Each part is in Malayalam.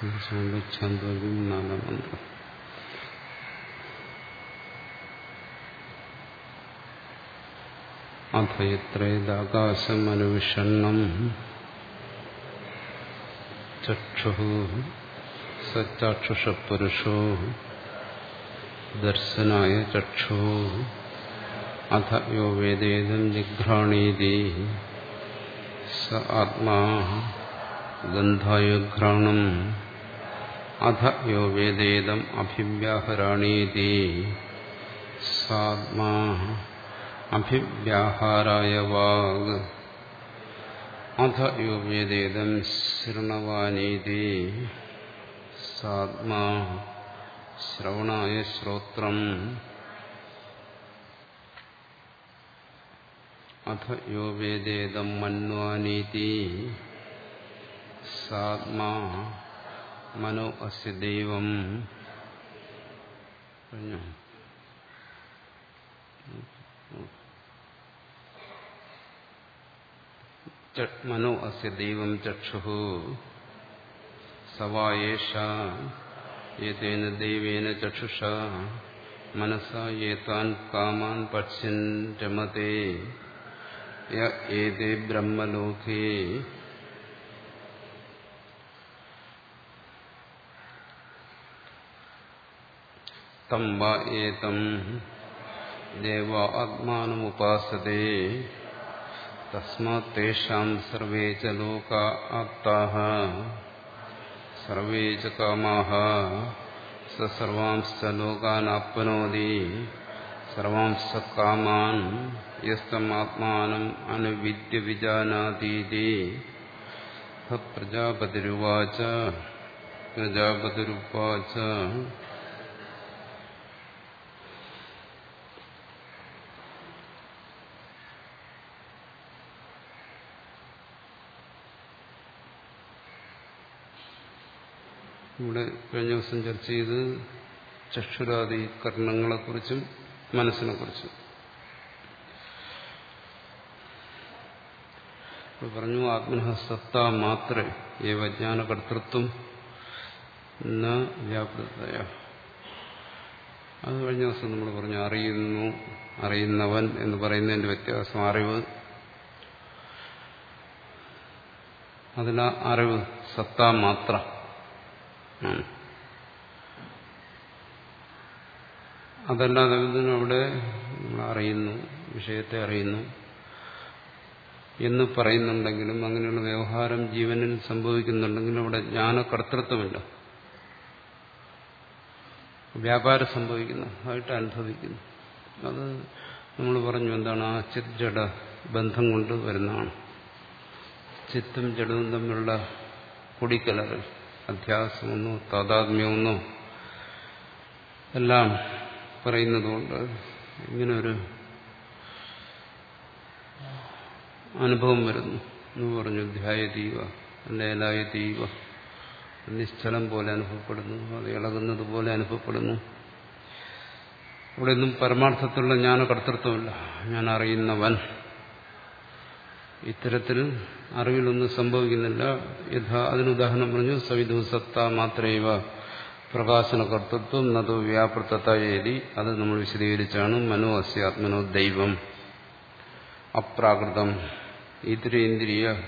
ഛാന്തോഗ്യം നാലാം മന്ത്രം അഥയത്രേദാകാശമനുവിഷണ്ണം ചക്ഷു സച്ചാക്ഷുഷപുരുഷോ ദർശനായ ചക്ഷു അഥ യോ വേദേദം ജിഘ്രാണീതി സ ആത്മാ ഗന്ധായുഘ്രാണം അധ യോ വേദേദം അഭിവ്യാഹരാണീതി. സാത്മാ അഭിവ്യാഹാരായ വാഗ്. അധ യോ വേദേദം ശൃണവാനീതി. സാത്മാ ശ്രവണായ ശ്രോത്രം. അഥ യോ വേദേദം മന്വാനീതി. സാത്മാ മനോ അസ്യ ദൈവം. കഴിഞ്ഞു? മനോ അസ്യ ദൈവം ചക്ഷു. സവായേഷ ഏതേന ദൈവേന ചക്ഷുഷ. മനസ ഏതാൻ കാമാൻ പശ്യൻ രമതേ. ഏതേ ബ്രഹ്മലോകേ. തം വാ ഏതം ദേവ ആത്മാനമുപാസതേ തസ്മാത് തേഷാം സർവേ ച ലോക ആപ്താഹ സർവേ ച കാമാഹ സ സർവാംശ്ച ലോകാനാപ്നോതി സർവാംശ കാമാൻ യസ്തമാത്മാനം അനുവിദ്യ വിജാനാതീതി പ്രജാപതിരുവാച പ്രജാപതിരുവാച ഇവിടെ കഴിഞ്ഞ ദിവസം ചർച്ച ചെയ്ത് ചക്ഷുരാദി കർണങ്ങളെക്കുറിച്ചും മനസ്സിനെക്കുറിച്ചും. പറഞ്ഞു ആത്മന സത്ത മാത്രേ ഏവ ജ്ഞാനകർത്തൃത്വം ന വ്യാപൃതയ. അത് കഴിഞ്ഞ ദിവസം നമ്മൾ പറഞ്ഞു അറിയുന്നു അറിയുന്നവൻ എന്ന് പറയുന്നതിന്റെ വ്യത്യാസം അറിവ്. അതിന് അറിവ് സത്ത മാത്ര അതല്ലാതെ അവിടെ അറിയുന്നു വിഷയത്തെ അറിയുന്നു. എന്ന് പറയുന്നുണ്ടെങ്കിലും അങ്ങനെയുള്ള വ്യവഹാരം ജീവനിൽ സംഭവിക്കുന്നുണ്ടെങ്കിലും അവിടെ ജ്ഞാനകർത്തൃത്വമില്ല. വ്യാപാരം സംഭവിക്കുന്നു ആയിട്ട് അനുഭവിക്കുന്നു. അത് നമ്മൾ പറഞ്ഞു എന്താണ് ആ ചിത് ജഡ ബന്ധം കൊണ്ട് വരുന്നതാണ്. ചിത്തും ജഡവും തമ്മിലുള്ള കുടിക്കലകൾ അധ്യാസമെന്നോ താതാത്മ്യമെന്നോ എല്ലാം പറയുന്നതുകൊണ്ട് ഇങ്ങനൊരു അനുഭവം വരുന്നു. എന്ന് പറഞ്ഞു ധ്യായതീവ ലേലായതീവ നിശ്ചലം പോലെ അനുഭവപ്പെടുന്നു അത് ഇളകുന്നത് പോലെ അനുഭവപ്പെടുന്നു. ഇവിടെ ഒന്നും പരമാർത്ഥത്തിലുള്ള ജ്ഞാനകർത്തൃത്വമില്ല. ഞാൻ അറിയുന്നവൻ ഇത്തരത്തിൽ അറിവിലൊന്നും സംഭവിക്കുന്നില്ല. യഥാ അതിനുദാഹരണം പറഞ്ഞു സവിധു സത്ത മാത്രമേവ പ്രകാശന കർത്തൃത്വം നതു വ്യാപൃത്തതയേതി അത് നമ്മൾ വിശദീകരിച്ചാണ്. മനോ അസ്യാത്മനോ ദൈവം. അപ്രാകൃതം. ഇതരേന്ദ്രിയ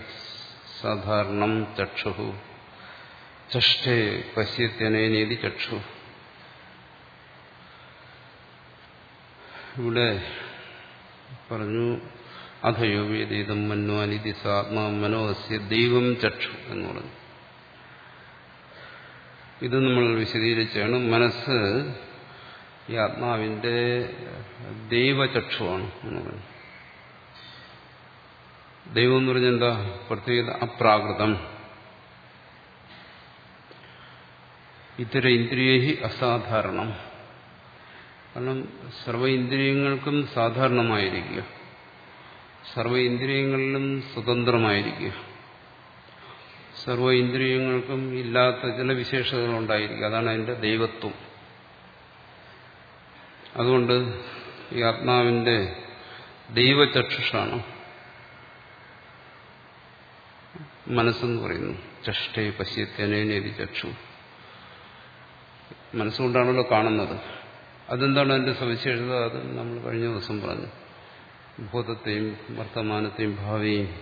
സാധാരണം ചക്ഷു ചഷ്ടേ പശ്യത്യനേനേതി ചക്ഷു ഇവിടെ പറഞ്ഞു അധയോ മന്വാനിതി സാത്മാ മനോഹസ്യ ദൈവം ചക്ഷു എന്ന് പറഞ്ഞു. ഇത് നമ്മൾ വിശദീകരിച്ചാണ്. മനസ്സ് ഈ ആത്മാവിന്റെ ദൈവചക്ഷുവാണ് എന്ന് പറഞ്ഞു. ദൈവം എന്ന് പറഞ്ഞാൽ എന്താ? പ്രത്യേകത അപ്രാകൃതം. ഇത്തര ഇന്ദ്രിയേഹി അസാധാരണം. കാരണം സർവ ഇന്ദ്രിയങ്ങൾക്കും സാധാരണമായിരിക്കുക. സർവ ഇന്ദ്രിയങ്ങളിലും സ്വതന്ത്രമായിരിക്കുക. സർവ ഇന്ദ്രിയങ്ങൾക്കും ഇല്ലാത്ത ചില വിശേഷതകൾ ഉണ്ടായിരിക്കുക അതാണ് അതിന്റെ ദൈവത്വം. അതുകൊണ്ട് ഈ ആത്മാവിന്റെ ദൈവചക്ഷുഷാണ്. മനസ്സെന്ന് പറയുന്നു. ചഷ്ടേ പശ്യത്യനേനേതി ചക്ഷു. മനസ്സുകൊണ്ടാണല്ലോ കാണുന്നത്. അതെന്താണ് അതിന്റെ സവിശേഷത? അത് നമ്മൾ കഴിഞ്ഞ ദിവസം പറഞ്ഞു. ഭൂതത്തെയും വർത്തമാനത്തെയും ഭാവിയും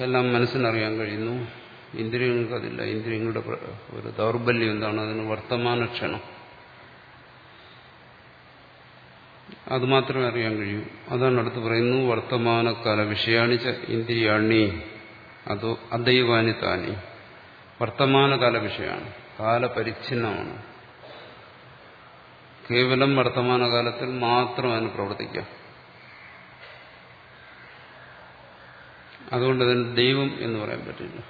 എല്ലാം മനസ്സിനറിയാൻ കഴിയുന്നു. ഇന്ദ്രിയങ്ങൾക്ക് അതില്ല. ഇന്ദ്രിയങ്ങളുടെ ഒരു ദൗർബല്യം എന്താണ്? അതിന് വർത്തമാന ക്ഷണം. അത് മാത്രമേ അറിയാൻ കഴിയൂ. അതാണ് അടുത്ത് പറയുന്നു വർത്തമാനക്കാല വിഷയാണിച്ച ഇന്ദ്രിയാണി. അതോ അദൈവാനി താനി. വർത്തമാനകാല വിഷയമാണ്. കാലപരിച്ഛിന്നമാണ്. കേവലം വർത്തമാനകാലത്തിൽ മാത്രം അതിന് പ്രവർത്തിക്കാം. അതുകൊണ്ട് അതിന് ദൈവം എന്ന് പറയാൻ പറ്റില്ല.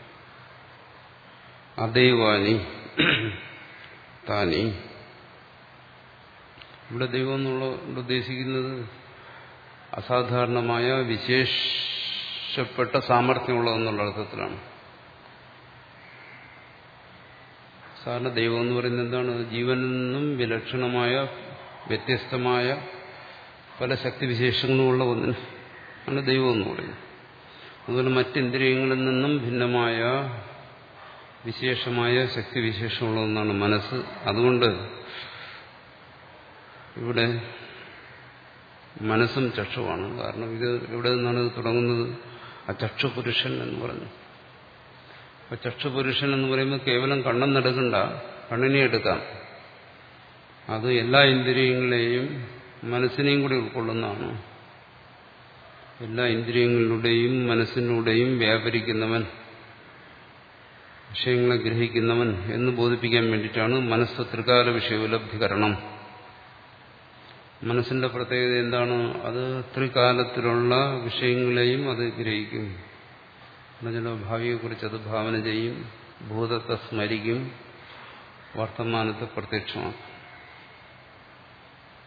അദൈവാനി താനി. ഇവിടെ ദൈവം എന്നുള്ള ഉദ്ദേശിക്കുന്നത് അസാധാരണമായ വിശേഷപ്പെട്ട സാമർഥ്യമുള്ളതെന്നുള്ള അർത്ഥത്തിലാണ്. സാധാരണ ദൈവം എന്ന് പറയുന്നത് എന്താണ്? ജീവനിൽ നിന്നും വിലക്ഷണമായ വ്യത്യസ്തമായ പല ശക്തിവിശേഷങ്ങളുമുള്ള ഒന്നിന് ആണ് ദൈവം എന്ന് പറയുന്നത്. അതുപോലെ മറ്റിന്ദ്രിയങ്ങളിൽ നിന്നും ഭിന്നമായ വിശേഷമായ ശക്തിവിശേഷമുള്ള ഒന്നാണ് മനസ്സ്. അതുകൊണ്ട് ഇവിടെ മനസ്സും ചക്ഷുവാണ്. കാരണം ഇത് എവിടെ നിന്നാണ് ഇത് തുടങ്ങുന്നത്? ആ ചക്ഷുപുരുഷൻ എന്ന് പറഞ്ഞു. അപ്പൊ ചക്ഷുപുരുഷൻ എന്ന് പറയുമ്പോൾ കേവലം കണ്ണെന്നെടുക്കണ്ട കണ്ണിനെ എടുക്കാം. അത് എല്ലാ ഇന്ദ്രിയങ്ങളെയും മനസ്സിനെയും കൂടി ഉൾക്കൊള്ളുന്നതാണ്. എല്ലാ ഇന്ദ്രിയങ്ങളിലൂടെയും മനസ്സിലൂടെയും വ്യാപരിക്കുന്നവൻ വിഷയങ്ങളെ ഗ്രഹിക്കുന്നവൻ എന്ന് ബോധിപ്പിക്കാൻ വേണ്ടിയിട്ടാണ് മനസ്സ് ത്രികാല വിഷയോപലബ്ധികരണം മനസ്സിന്റെ പ്രത്യേകത എന്താണ്? അത് ത്രികാലത്തിലുള്ള വിഷയങ്ങളെയും അത് ഗ്രഹിക്കും. എന്നുവെച്ചാൽ ഭാവിയെക്കുറിച്ച് അത് ഭാവന ചെയ്യും ഭൂതത്തെ സ്മരിക്കും വർത്തമാനത്തെ പ്രത്യക്ഷമാക്കും.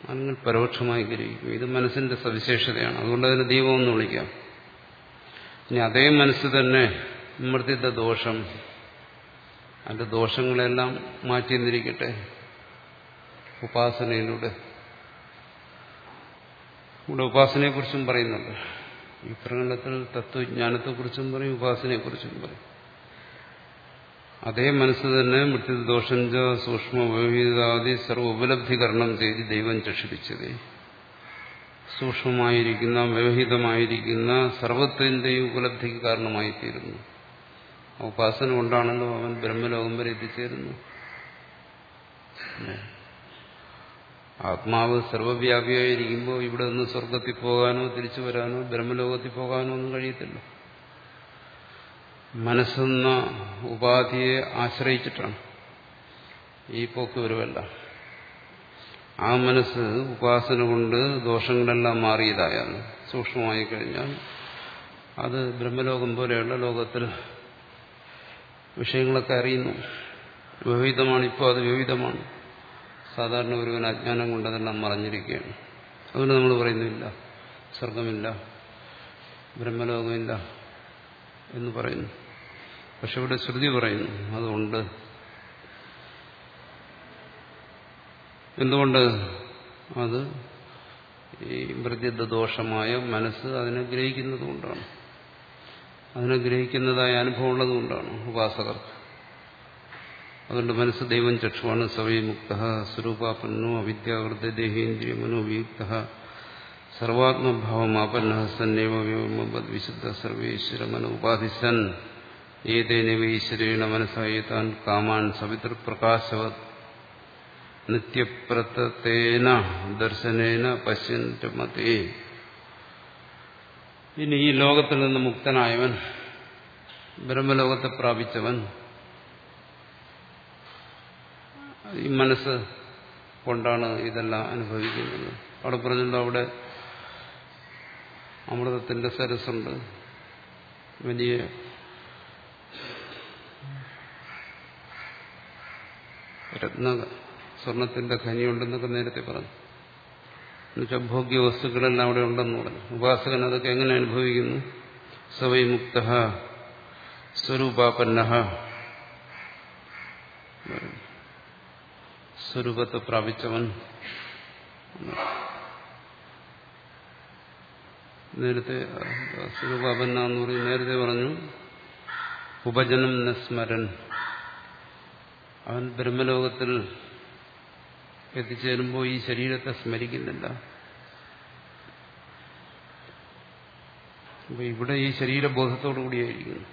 അല്ലെങ്കിൽ പരോക്ഷമായി ഗ്രഹിക്കും ഇത് മനസ്സിന്റെ സവിശേഷതയാണ്. അതുകൊണ്ട് അതിന് ദീപം എന്ന് വിളിക്കാം. ഇനി അതേ മനസ്സ് തന്നെ മൃത്തിന്റെ ദോഷം. അതിന്റെ ദോഷങ്ങളെല്ലാം മാറ്റി നിന്നിരിക്കട്ടെ ഉപാസനയിലൂടെ. ഇവിടെ ഉപാസനയെക്കുറിച്ചും പറയുന്നുണ്ട്. ഈ പ്രകടനത്തിൽ തത്വജ്ഞാനത്തെക്കുറിച്ചും പറയും ഉപാസനയെക്കുറിച്ചും പറയും. അതേ മനസ്സ് തന്നെ മൃത്യുദോഷഞ്ച സൂക്ഷ്മ വ്യവഹിതാദി സർവ ഉപലബ്ധികരണം ചെയ്ത് ദൈവം ചക്ഷിപ്പിച്ചത്. സൂക്ഷ്മമായിരിക്കുന്ന വ്യവഹിതമായിരിക്കുന്ന സർവത്തിന്റെയും ഉപലബ്ധിക്ക് കാരണമായിത്തീരുന്നു. ഉപാസന കൊണ്ടാണല്ലോ അവൻ ബ്രഹ്മലോകം വരെ എത്തിച്ചേരുന്നു. ആത്മാവ് സർവവ്യാപിയായിരിക്കുമ്പോൾ ഇവിടെ നിന്ന് സ്വർഗത്തിൽ പോകാനോ തിരിച്ചു വരാനോ ബ്രഹ്മലോകത്തിൽ പോകാനോ ഒന്നും കഴിയത്തില്ല. മനസ്സെന്ന ഉപാധിയെ ആശ്രയിച്ചിട്ടാണ് ഈ പോക്ക് വരുവല്ല. ആ മനസ്സ് ഉപാസന കൊണ്ട് ദോഷങ്ങളെല്ലാം മാറിയതായാൽ സൂക്ഷ്മമായി കഴിഞ്ഞാൽ അത് ബ്രഹ്മലോകം പോലെയുള്ള ലോകത്തിൽ വിഷയങ്ങളൊക്കെ അറിയുന്നു. വിവിധമാണ് ഇപ്പോൾ അത് വിവിധമാണ്. സാധാരണ ഒരുവൻ അജ്ഞാനം കൊണ്ട് അതെല്ലാം മറഞ്ഞിരിക്കുകയാണ്. അതുകൊണ്ട് നമ്മൾ പറയുന്നില്ല സ്വർഗമില്ല ബ്രഹ്മലോകമില്ല എന്ന് പറയുന്നു. പക്ഷെ ഇവിടെ ശ്രുതി പറയുന്നു അതുകൊണ്ട്. എന്തുകൊണ്ട് അത് ഈ വൃത്തിദോഷമായ മനസ്സ് അതിനെ ഗ്രഹിക്കുന്നത് കൊണ്ടാണ്. അതിനെ ഗ്രഹിക്കുന്നതായ അനുഭവം ഉള്ളതുകൊണ്ടാണ് ഉപാസകർക്ക് അതുകൊണ്ട് മനസ്സ് ദൈവം ചക്ഷുവാണ് സവൈമുക്ത സ്വരൂപാപന്നോ അവിദ്യാകൃത ദേഹേന്ദ്രിയ മനോവിയുക്ത സർവാത്മഭാവമാപന്ന സന്നേവ വിശുദ്ധ സർവേശ്വര മനോപാധിസൻ ഏതേനവ മനസ്സായിത്താൻ കാമാൻ സവിതൃപ്രകാശവത് നിത്യപ്രതേന ദർശനേന പശ്യന്റെ മതേ. ഇനി ഈ ലോകത്തിൽ നിന്ന് മുക്തനായവൻ ബ്രഹ്മലോകത്തെ പ്രാപിച്ചവൻ ഈ മനസ്സ് കൊണ്ടാണ് ഇതെല്ലാം അനുഭവിക്കുന്നത്. അവിടെ പറഞ്ഞല്ലോ അവിടെ അമൃതത്തിന്റെ സരസുണ്ട് വലിയ രത്ന സ്വർണത്തിന്റെ ഖനിയുണ്ടെന്നൊക്കെ നേരത്തെ പറഞ്ഞു. എന്നുവെച്ചാൽ ഭോഗ്യ വസ്തുക്കളെല്ലാം അവിടെ ഉണ്ടെന്ന് പറഞ്ഞു. ഉപാസകൻ അതൊക്കെ എങ്ങനെ അനുഭവിക്കുന്നു? സവൈമുക്ത സ്വരൂപാപന്ന സ്വരൂപത്തെ പ്രാപിച്ചവൻ നേരത്തെ സ്വരൂപാപന്ന എന്ന് പറഞ്ഞ് നേരത്തെ പറഞ്ഞു ഉപജനം നസ്മരൻ അവൻ ബ്രഹ്മലോകത്തിൽ എത്തിച്ചേരുമ്പോൾ ഈ ശരീരത്തെ സ്മരിക്കുന്നില്ല. അപ്പൊ ഇവിടെ ഈ ശരീരബോധത്തോടു കൂടിയായിരിക്കുന്നു.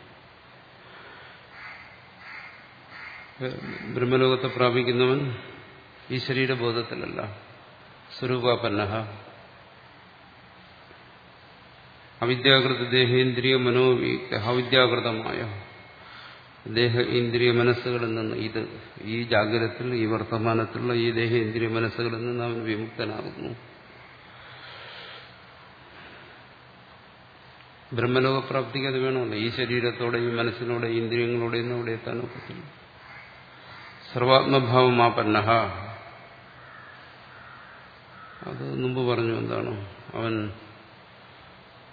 ബ്രഹ്മലോകത്തെ പ്രാപിക്കുന്നവൻ ഈ ശരീരബോധത്തിലല്ല. സ്വരൂപാപന്ന അവിദ്യാകൃത ദേഹേന്ദ്രിയ മനോവീക്ത അവിദ്യാകൃതമായ ദേഹ ഇന്ദ്രിയ മനസ്സുകളിൽ നിന്ന് ഇത് ഈ ജാഗ്രതത്തിൽ ഈ വർത്തമാനത്തിലുള്ള ഈ ദേഹ ഇന്ദ്രിയ മനസ്സുകളിൽ നിന്ന് അവൻ വിമുക്തനാകുന്നു. ബ്രഹ്മലോകപ്രാപ്തിക്ക് അത് വേണമല്ലോ. ഈ ശരീരത്തോടെ ഈ മനസ്സിനോടെ ഈ ഇന്ദ്രിയങ്ങളോടെ ഒന്നും അവിടെ എത്താൻ ഒക്കത്തില്ല. സർവാത്മഭാവമാപന്ന അത് മുമ്പ് പറഞ്ഞു എന്താണോ? അവൻ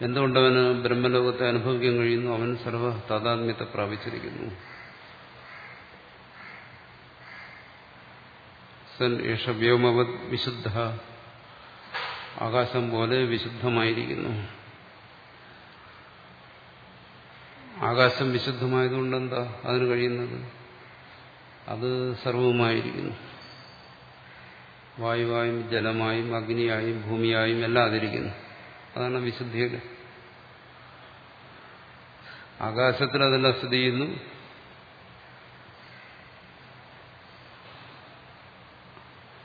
എന്തുകൊണ്ടവന് ബ്രഹ്മലോകത്തെ അനുഭവിക്കാൻ കഴിയുന്നു? അവൻ സർവ താതാത്മ്യത്തെ പ്രാപിച്ചിരിക്കുന്നു. സൻ വിശുദ്ധ. ആകാശം പോലെ വിശുദ്ധമായിരിക്കുന്നു. ആകാശം വിശുദ്ധമായതുകൊണ്ട് എന്താ അതിന് കഴിയുന്നത്? അത് സർവവുമായിരിക്കുന്നു. വായുവായും ജലമായും അഗ്നിയായും ഭൂമിയായും എല്ലാം അതിരിക്കുന്നു. അതാണ് വിശുദ്ധിയുടെ. ആകാശത്തിൽ അതെല്ലാം സ്ഥിതി ചെയ്യുന്നു.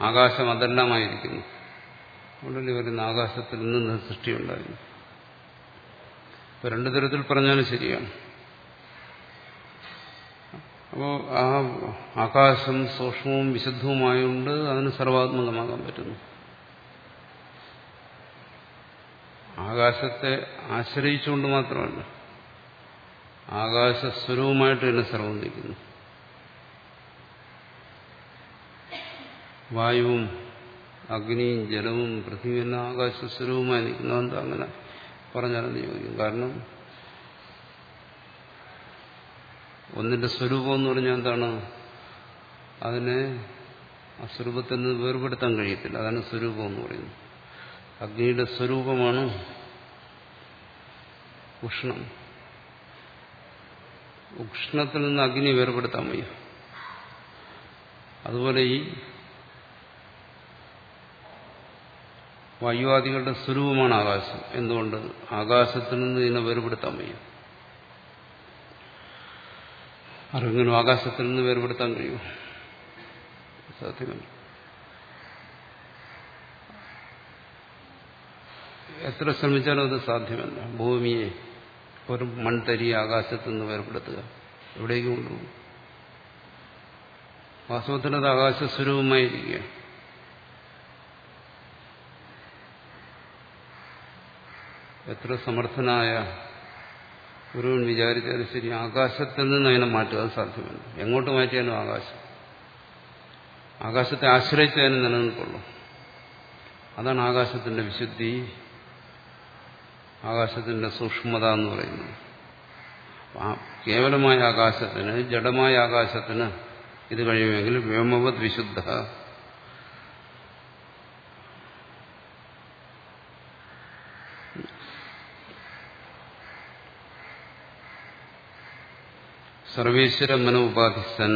ആകാശം അതെല്ലാമായിരിക്കുന്നു. ഉള്ളിൽ വരുന്ന ആകാശത്തിൽ നിന്ന് സൃഷ്ടിയുണ്ടായിരുന്നു. ഇപ്പൊ രണ്ടു തരത്തിൽ പറഞ്ഞാലും ശരിയാണ്. അപ്പോൾ ആ ആകാശം സൂക്ഷ്മവും വിശുദ്ധവുമായുണ്ട് അതിന് സർവാത്മകമാകാൻ പറ്റുന്നു. ആകാശത്തെ ആശ്രയിച്ചുകൊണ്ട് മാത്രമല്ല ആകാശസ്വരവുമായിട്ട് തന്നെ സർവം നിൽക്കുന്നു. വായുവും അഗ്നിയും ജലവും പൃഥ്വിയും എല്ലാം ആകാശസ്വരവുമായി നിൽക്കുന്നു. എന്താ അങ്ങനെ പറഞ്ഞാലും ചോദിക്കും. കാരണം ഒന്നിന്റെ സ്വരൂപം എന്ന് പറഞ്ഞാൽ എന്താണ്? അതിനെ ആ സ്വരൂപത്തിൽ നിന്ന് വേർപെടുത്താൻ കഴിയത്തില്ല. അതാണ് സ്വരൂപം എന്ന് പറയുന്നത്. അഗ്നിയുടെ സ്വരൂപമാണ് ഉഷ്ണം. ഉഷ്ണത്തിൽ നിന്ന് അഗ്നി വേർപെടുത്താൻ വയ്യ. അതുപോലെ ഈ വായുവാദികളുടെ സ്വരൂപമാണ് ആകാശം. എന്തുകൊണ്ട്? ആകാശത്തിൽ നിന്ന് ഇതിനെ വേർപെടുത്താൻ വയ്യ. ആരെങ്കിലും ആകാശത്തിൽ നിന്ന് വേർപെടുത്താൻ കഴിയുമോ? സാധ്യമല്ല. എത്ര ശ്രമിച്ചാലും അത് സാധ്യമല്ല. ഭൂമിയെ ഒരു മൺതരി ആകാശത്തു നിന്ന് വേർപെടുത്തുക. എവിടേക്ക് കൊണ്ടുപോകും? വാസ്തവത്തിൽ അത് ആകാശസ്വരൂപമായിരിക്കുക. എത്ര സമർത്ഥനായ ഗുരുവൻ വിചാരിച്ചാലും ശരി ആകാശത്തിൽ നിന്ന് അതിനെ മാറ്റുക അത് സാധ്യമല്ല. എങ്ങോട്ട് മാറ്റിയാലും ആകാശം. ആകാശത്തെ ആശ്രയിച്ച് നിലനിൽക്കുള്ളൂ. അതാണ് ആകാശത്തിന്റെ വിശുദ്ധി. ആകാശത്തിന്റെ സൂക്ഷ്മത എന്ന് പറയുന്നത് കേവലമായ ആകാശത്തിന് ജഡമായ ആകാശത്തിന് ഇത് കഴിയുമെങ്കിൽ വ്യോമവത് വിശുദ്ധ. സർവേശ്വര മനോപാധിസൻ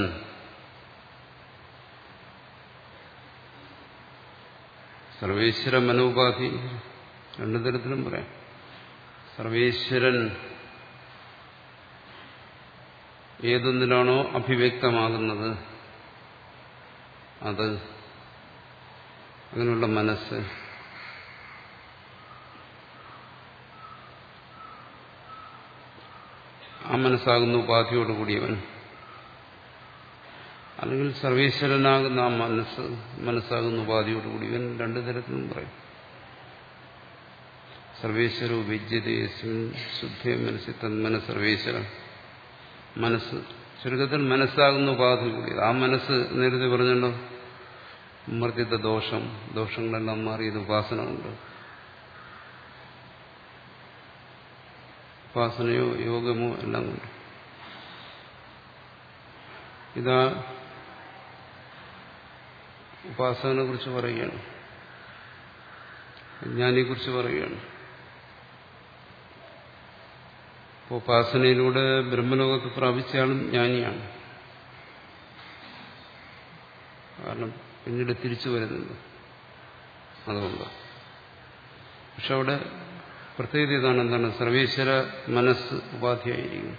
സർവേശ്വര മനോപാധി രണ്ടു തരത്തിലും പറയാം. സർവേശ്വരൻ ഏതൊന്നിലാണോ അഭിവ്യക്തമാകുന്നത്? അത് അങ്ങനെയുള്ള മനസ്സ്. ആ മനസ്സാകുന്ന ഉപാധിയോടുകൂടിയവൻ അല്ലെങ്കിൽ സർവേശ്വരനാകുന്ന ആ മനസ്സ് മനസ്സാകുന്ന ഉപാധിയോടുകൂടിയവൻ രണ്ടു തരത്തിലും പറയും. സർവേശ്വര വിദ്യതയസ്മിൻ ശുദ്ധ മനസ്സിൽ തന്മന സർവേശ്വര. മനസ്സ്. ചുരുക്കത്തിൽ മനസ്സാകുന്ന ഉപാധി കൂടി. ആ മനസ്സ് നേരത്തെ പറഞ്ഞല്ലോ? മർദ്ദിത ദോഷം. ദോഷങ്ങളെല്ലാം മാറിയത് ഉപാസന ഉണ്ട് ഉപാസനയോ യോഗമോ എല്ലാം കൊണ്ട് ഇതാ ഉപാസകനെ കുറിച്ച് പറയുകയാണ്. ജ്ഞാനിയെക്കുറിച്ച് പറയുകയാണ് അപ്പോൾ ഉപാസനയിലൂടെ ബ്രഹ്മലോകത്ത് പ്രാപിച്ചയാളും ജ്ഞാനിയാണ്. കാരണം പിന്നീട് തിരിച്ചു വരുന്നുണ്ട്. അതുകൊണ്ട്. പക്ഷെ അവിടെ പ്രത്യേകത ഇതാണ് എന്താണ്? സർവേശ്വര മനസ്സ് ഉപാധിയായിരിക്കും.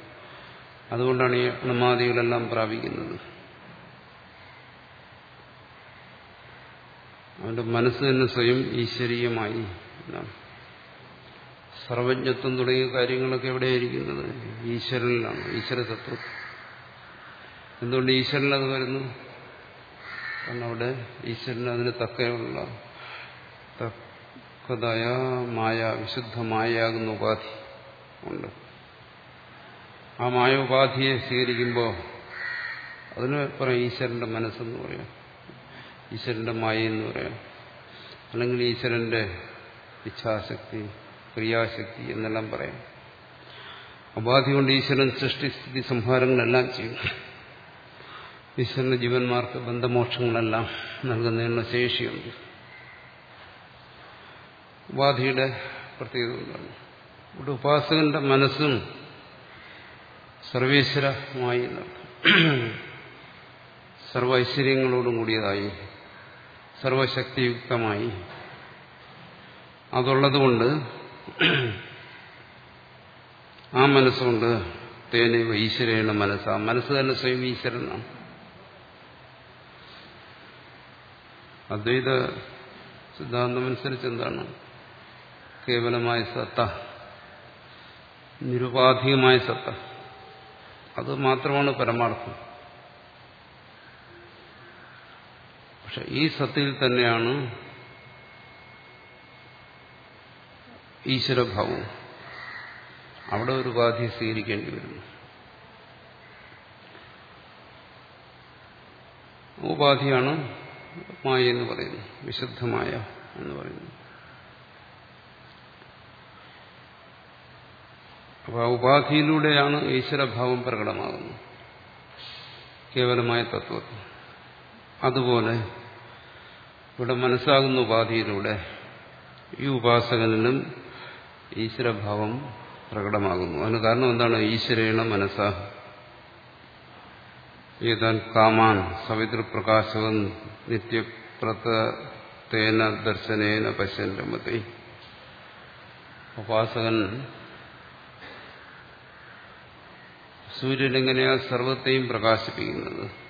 അതുകൊണ്ടാണ് ഈ അണുമാദികളെല്ലാം പ്രാപിക്കുന്നത്. അവന്റെ മനസ്സ് തന്നെ സ്വയം ഈശ്വരീയമായി എന്നാണ്. സർവജ്ഞത്വം തുടങ്ങിയ കാര്യങ്ങളൊക്കെ എവിടെയായിരിക്കുന്നത്? ഈശ്വരനിലാണ് ഈശ്വര തത്വം എന്തുകൊണ്ട് ഈശ്വരൻ അത് വരുന്നു? കാരണം അവിടെ ഈശ്വരന് അതിന് തക്കയുള്ള തക്കതായ മായ വിശുദ്ധ മായയാകുന്ന ഉപാധി ഉണ്ട്. ആ മായ ഉപാധിയെ സ്വീകരിക്കുമ്പോൾ അതിന് പറയാം ഈശ്വരന്റെ മനസ്സെന്ന് പറയാം. ഈശ്വരന്റെ മായ എന്ന് പറയാം. അല്ലെങ്കിൽ ഈശ്വരന്റെ ഇച്ഛാശക്തി ക്രിയാശക്തി എന്നെല്ലാം പറയാം. ഉപാധി കൊണ്ട് ഈശ്വരൻ സൃഷ്ടിസ്ഥിതി സംഹാരങ്ങളെല്ലാം ചെയ്യും. ഈശ്വരന്റെ ജീവന്മാർക്ക് ബന്ധമോക്ഷങ്ങളെല്ലാം നൽകുന്നതിനുള്ള ശേഷിയുണ്ട്. ഉപാധിയുടെ പ്രത്യേകത കൊണ്ടാണ് ഇവിടെ ഉപാസകന്റെ മനസ്സും സർവേശ്വരമായി സർവ ഐശ്വര്യങ്ങളോടും കൂടിയതായി സർവശക്തിയുക്തമായി അതുള്ളതുകൊണ്ട് ആ മനസ്സുകൊണ്ട് തേനെ ഈശ്വരയുടെ മനസ്സ്. ആ മനസ്സ് തന്നെ സ്വയം ഈശ്വരനാണ്. അദ്വൈത സിദ്ധാന്തമനുസരിച്ച് എന്താണ് കേവലമായ സത്ത നിരുപാധികമായ സത്ത. അത് മാത്രമാണ് പരമാർത്ഥം. പക്ഷെ ഈ സത്തയിൽ തന്നെയാണ് ഈശ്വരഭാവം അവിടെ ഒരു ഉപാധി സ്വീകരിക്കേണ്ടി വരുന്നു. ഉപാധിയാണ് മായ എന്ന് പറയുന്നു വിശുദ്ധമായ എന്ന് പറയുന്നു. അപ്പോൾ ആ ഉപാധിയിലൂടെയാണ് ഈശ്വരഭാവം പ്രകടമാകുന്നത്. കേവലമായ തത്വത്തിൽ. അതുപോലെ ഇവിടെ മനസ്സാകുന്ന ഉപാധിയിലൂടെ ഈ ഉപാസകനിലും ഈശ്വരഭാവം പ്രകടമാകുന്നു. അതിന് കാരണം എന്താണ്? ഈശ്വരേണ മനസ്സാ. ഏതാൻ കാമാൻ സവിതൃപ്രകാശവൻ നിത്യപ്രതേന ദർശനേന പശ്യൻ രമത്തെ ഉപാസകൻ സൂര്യൻ എങ്ങനെയാ സർവത്തെയും പ്രകാശിപ്പിക്കുന്നത്?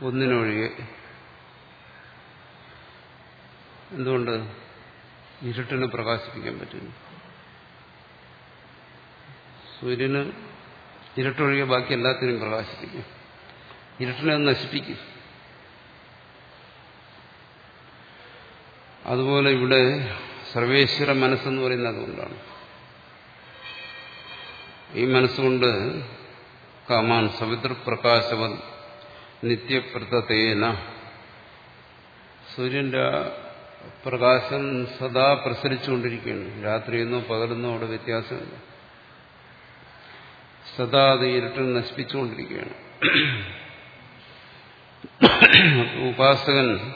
ഒന്നിനൊഴികെ. എന്തുകൊണ്ട് ഇരുട്ടിന് പ്രകാശിപ്പിക്കാൻ പറ്റുന്നു? സൂര്യന് ഇരുട്ടൊഴികെ ബാക്കി എല്ലാത്തിനും പ്രകാശിപ്പിക്കും. ഇരുട്ടിനെ നശിപ്പിക്കും. അതുപോലെ ഇവിടെ സർവേശ്വര മനസ്സെന്ന് പറയുന്നത് അതുകൊണ്ടാണ്. ഈ മനസ്സുകൊണ്ട് കാമാൻ സവിതൃപ്രകാശവൻ നിത്യപ്രതേന സൂര്യന്റെ പ്രകാശം സദാ പ്രസരിച്ചുകൊണ്ടിരിക്കുകയാണ് രാത്രിയെന്നോ പകലെന്നോ അവിടെ വ്യത്യാസമില്ല. സദാ അത് ഇരുട്ടിൽ നശിപ്പിച്ചുകൊണ്ടിരിക്കുകയാണ്. ഉപാസകൻ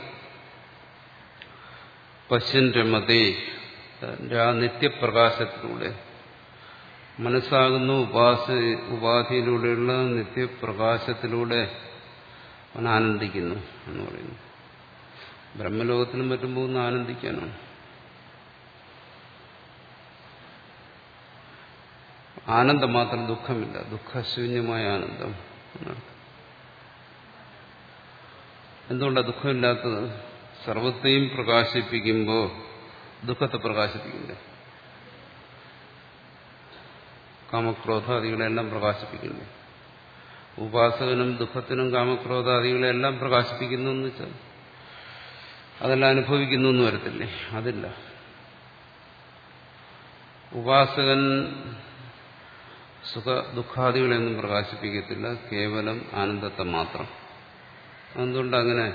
പശ്യൻ രമതേ ആ നിത്യപ്രകാശത്തിലൂടെ മനസ്സാകുന്ന ഉപാസ ഉപാധിയിലൂടെയുള്ള നിത്യപ്രകാശത്തിലൂടെ അവൻ ആനന്ദിക്കുന്നു എന്ന് പറയുന്നു. ബ്രഹ്മലോകത്തിനും മറ്റും പോകുന്ന ആനന്ദിക്കാനാണ് ആനന്ദം മാത്രം ദുഃഖമില്ല. ദുഃഖശൂന്യമായ ആനന്ദം എന്തുകൊണ്ടാണ് ദുഃഖമില്ലാത്തത്? സർവത്തെയും പ്രകാശിപ്പിക്കുമ്പോൾ ദുഃഖത്തെ പ്രകാശിപ്പിക്കില്ലേ കാമക്രോധാദികളെല്ലാം പ്രകാശിപ്പിക്കില്ലേ ഉപാസകനും ദുഃഖത്തിനും കാമക്രോധാദികളെ എല്ലാം പ്രകാശിപ്പിക്കുന്നു എന്ന് വെച്ചാൽ അതെല്ലാം അനുഭവിക്കുന്നു എന്ന് വരത്തില്ലേ? അതില്ല. ഉപാസകൻ സുഖ ദുഃഖാദികളെയൊന്നും പ്രകാശിപ്പിക്കത്തില്ല. കേവലം ആനന്ദത്തെ മാത്രം. എന്തുകൊണ്ട് അങ്ങനെ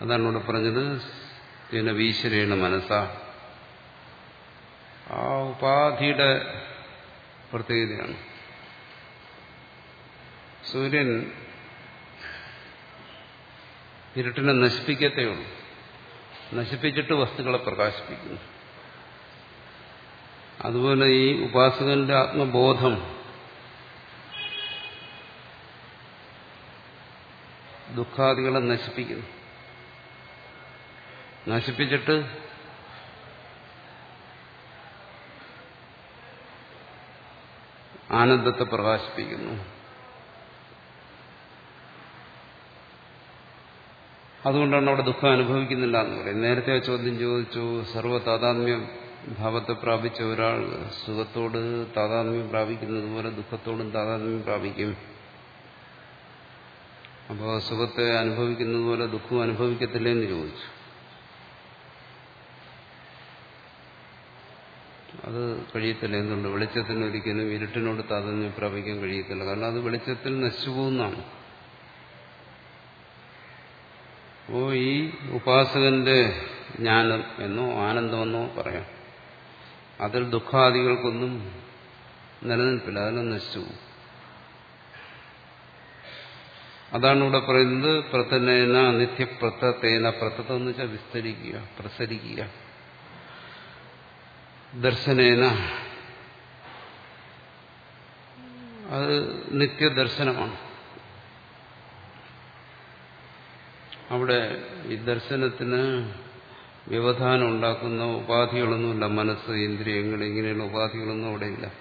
അതാണ് ഇവിടെ പറഞ്ഞത്. പിന്നെ വീശ്വരേണ മനസ്സ. ആ ഉപാധിയുടെ പ്രത്യേകതയാണ്. സൂര്യൻ ഇരുട്ടിനെ നശിപ്പിക്കത്തേ ഉള്ളൂ. നശിപ്പിച്ചിട്ട് വസ്തുക്കളെ പ്രകാശിപ്പിക്കുന്നു. അതുപോലെ ഈ ഉപാസകന്റെ ആത്മബോധം ദുഃഖാദികളെ നശിപ്പിക്കുന്നു. നശിപ്പിച്ചിട്ട് ആനന്ദത്തെ പ്രകാശിപ്പിക്കുന്നു. അതുകൊണ്ടാണ് അവിടെ ദുഃഖം അനുഭവിക്കുന്നില്ല എന്ന് പറയും നേരത്തെ ചോദ്യം ചോദിച്ചു സർവ താതാത്മ്യം ഭാവത്തെ പ്രാപിച്ച ഒരാൾ സുഖത്തോട് താതാത്മ്യം പ്രാപിക്കുന്നത് പോലെ ദുഃഖത്തോടും താതാത്മ്യം പ്രാപിക്കും. അപ്പോൾ സുഖത്തെ അനുഭവിക്കുന്നത് പോലെ ദുഃഖം അനുഭവിക്കത്തില്ലേ എന്ന് ചോദിച്ചു. അത് കഴിയത്തില്ല. എന്തുകൊണ്ട്? വെളിച്ചത്തിന് ഒരിക്കലും ഇരുട്ടിനോട് താതാത്മ്യം പ്രാപിക്കാൻ കഴിയത്തില്ല. കാരണം അത് വെളിച്ചത്തിൽ നശിച്ചു പോകുന്നതാണ്. അപ്പോ ഈ ഉപാസകന്റെ ജ്ഞാനം എന്നോ ആനന്ദമെന്നോ പറയാം. അതിൽ ദുഃഖാദികൾക്കൊന്നും നിലനിൽപ്പില്ല അതെല്ലാം നശിച്ചു അതാണ് ഇവിടെ പറയുന്നത് പ്രത്തനേന നിത്യപ്രത്തേന പ്രത്തത്വം എന്ന് വെച്ചാൽ വിസ്തരിക്കുക പ്രസരിക്കുക. ദർശനേന. അത് നിത്യദർശനമാണ്. അവിടെ ഈ ദർശനത്തിന് വ്യവധാനം ഉണ്ടാക്കുന്ന ഉപാധികളൊന്നുമില്ല. മനസ്സ് ഇന്ദ്രിയങ്ങൾ ഇങ്ങനെയുള്ള ഉപാധികളൊന്നും അവിടെയില്ല.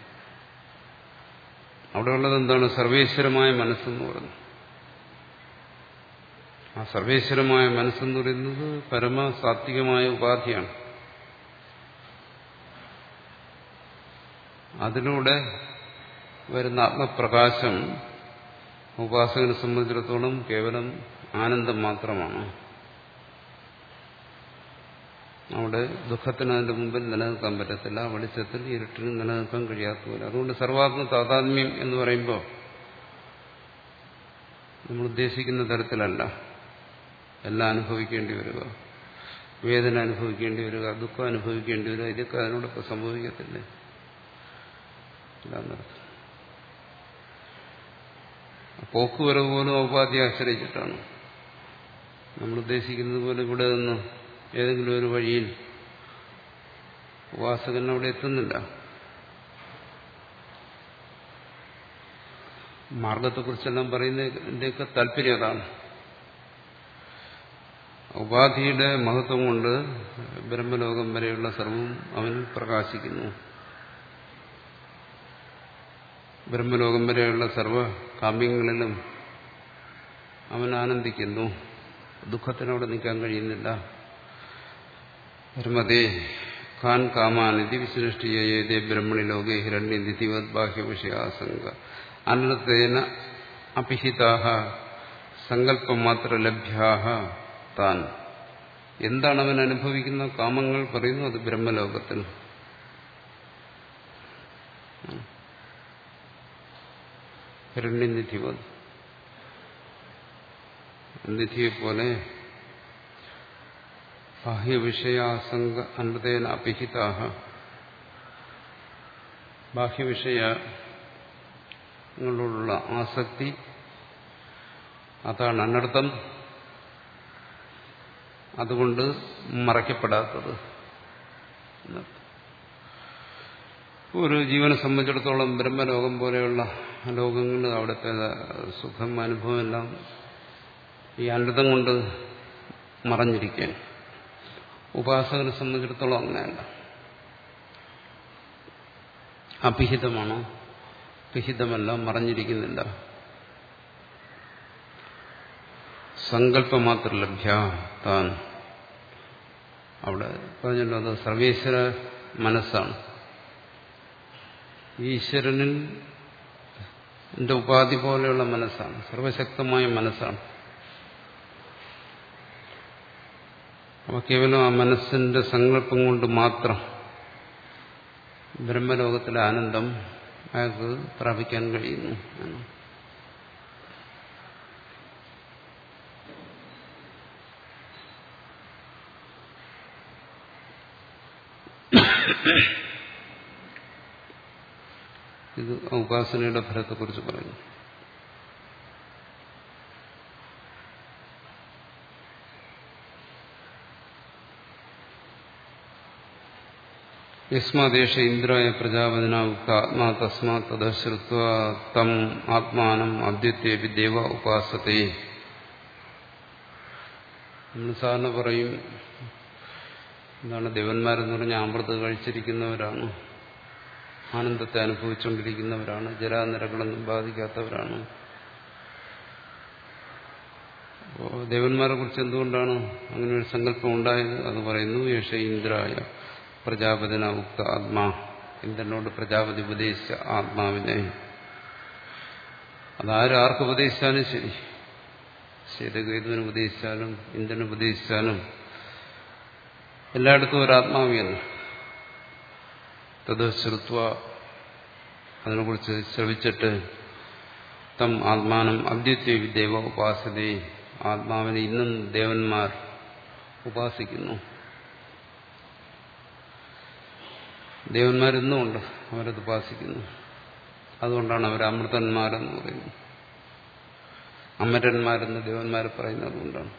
അവിടെ ഉള്ളത് എന്താണ്? സർവേശ്വരമായ മനസ്സെന്ന് പറയുന്നത് ആ സർവേശ്വരമായ മനസ്സെന്ന് പറയുന്നത് പരമസാത്വികമായ ഉപാധിയാണ്. അതിലൂടെ വരുന്ന ആത്മപ്രകാശം ഉപാസകനെ സംബന്ധിച്ചിടത്തോളം കേവലം ആനന്ദം മാത്രമാണ്. അവിടെ ദുഃഖത്തിന് അതിന്റെ മുമ്പിൽ നിലനിൽക്കാൻ പറ്റത്തില്ല. വെളിച്ചത്തിൽ ഇരുട്ടിന് നിലനിൽക്കാൻ കഴിയാത്തപോലെ അതുകൊണ്ട് സർവാത്മ താതാത്മ്യം എന്ന് പറയുമ്പോൾ നമ്മൾ ഉദ്ദേശിക്കുന്ന തരത്തിലല്ല. എല്ലാം അനുഭവിക്കേണ്ടി വരിക. വേദന അനുഭവിക്കേണ്ടി വരിക ദുഃഖം അനുഭവിക്കേണ്ടി വരിക ഇതൊക്കെ അതിനോടൊപ്പം സംഭവിക്കത്തില്ലേ? പോക്കുവരവ് പോലും ഉപാധി ആശ്രയിച്ചിട്ടാണ്. നമ്മൾ ഉദ്ദേശിക്കുന്നത് പോലെ ഇവിടെ നിന്ന് ഏതെങ്കിലും ഒരു വഴിയിൽ ഉപാസകൻ അവിടെ എത്തുന്നില്ല. മാർഗത്തെക്കുറിച്ചെല്ലാം പറയുന്നതിന്റെയൊക്കെ താല്പര്യം അതാണ്. ഉപാധിയുടെ മഹത്വം കൊണ്ട് ബ്രഹ്മലോകം വരെയുള്ള സർവം അവൻ പ്രകാശിക്കുന്നു. ബ്രഹ്മലോകം വരെയുള്ള സർവ കാമ്യങ്ങളിലും അവൻ ആനന്ദിക്കുന്നു. ദുഃഖത്തിനവിടെ നിൽക്കാൻ കഴിയുന്നില്ല. ധർമ്മതേ ഖാൻ കാമാനിധി വിശ്രേഷ്ടിയേതേ ബ്രഹ്മണി ലോകേ ഹിരണ്യനിധിവത് ബാഹ്യവിഷയാസംഗ അനന്തേന അപിഹിതാഹ സങ്കല്പമാത്ര ലഭ്യാഹ താൻ. എന്താണ് അവൻ അനുഭവിക്കുന്ന കാമങ്ങൾ പറയുന്നു അത് ബ്രഹ്മലോകത്തിൽ ഹിരണ്യനിധിവത് നിധിയെ പോലെ ബാഹ്യവിഷയാസംഗ അനൃതേന അപിഹിതാഹ ബാഹ്യവിഷയങ്ങളോടുള്ള ആസക്തി അതാണ് അനർത്ഥം അതുകൊണ്ട് മറയ്ക്കപ്പെടാത്തത്. ഒരു ജീവനെ സംബന്ധിച്ചിടത്തോളം ബ്രഹ്മലോകം പോലെയുള്ള ലോകങ്ങൾ അവിടുത്തെ സുഖം അനുഭവം എല്ലാം ഈ അനൃതം കൊണ്ട് മറഞ്ഞിരിക്കാൻ ഉപാസകനെ സംബന്ധിച്ചിടത്തോളം അങ്ങനെയല്ല. അഭിഹിതമാണോ? പിഹിതമല്ല മറഞ്ഞിരിക്കുന്നില്ല. സങ്കല്പമാത്ര ലഭ്യ താൻ. അവിടെ പറഞ്ഞല്ലോ അത് സർവേശ്വര മനസ്സാണ്. ഈശ്വരനിൽ എന്റെ ഉപാധി പോലെയുള്ള മനസ്സാണ് സർവശക്തമായ മനസ്സാണ്. അപ്പൊ കേവലം ആ മനസ്സിന്റെ സങ്കല്പം കൊണ്ട് മാത്രം ബ്രഹ്മലോകത്തിലെ ആനന്ദം അയാൾക്ക് പ്രാപിക്കാൻ കഴിയുന്നു ഇത് ഉപാസനയുടെ ഫലത്തെക്കുറിച്ച് പറയുന്നു. യസ്മാദേശ ഇന്ദ്രായ പ്രജാപതിന ഉക്ത ആത്മാ തസ്മാ തദശ്രുത്വ തം ആത്മാനം അദ്വിത്യേപി ദേവ ഉപാസത്തെ. നമ്മൾ സാധാരണ പറയും എന്താണ് ദേവന്മാരെന്ന് പറഞ്ഞാൽ അമൃത് കഴിച്ചിരിക്കുന്നവരാണ് ആനന്ദത്തെ അനുഭവിച്ചുകൊണ്ടിരിക്കുന്നവരാണ് ജരാനിരകളൊന്നും ബാധിക്കാത്തവരാണ്. ദേവന്മാരെ കുറിച്ച് എന്തുകൊണ്ടാണ് അങ്ങനെ ഒരു സങ്കല്പം ഉണ്ടായത്? അത് പറയുന്നു യേശ ഇന്ദ്രായ. പ്രജാപതിന ഉക്ത ആത്മാ. ഇന്ദ്രനോട് പ്രജാപതി ഉപദേശിച്ച ആത്മാവിനെ. അതാരും ആർക്ക് ഉപദേശിച്ചാലും ശരി. ശ്വേതകേതുവിന് ഉപദേശിച്ചാലും ഇന്ദ്രന് ഉപദേശിച്ചാലും എല്ലായിടത്തും ഒരു ആത്മാവിയെന്ന് തത് ശ്രുത്വ അതിനെക്കുറിച്ച് ശ്രവിച്ചിട്ട് തം ആത്മാനം അദ്വിത്യ ദേവ ഉപാസതയെ ആത്മാവിനെ ഇന്നും ദേവന്മാർ ഉപാസിക്കുന്നു. ദേവന്മാരിന്നും ഉണ്ട് അവരത് ഉപാസിക്കുന്നു. അതുകൊണ്ടാണ് അവർ അമൃതന്മാരെന്ന് പറയുന്നത്. അമരന്മാരെന്ന് ദേവന്മാർ പറയുന്നത് കൊണ്ടാണ്.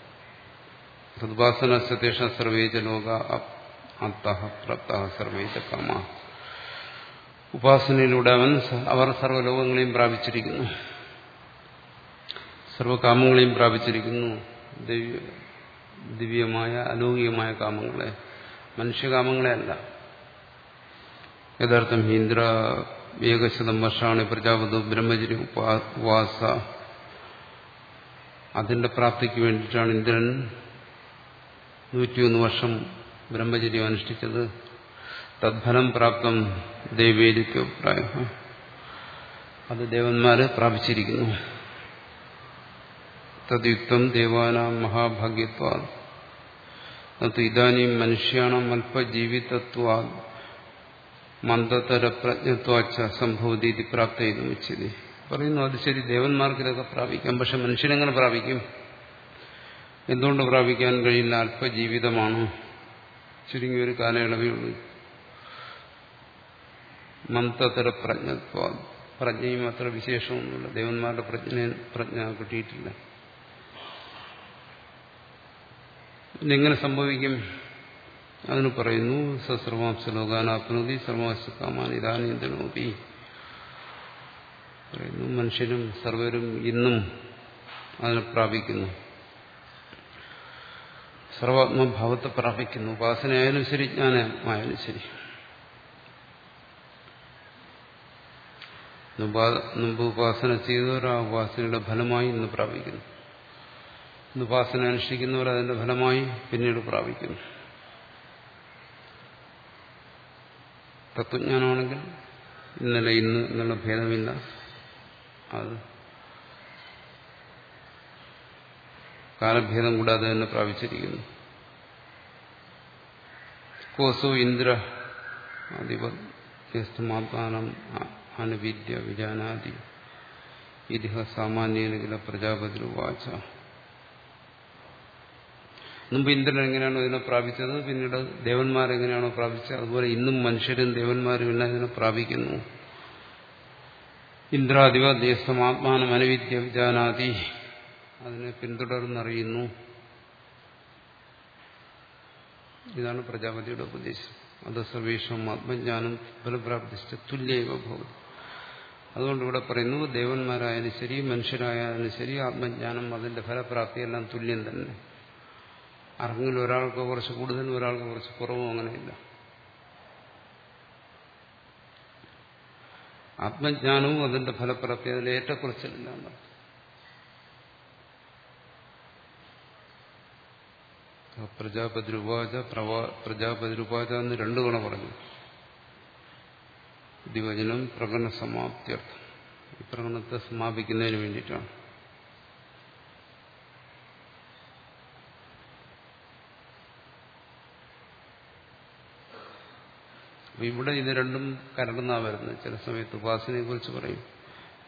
സദ്വാസന സത്യേഷ സർവേജ ലോക അത്തഹ പ്രപ്ത സർവേജ കാമ. ഉപാസനയിലൂടെ അവൻ അവർ സർവലോകങ്ങളെയും പ്രാപിച്ചിരിക്കുന്നു. സർവകാമങ്ങളെയും പ്രാപിച്ചിരിക്കുന്നു. ദിവ്യമായ അലൗകികമായ കാമങ്ങളെ. മനുഷ്യകാമങ്ങളെ അല്ല. യഥാർത്ഥം ഹീന്ദ്ര ഏകശതം വർഷമാണ് പ്രജാപതി ബ്രഹ്മചരി ഉപവാസ. അതിന്റെ പ്രാപ്തിക്ക് വേണ്ടിയിട്ടാണ് ഇന്ദ്രൻ നൂറ്റിയൊന്ന് വർഷം ബ്രഹ്മചര്യം അനുഷ്ഠിച്ചത്. തദ്ഫലം പ്രാപ്തം ദേവേദിക്കഭിപ്രായ അത് ദേവന്മാര് പ്രാപിച്ചിരിക്കുന്നു. തദ്യുക്തം ദേവാനാം മഹാഭാഗ്യത്വാ ഇതാനും മനുഷ്യാണം അല്പജീവിതത്വാ മന്ദതര പ്രജ്ഞത്വാച്ച സംഭവതി പ്രാപ്ത ചെയ്തു വെച്ചത്. പറയുന്നു അത് ശരി ദേവന്മാർക്ക് ഇതൊക്കെ പ്രാപിക്കാം. പക്ഷെ മനുഷ്യനെങ്ങനെ പ്രാപിക്കും? എന്തുകൊണ്ട് പ്രാപിക്കാൻ കഴിയില്ല? അല്പജീവിതമാണ്? ചുരുങ്ങിയ ഒരു കാലയളവേ ഉള്ളൂ മന്ദതര പ്രജ്ഞത്വ പ്രജ്ഞയും അത്ര വിശേഷമൊന്നുമില്ല. ദേവന്മാരുടെ പ്രജ്ഞ പ്രജ്ഞ കിട്ടിയിട്ടില്ല. എങ്ങനെ സംഭവിക്കും? അതിന് പറയുന്നു സസർവാംശ ലോകാനാപ്നോതി സർവാംശ കാമാൻ പറയുന്നു മനുഷ്യരും സർവരും ഇന്നും അതിനെ പ്രാപിക്കുന്നു. സർവാത്മഭാവത്തെ പ്രാപിക്കുന്നു. ഉപാസനയായാലും ശരി ജ്ഞാനമായാലും ശരി. മുമ്പ് ഉപാസന ചെയ്തവർ ആ ഉപാസനയുടെ ഫലമായി ഇന്ന് പ്രാപിക്കുന്നു. ഇന്ന് ഉപാസന അനുഷ്ഠിക്കുന്നവർ അതിന്റെ ഫലമായി പിന്നീട് പ്രാപിക്കുന്നു. തത്വജ്ഞാനമാണെങ്കിൽ ഇന്നലെ ഇന്ന് എന്നുള്ള ഭേദമില്ല. അത് കാലഭേദം കൂടാതെ തന്നെ പ്രാപിച്ചിരിക്കുന്നു. കോസോ ഇന്ദ്ര അധിപത്യസ്തമാത്മാനം അനുവിദ്യ വിജാനാദി. ഇതിഹ സാമാന്യനില പ്രജാപതി വാച മുമ്പ് ഇന്ദ്രൻ എങ്ങനെയാണോ ഇതിനെ പ്രാപിച്ചത് പിന്നീട് ദേവന്മാരെങ്ങനെയാണോ പ്രാപിച്ചത് അതുപോലെ ഇന്നും മനുഷ്യരും ദേവന്മാരും എല്ലാം ഇതിനെ പ്രാപിക്കുന്നു. ഇന്ദ്രാധിപ ദേശമാത്മാനം അനുവിദ്യ വിജാനാദി. അതിനെ പിന്തുടർന്നറിയുന്നു. ഇതാണ് പ്രജാപതിയുടെ ഉപദേശം. അത് സർവേഷം ആത്മജ്ഞാനം ഫലപ്രാപ്തിച്ച തുല്യവ അതുകൊണ്ട് ഇവിടെ പറയുന്നു ദേവന്മാരായാലും ശരി മനുഷ്യരായാലും ശരി ആത്മജ്ഞാനം അതിന്റെ ഫലപ്രാപ്തിയെല്ലാം തുല്യം തന്നെ. അറിഞ്ഞിൽ ഒരാൾക്ക് കുറച്ച് കൂടുതലും ഒരാൾക്ക് കുറച്ച് കുറവും അങ്ങനെയില്ല. ആത്മജ്ഞാനവും അതിന്റെ ഫലപ്രാപ്തി അതിൽ ഏറ്റക്കുറച്ചിലില്ല പ്രജാപതിരുപാച പ്രജാപതിരുപാച എന്ന് രണ്ടു ഗുണം പറഞ്ഞു. ദിവചനം പ്രകടന സമാപ്തിയർത്ഥം ഈ പ്രകടനത്തെ സമാപിക്കുന്നതിന് വേണ്ടിയിട്ടാണ്. ഇവിടെ ഇത് രണ്ടും കലർന്നാ വരുന്നത്. ചില സമയത്ത് ഉപാസനയെ കുറിച്ച് പറയും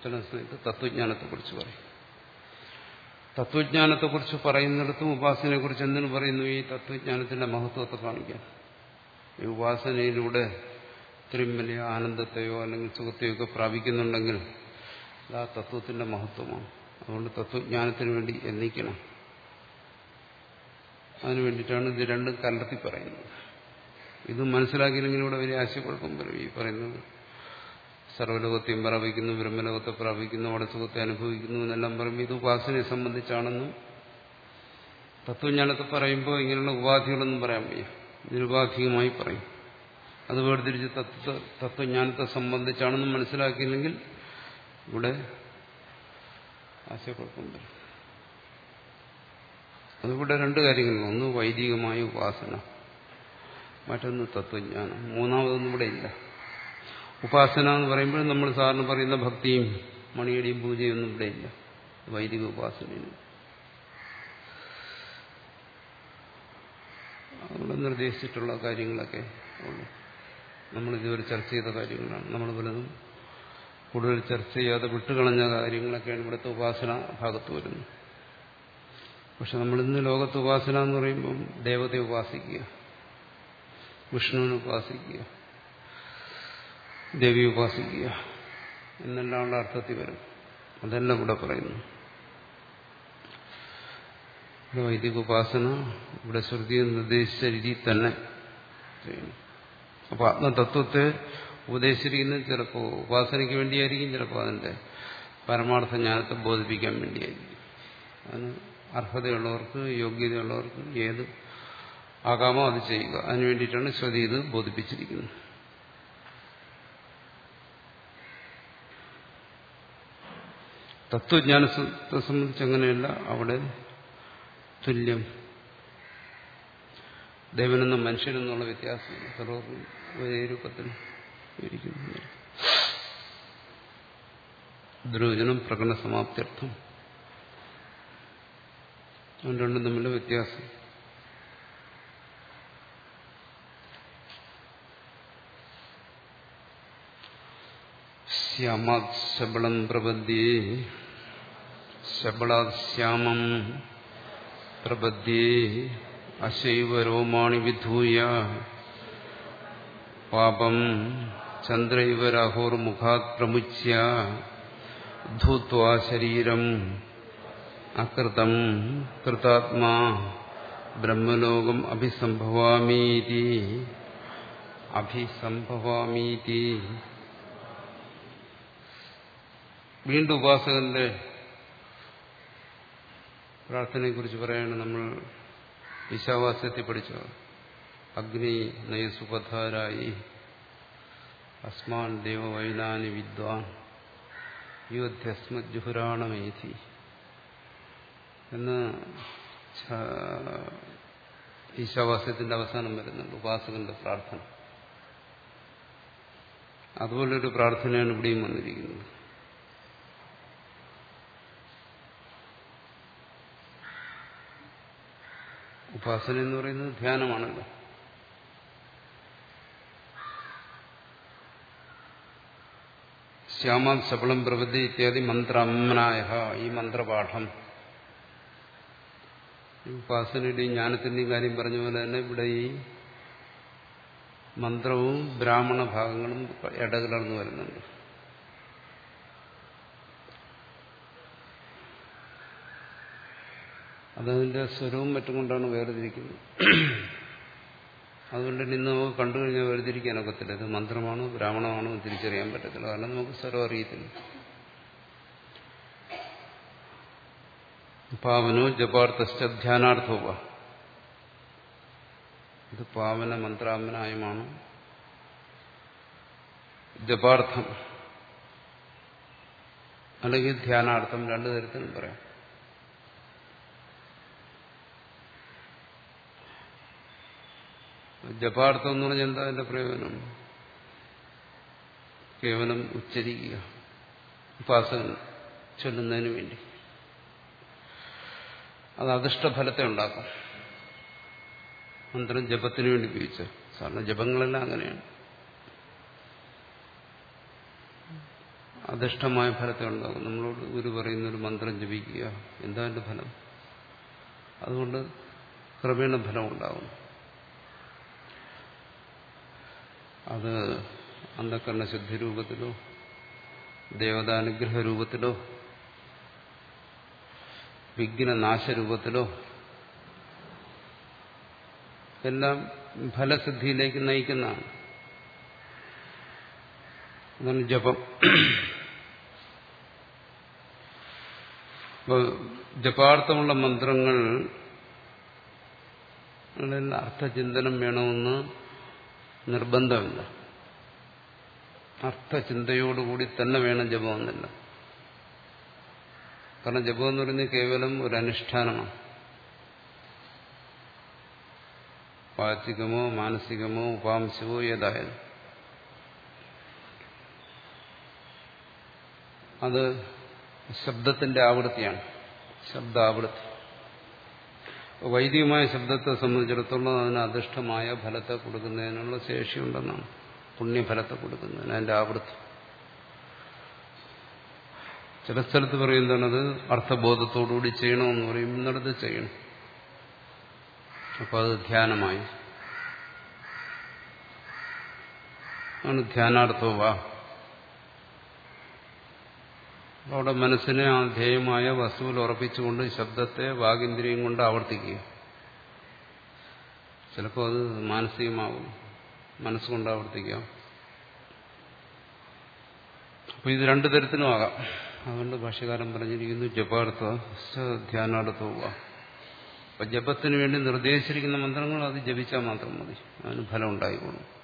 ചില സമയത്ത് തത്വജ്ഞാനത്തെക്കുറിച്ച് പറയും. തത്വജ്ഞാനത്തെക്കുറിച്ച് പറയുന്നിടത്തും ഉപാസനയെക്കുറിച്ച് എന്തിനു പറയുന്നു? ഈ തത്വജ്ഞാനത്തിന്റെ മഹത്വത്തെ കാണിക്കാൻ. ഈ ഉപാസനയിലൂടെ ഇത്രയും വലിയ ആനന്ദത്തെയോ അല്ലെങ്കിൽ സുഖത്തെയോ ഒക്കെ പ്രാപിക്കുന്നുണ്ടെങ്കിൽ അത് ആ തത്വത്തിന്റെ മഹത്വമാണ്. അതുകൊണ്ട് തത്വജ്ഞാനത്തിന് വേണ്ടി എന്നിക്കണം അതിനു വേണ്ടിയിട്ടാണ് ഇത് രണ്ടും കലർത്തി പറയുന്നത്. ഇത് മനസ്സിലാക്കിയില്ലെങ്കിൽ ഇവിടെ വലിയ ആശയക്കുഴപ്പം വരും ഈ പറയുന്നത് സർവലോകത്തെയും പ്രാപിക്കുന്നു ബ്രഹ്മലോകത്തെ പ്രാപിക്കുന്നു അവിടെ സുഖത്തെ അനുഭവിക്കുന്നു എന്നെല്ലാം പറയുമ്പോൾ ഇത് ഉപാസനയെ സംബന്ധിച്ചാണെന്നും തത്വജ്ഞാനത്തെ പറയുമ്പോൾ ഇങ്ങനെയുള്ള ഉപാധികളൊന്നും പറയാൻ വയ്യ. നിരുപാധികമായി പറയും. അത് വേർതിരിച്ച് തത്വ തത്വജ്ഞാനത്തെ സംബന്ധിച്ചാണെന്നും മനസ്സിലാക്കിയില്ലെങ്കിൽ ഇവിടെ ആശയക്കുഴപ്പം വരും അതിവിടെ രണ്ട് കാര്യങ്ങളുണ്ട്. ഒന്ന് വൈദികമായ ഉപാസന. മറ്റൊന്ന് തത്വജ്ഞാനം. മൂന്നാമതൊന്നും ഇവിടെ ഇല്ല. ഉപാസന എന്ന് പറയുമ്പോൾ നമ്മൾ സാറിന് പറയുന്ന ഭക്തിയും മണിയടിയും പൂജയും ഒന്നും ഇവിടെ ഇല്ല. വൈദിക ഉപാസനയാണ്. അവിടെ നിർദ്ദേശിച്ചിട്ടുള്ള കാര്യങ്ങളൊക്കെ ഉള്ളു. നമ്മൾ ഇതുവരെ ചർച്ച ചെയ്ത കാര്യങ്ങളാണ്. നമ്മൾ പലതും കൂടുതൽ ചർച്ച ചെയ്യാതെ വിട്ടുകളഞ്ഞ കാര്യങ്ങളൊക്കെയാണ് ഇവിടുത്തെ ഉപാസന ഭാഗത്ത് വരുന്നത്. പക്ഷെ നമ്മളിന്ന് ലോകത്ത് ഉപാസന എന്ന് പറയുമ്പം ദേവതയെ ഉപാസിക്കുക. വിഷ്ണുവിനെ ഉപാസിക്കുക. ദേവി ഉപാസിക്കുക. എന്നെല്ലാമുള്ള അർത്ഥത്തിൽ വരും. അതെല്ലാം ഇവിടെ പറയുന്നു. വൈദിക ഉപാസന ഇവിടെ ശ്രുതിയെ നിർദ്ദേശിച്ച രീതിയിൽ തന്നെ ചെയ്യുന്നു. അപ്പൊ ആത്മതത്വത്തെ ഉപദേശിച്ചിരിക്കുന്നത് ചിലപ്പോൾ ഉപാസനയ്ക്ക് വേണ്ടിയായിരിക്കും ചിലപ്പോൾ അതിന്റെ പരമാർത്ഥ ജ്ഞാനത്തെ ബോധിപ്പിക്കാൻ വേണ്ടിയായിരിക്കും. അതിന് അർഹതയുള്ളവർക്ക് യോഗ്യതയുള്ളവർക്ക് ഏത് ആകാമോ അത് ചെയ്യുക. അതിനു വേണ്ടിയിട്ടാണ് ശ്രുതി ഇത് ബോധിപ്പിച്ചിരിക്കുന്നത്. തത്വജ്ഞാനത്തെ സംബന്ധിച്ച് അങ്ങനെയല്ല. അവിടെ തുല്യം. ദേവനെന്നും മനുഷ്യനെന്നുള്ള വ്യത്യാസം. സർവർക്കും ഒരേ രൂപത്തിൽ ദ്രോചനം പ്രകടന സമാപ്തിയർത്ഥം. രണ്ടും തമ്മിലുള്ള വ്യത്യാസം. ശ്യാമാത് ശബളം പ്രപദ്യേ. ശബളാത് ശ്യാമം പ്രപദ്യേ. അശൈവ രോമാണി വിധൂയ. പാപം ചന്ദ്രൈവ രാഹോർമുഖാത് പ്രമുച്യ. ധൂത്വാ ശരീരം അകൃതം കൃതാത്മാ. ബ്രഹ്മലോകം അഭിസംഭവാമീതി. അഭിസംഭവാമീതി. വീണ്ടും ഉപാസകന്റെ പ്രാർത്ഥനയെക്കുറിച്ച് പറയാണ് നമ്മൾ ഈശാവാസ്യത്തിൽ പഠിച്ച അഗ്നി നയസുപധാരായി അസ്മാൻ ദേവവൈനാനി വിദ്വാൻ യുദ്ധസ്മജുഹുരാണമേധി എന്ന് ഈശാവാസ്യത്തിന്റെ അവസാനം വരുന്നുണ്ട് ഉപാസകന്റെ പ്രാർത്ഥന. അതുപോലൊരു പ്രാർത്ഥനയാണ് ഇവിടെയും വന്നിരിക്കുന്നത്. ഉപാസന എന്ന് പറയുന്നത് ധ്യാനമാണല്ലോ. ശ്യാമാം ശബളം പ്രവൃത്തി ഇത്യാദി മന്ത്രാമനായ ഈ മന്ത്രപാഠം. ഉപാസനയുടെയും ജ്ഞാനത്തിന്റെയും കാര്യം പറഞ്ഞ പോലെ തന്നെ ഇവിടെ ഈ മന്ത്രവും ബ്രാഹ്മണ ഭാഗങ്ങളും ഇടകലർന്നു വരുന്നുണ്ട്. അതതിന്റെ സ്വരവും മറ്റും കൊണ്ടാണ് വേർതിരിക്കുന്നത്. അതുകൊണ്ട് ഇന്ന് നമുക്ക് കണ്ടു കഴിഞ്ഞാൽ വേർതിരിക്കാനൊക്കത്തില്ല ഇത് മന്ത്രമാണോ ബ്രാഹ്മണമാണോ തിരിച്ചറിയാൻ പറ്റത്തില്ല. കാരണം നമുക്ക് സ്വരം അറിയത്തില്ല. പാവനോ ജപാർത്ഥശ്ച ഇത് പാവന മന്ത്രാമനായമാണ് ജപാർത്ഥം. അല്ലെങ്കിൽ ധ്യാനാർത്ഥം രണ്ടു തരത്തിലും പറയാം. ജപാർത്ഥം എന്ന് പറഞ്ഞാൽ എന്താ അതിന്റെ പ്രയോജനം? കേവലം ഉച്ചരിക്കുക ഉപാസകൻ ചൊല്ലുന്നതിന് വേണ്ടി. അത് അധിഷ്ഠഫലത്തെ ഉണ്ടാക്കും. മന്ത്രം ജപത്തിന് വേണ്ടി ഉപയോഗിച്ച സാറിന് ജപങ്ങളെല്ലാം അങ്ങനെയാണ്. അധിഷ്ഠമായ ഫലത്തെ ഉണ്ടാകും നമ്മളോട് ഗുരു പറയുന്ന ഒരു മന്ത്രം ജപിക്കുക എന്താ ഫലം? അതുകൊണ്ട് ക്രമേണ ഫലം ഉണ്ടാകും അത് അന്ധകരണ ശുദ്ധി രൂപത്തിലോ ദേവതാനുഗ്രഹ രൂപത്തിലോ വിഘ്നനാശരൂപത്തിലോ എല്ലാം ഫലസിദ്ധിയിലേക്ക് നയിക്കുന്നതാണ്. അതാണ് ജപം. ജപാർത്ഥമുള്ള മന്ത്രങ്ങൾ അർത്ഥചിന്തനം വേണമെന്ന് നിർബന്ധമില്ല. അർത്ഥചിന്തയോടുകൂടി തന്നെ വേണം ജപമെന്നില്ല കാരണം ജപം എന്ന് പറയുന്നത് കേവലം ഒരു അനുഷ്ഠാനമാണ്. വാചികമോ മാനസികമോ ഉപാംശമോ ഏതായാലും. അത് ശബ്ദത്തിന്റെ ആവൃത്തിയാണ്. ശബ്ദാവൃത്തി. വൈദികമായ ശബ്ദത്തെ സംബന്ധിച്ചിടത്തോളം അതിന് അധിഷ്ഠമായ ഫലത്തെ കൊടുക്കുന്നതിനുള്ള ശേഷിയുണ്ടെന്നാണ്. പുണ്യഫലത്തെ കൊടുക്കുന്നതിന് അതിന്റെ ആവൃത്തി. ചില സ്ഥലത്ത് പറയുന്നതാണത് അർത്ഥബോധത്തോടുകൂടി ചെയ്യണമെന്ന് പറയും ഇന്നിടത്ത് ചെയ്യണം. അപ്പോൾ അത് ധ്യാനമായി. ആണ് ധ്യാനാർത്ഥവാ അവിടെ മനസ്സിനെ ആ ധ്യേയമായ വസ്തുവിൽ ഉറപ്പിച്ചുകൊണ്ട് ശബ്ദത്തെ വാഗിന്ദ്രിയം കൊണ്ട് ആവർത്തിക്കുക. ചിലപ്പോൾ അത് മാനസികമാവും. മനസ്സുകൊണ്ട് ആവർത്തിക്കാം. അപ്പൊ ഇത് രണ്ടു തരത്തിലും ആകാം. അതുകൊണ്ട് ഭാഷ്യകാരൻ പറഞ്ഞിരിക്കുന്നു ജപാർത്ഥ ധ്യാനാർത്ഥവുക അപ്പം ജപത്തിന് വേണ്ടി നിർദ്ദേശിച്ചിരിക്കുന്ന മന്ത്രങ്ങൾ അത് ജപിച്ചാൽ മാത്രം മതി. അതിന് ഫലം ഉണ്ടായിക്കോളും.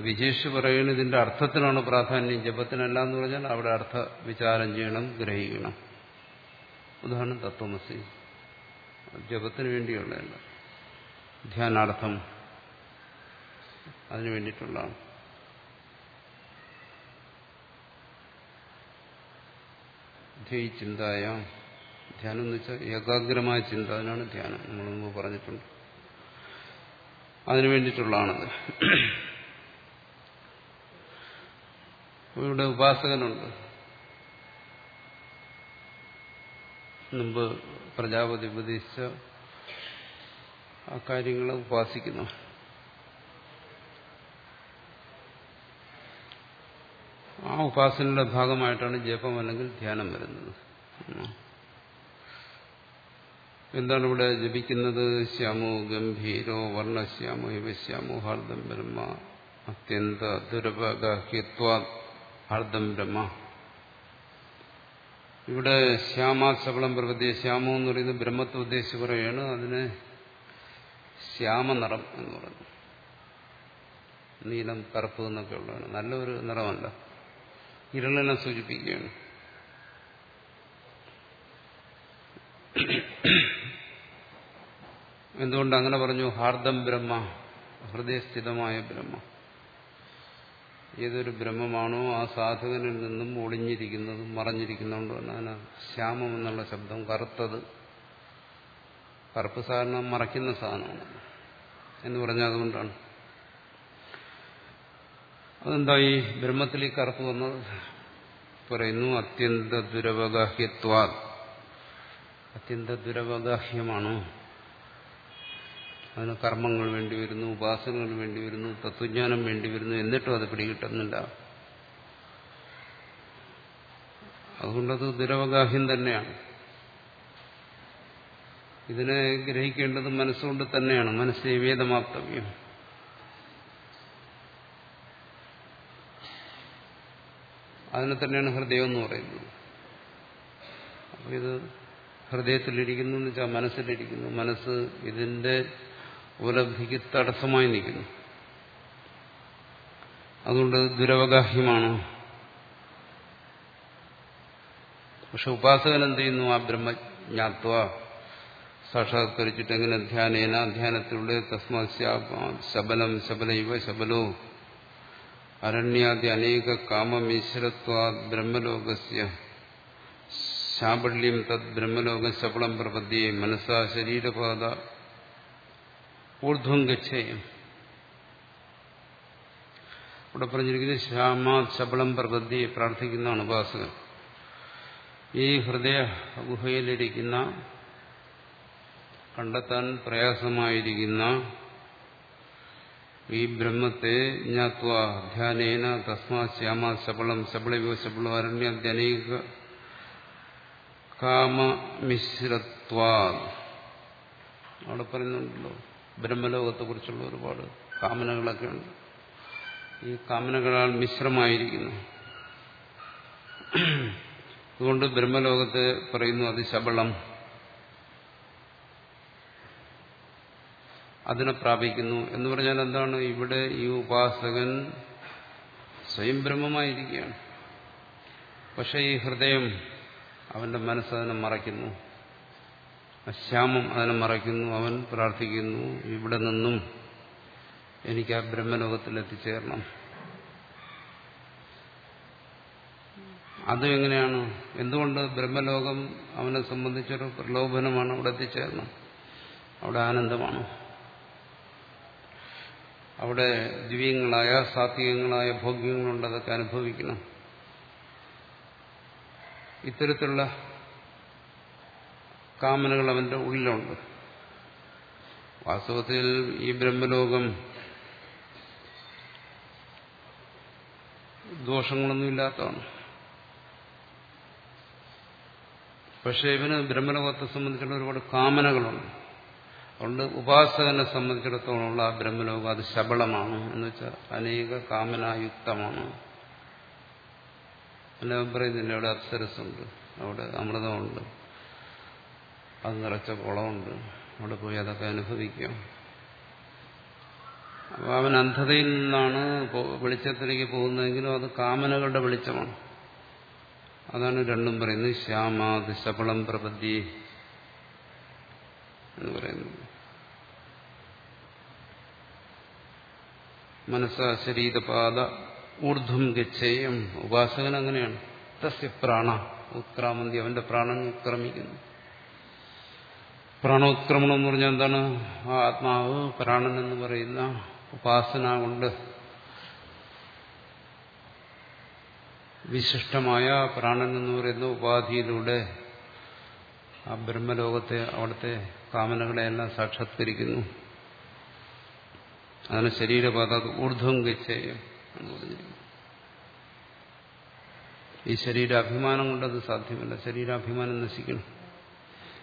വിജേഷ് പറയുന്നത് ഇതിന്റെ അർത്ഥത്തിനാണ് പ്രാധാന്യം. ജപത്തിനല്ല എന്ന് പറഞ്ഞാൽ അവിടെ അർത്ഥ വിചാരം ചെയ്യണം ഗ്രഹിക്കണം. ഉദാഹരണം തത്വമസി. ജപത്തിന് വേണ്ടിയുള്ളതല്ല. ധ്യാനാർത്ഥം അതിനു വേണ്ടിയിട്ടുള്ളതാണ് ധ്യ ചിന്തായ. ധ്യാനം എന്ന് വെച്ചാൽ ഏകാഗ്രമായ ചിന്ത. അതിനാണ് ധ്യാനം. നമ്മൾ മുമ്പ് പറഞ്ഞിട്ടുണ്ട്. അതിനു വേണ്ടിയിട്ടുള്ളതാണത്. ഇവിടെ ഉപാസകനുണ്ട്. മുമ്പ് പ്രജാപതി ഉപദേശിച്ച ആ കാര്യങ്ങളെ ഉപാസിക്കുന്നു. ആ ഉപാസനയുടെ ഭാഗമായിട്ടാണ് ജപം അല്ലെങ്കിൽ ധ്യാനം വരുന്നത്. എന്താണ് ഇവിടെ ജപിക്കുന്നത്? ശ്യാമോ ഗംഭീരോ വർണശ്യാമോ യുവശ്യാമോ ഹാർദം ബ്രഹ്മ. അത്യന്ത ദുരപഗഹ്യത്വാ ഹാർദം ബ്രഹ്മ ഇവിടെ ശ്യാമാസബളം പ്രവൃത്തി ശ്യാമം എന്ന് പറയുന്നത് ബ്രഹ്മത്തെ ഉദ്ദേശിച്ച് പറയുകയാണ്. അതിന് ശ്യാമനിറം എന്ന് പറയുന്നു. നീലം കറുപ്പ് എന്നൊക്കെ ഉള്ളതാണ്. നല്ലൊരു നിറമല്ല. ഇരുളിനെ സൂചിപ്പിക്കുകയാണ്. എന്തുകൊണ്ട് അങ്ങനെ പറഞ്ഞു? ഹാർദം ബ്രഹ്മ ഹൃദയസ്ഥിതമായ ബ്രഹ്മ. ഏതൊരു ബ്രഹ്മമാണോ ആ സാധകനിൽ നിന്നും ഒളിഞ്ഞിരിക്കുന്നതും മറഞ്ഞിരിക്കുന്നതുകൊണ്ട് തന്നെ ശ്യാമം എന്നുള്ള ശബ്ദം കറുത്തത്. കറുപ്പ് സാധനം മറയ്ക്കുന്ന സാധനമാണ് എന്ന് പറഞ്ഞാൽ അതുകൊണ്ടാണ്. അതെന്തായി ബ്രഹ്മത്തിൽ ഈ കറുപ്പ് വന്നത്? പറയുന്നു അത്യന്ത ദുരവഗാഹ്യത്വാ അത്യന്ത ദുരവഗാഹ്യമാണ്? അതിന് കർമ്മങ്ങൾ വേണ്ടിവരുന്നു ഉപാസനകൾ വേണ്ടി വരുന്നു തത്വജ്ഞാനം വേണ്ടിവരുന്നു എന്നിട്ടും അത് പിടികിട്ടുന്നില്ല. അതുകൊണ്ടത് ദുരവഗാഹ്യം തന്നെയാണ്. ഇതിനെ ഗ്രഹിക്കേണ്ടത് മനസ്സുകൊണ്ട് തന്നെയാണ്. മനസ്സ് നിവേദമാപ്തവ്യം അതിനെ തന്നെയാണ് ഹൃദയം എന്ന് പറയുന്നത്. അപ്പോൾ ഇത് ഹൃദയത്തിലിരിക്കുന്നു എന്ന് വെച്ചാൽ മനസ്സിലിരിക്കുന്നു. മനസ്സ് ഇതിന്റെ ഉപലബ്ധിക്ക് തടസ്സമായി നിൽക്കുന്നു. അതുകൊണ്ട് ദുരവഗാഹ്യമാണ്. പക്ഷെ ഉപാസകൻ എന്ത് ചെയ്യുന്നു? ആ ബ്രഹ്മജ്ഞാത്വ സാക്ഷാത്കരിച്ചിട്ട് എങ്ങനെ ധ്യാനേന ധ്യാനത്തിലൂടെ തസ്മാ ശബലം ശബലൈവ ശബലോ അരണ്യാദി അനേക കാമമീശ്വരത്വാ ബ്രഹ്മലോകസ്യ ശാബല്യം തദ് ബ്രഹ്മലോക ശബളം പ്രപദ്യേ മനസ്സാ ശരീരപാത ഊർധ്വം ഗച്ഛേയം ഇവിടെ പറഞ്ഞിരിക്കുന്നത് ശ്യാമാ ശബളം പ്രകൃതി പ്രാർത്ഥിക്കുന്ന ഉപാസകൻ. ഈ ഹൃദയ ഗുഹയിലിരിക്കുന്ന കണ്ടെത്താൻ പ്രയാസമായിരിക്കുന്ന ഈ ബ്രഹ്മത്തെ ജ്ഞാത്വ ധ്യാനേന തസ്മാ ശ്യാമ ശബളം ശബളയോ അരണ്യ അരണ്യനേക കാമമിശ്രത്വാ. അവിടെ പറയുന്നുണ്ടല്ലോ. ബ്രഹ്മലോകത്തെക്കുറിച്ചുള്ള ഒരുപാട് കാമനകളൊക്കെ ഉണ്ട്. ഈ കാമനകളാൽ മിശ്രമായിരിക്കുന്നു. അതുകൊണ്ട് ബ്രഹ്മലോകത്തെ പറയുന്നു അത് ശബളം. അതിനെ പ്രാപിക്കുന്നു. എന്ന് പറഞ്ഞാൽ എന്താണ്? ഇവിടെ ഈ ഉപാസകൻ സ്വയം ബ്രഹ്മമായിരിക്കുകയാണ്. പക്ഷെ ഈ ഹൃദയം അവന്റെ മനസ്സതിനെ മറയ്ക്കുന്നു. അശ്യാമം അതിനെ മറയ്ക്കുന്നു അവൻ പ്രാർത്ഥിക്കുന്നു ഇവിടെ നിന്നും എനിക്ക് ആ ബ്രഹ്മലോകത്തിൽ എത്തിച്ചേരണം. അതും എങ്ങനെയാണ്? എന്തുകൊണ്ട് ബ്രഹ്മലോകം അവനെ സംബന്ധിച്ചൊരു പ്രലോഭനമാണ് അവിടെ എത്തിച്ചേരണം? അവിടെ ആനന്ദമാണ്. അവിടെ ദിവ്യങ്ങളായ സാത്വികങ്ങളായ ഭോഗ്യങ്ങളുണ്ട് അതൊക്കെ അനുഭവിക്കണം. ഇത്തരത്തിലുള്ള കാമനകൾ അവന്റെ ഉള്ളിലുണ്ട്. വാസ്തവത്തിൽ ഈ ബ്രഹ്മലോകം ദോഷങ്ങളൊന്നും ഇല്ലാത്തതാണ്. പക്ഷെ ഇവന് ബ്രഹ്മലോകത്തെ സംബന്ധിച്ചുള്ള ഒരുപാട് കാമനകളുണ്ട്. അതുകൊണ്ട് ഉപാസകനെ സംബന്ധിച്ചിടത്തോളമുള്ള ആ ബ്രഹ്മലോകം അത് ശബളമാണ് എന്ന് വെച്ചാൽ അനേക കാമനായുക്തമാണ്. പിന്നെ പറയുന്നില്ല അവിടെ അപ്സരസുണ്ട് അവിടെ അമൃതമുണ്ട്. അത് നിറച്ച കുളമുണ്ട്. അവിടെ പോയി അതൊക്കെ അനുഭവിക്കാം. അപ്പോൾ അവൻ അന്ധതയിൽ നിന്നാണ് വെളിച്ചത്തിലേക്ക് പോകുന്നതെങ്കിലും അത് കാമനകളുടെ വെളിച്ചമാണ്. അതാണ് രണ്ടും പറയുന്നത്. ശ്യാമ ദിശപളം പ്രപദ്ധി എന്ന് പറയുന്നത്. മനസ്സ ശരീരപാത ഊർധ്വം ഗച്ഛേയം. ഉപാസകൻ അങ്ങനെയാണ്. തസ്യ പ്രാണ. ഉത്ക്രാമന്തി അവന്റെ പ്രാണൻ ഉത്ക്രമിക്കുന്നു പ്രാണോത്ക്രമണം എന്ന് പറഞ്ഞാൽ എന്താണ്? ആ ആത്മാവ് പ്രാണൻ എന്ന് പറയുന്ന ഉപാസന കൊണ്ട് വിശിഷ്ടമായ പ്രാണൻ എന്ന് പറയുന്ന ഉപാധിയിലൂടെ ആ ബ്രഹ്മലോകത്തെ അവിടുത്തെ കാമനകളെയെല്ലാം സാക്ഷാത്കരിക്കുന്നു. അതിന് ശരീരപാത ഊർധ്വം ഗച്ഛേയം എന്ന് പറഞ്ഞിരിക്കുന്നു. ഈ ശരീരാഭിമാനം കൊണ്ടത് സാധ്യമല്ല. ശരീരാഭിമാനം നശിക്കണം.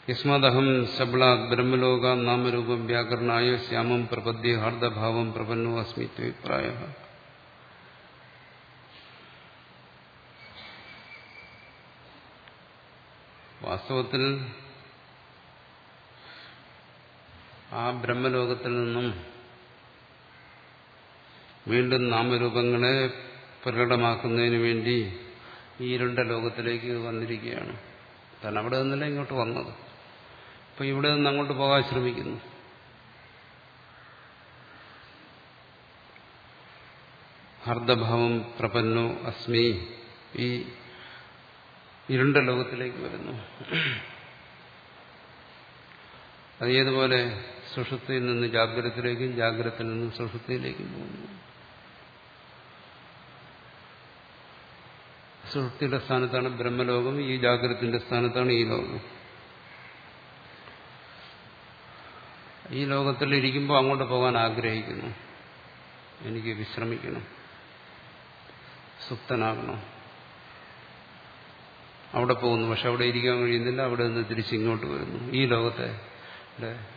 യസ്മാദഹം ശബളാത് ബ്രഹ്മലോക നാമരൂപം വ്യാകരണായ ശ്യാമം പ്രപദ്യ ഹാർദഭാവം പ്രപന്നോ അസ്മിത്വഭിപ്രായ വാസ്തവത്തിൽ ആ ബ്രഹ്മലോകത്തിൽ നിന്നും വീണ്ടും നാമരൂപങ്ങളെ പ്രകടമാക്കുന്നതിന് വേണ്ടി ഈ രണ്ട ലോകത്തിലേക്ക് വന്നിരിക്കുകയാണ്. താൻ അവിടെ നിന്നല്ല ഇങ്ങോട്ട് വന്നത്. അപ്പൊ ഇവിടെ നിന്ന് അങ്ങോട്ട് പോകാൻ ശ്രമിക്കുന്നു. ഹർദഭാവം പ്രപന്നോ അസ്മി ഈ ഇരുണ്ട ലോകത്തിലേക്ക് വരുന്നു. അത് ഏതുപോലെ സുഷുപ്തിയിൽ നിന്ന് ജാഗ്രതത്തിലേക്കും ജാഗ്രതയിൽ നിന്ന് സുഷുപ്തിയിലേക്കും പോകുന്നു. സുഷുപ്തിയുടെ സ്ഥാനത്താണ് ബ്രഹ്മലോകം ഈ ജാഗ്രതത്തിന്റെ സ്ഥാനത്താണ് ഈ ലോകം. ഈ ലോകത്തിൽ ഇരിക്കുമ്പോൾ അങ്ങോട്ട് പോകാൻ ആഗ്രഹിക്കുന്നു. എനിക്ക് വിശ്രമിക്കണം. സുപ്തനാകണം. അവിടെ പോകുന്നു. പക്ഷെ അവിടെ ഇരിക്കാൻ കഴിയുന്നില്ല. അവിടെ നിന്ന് തിരിച്ചിങ്ങോട്ട് വരുന്നു. ഈ ലോകത്തെ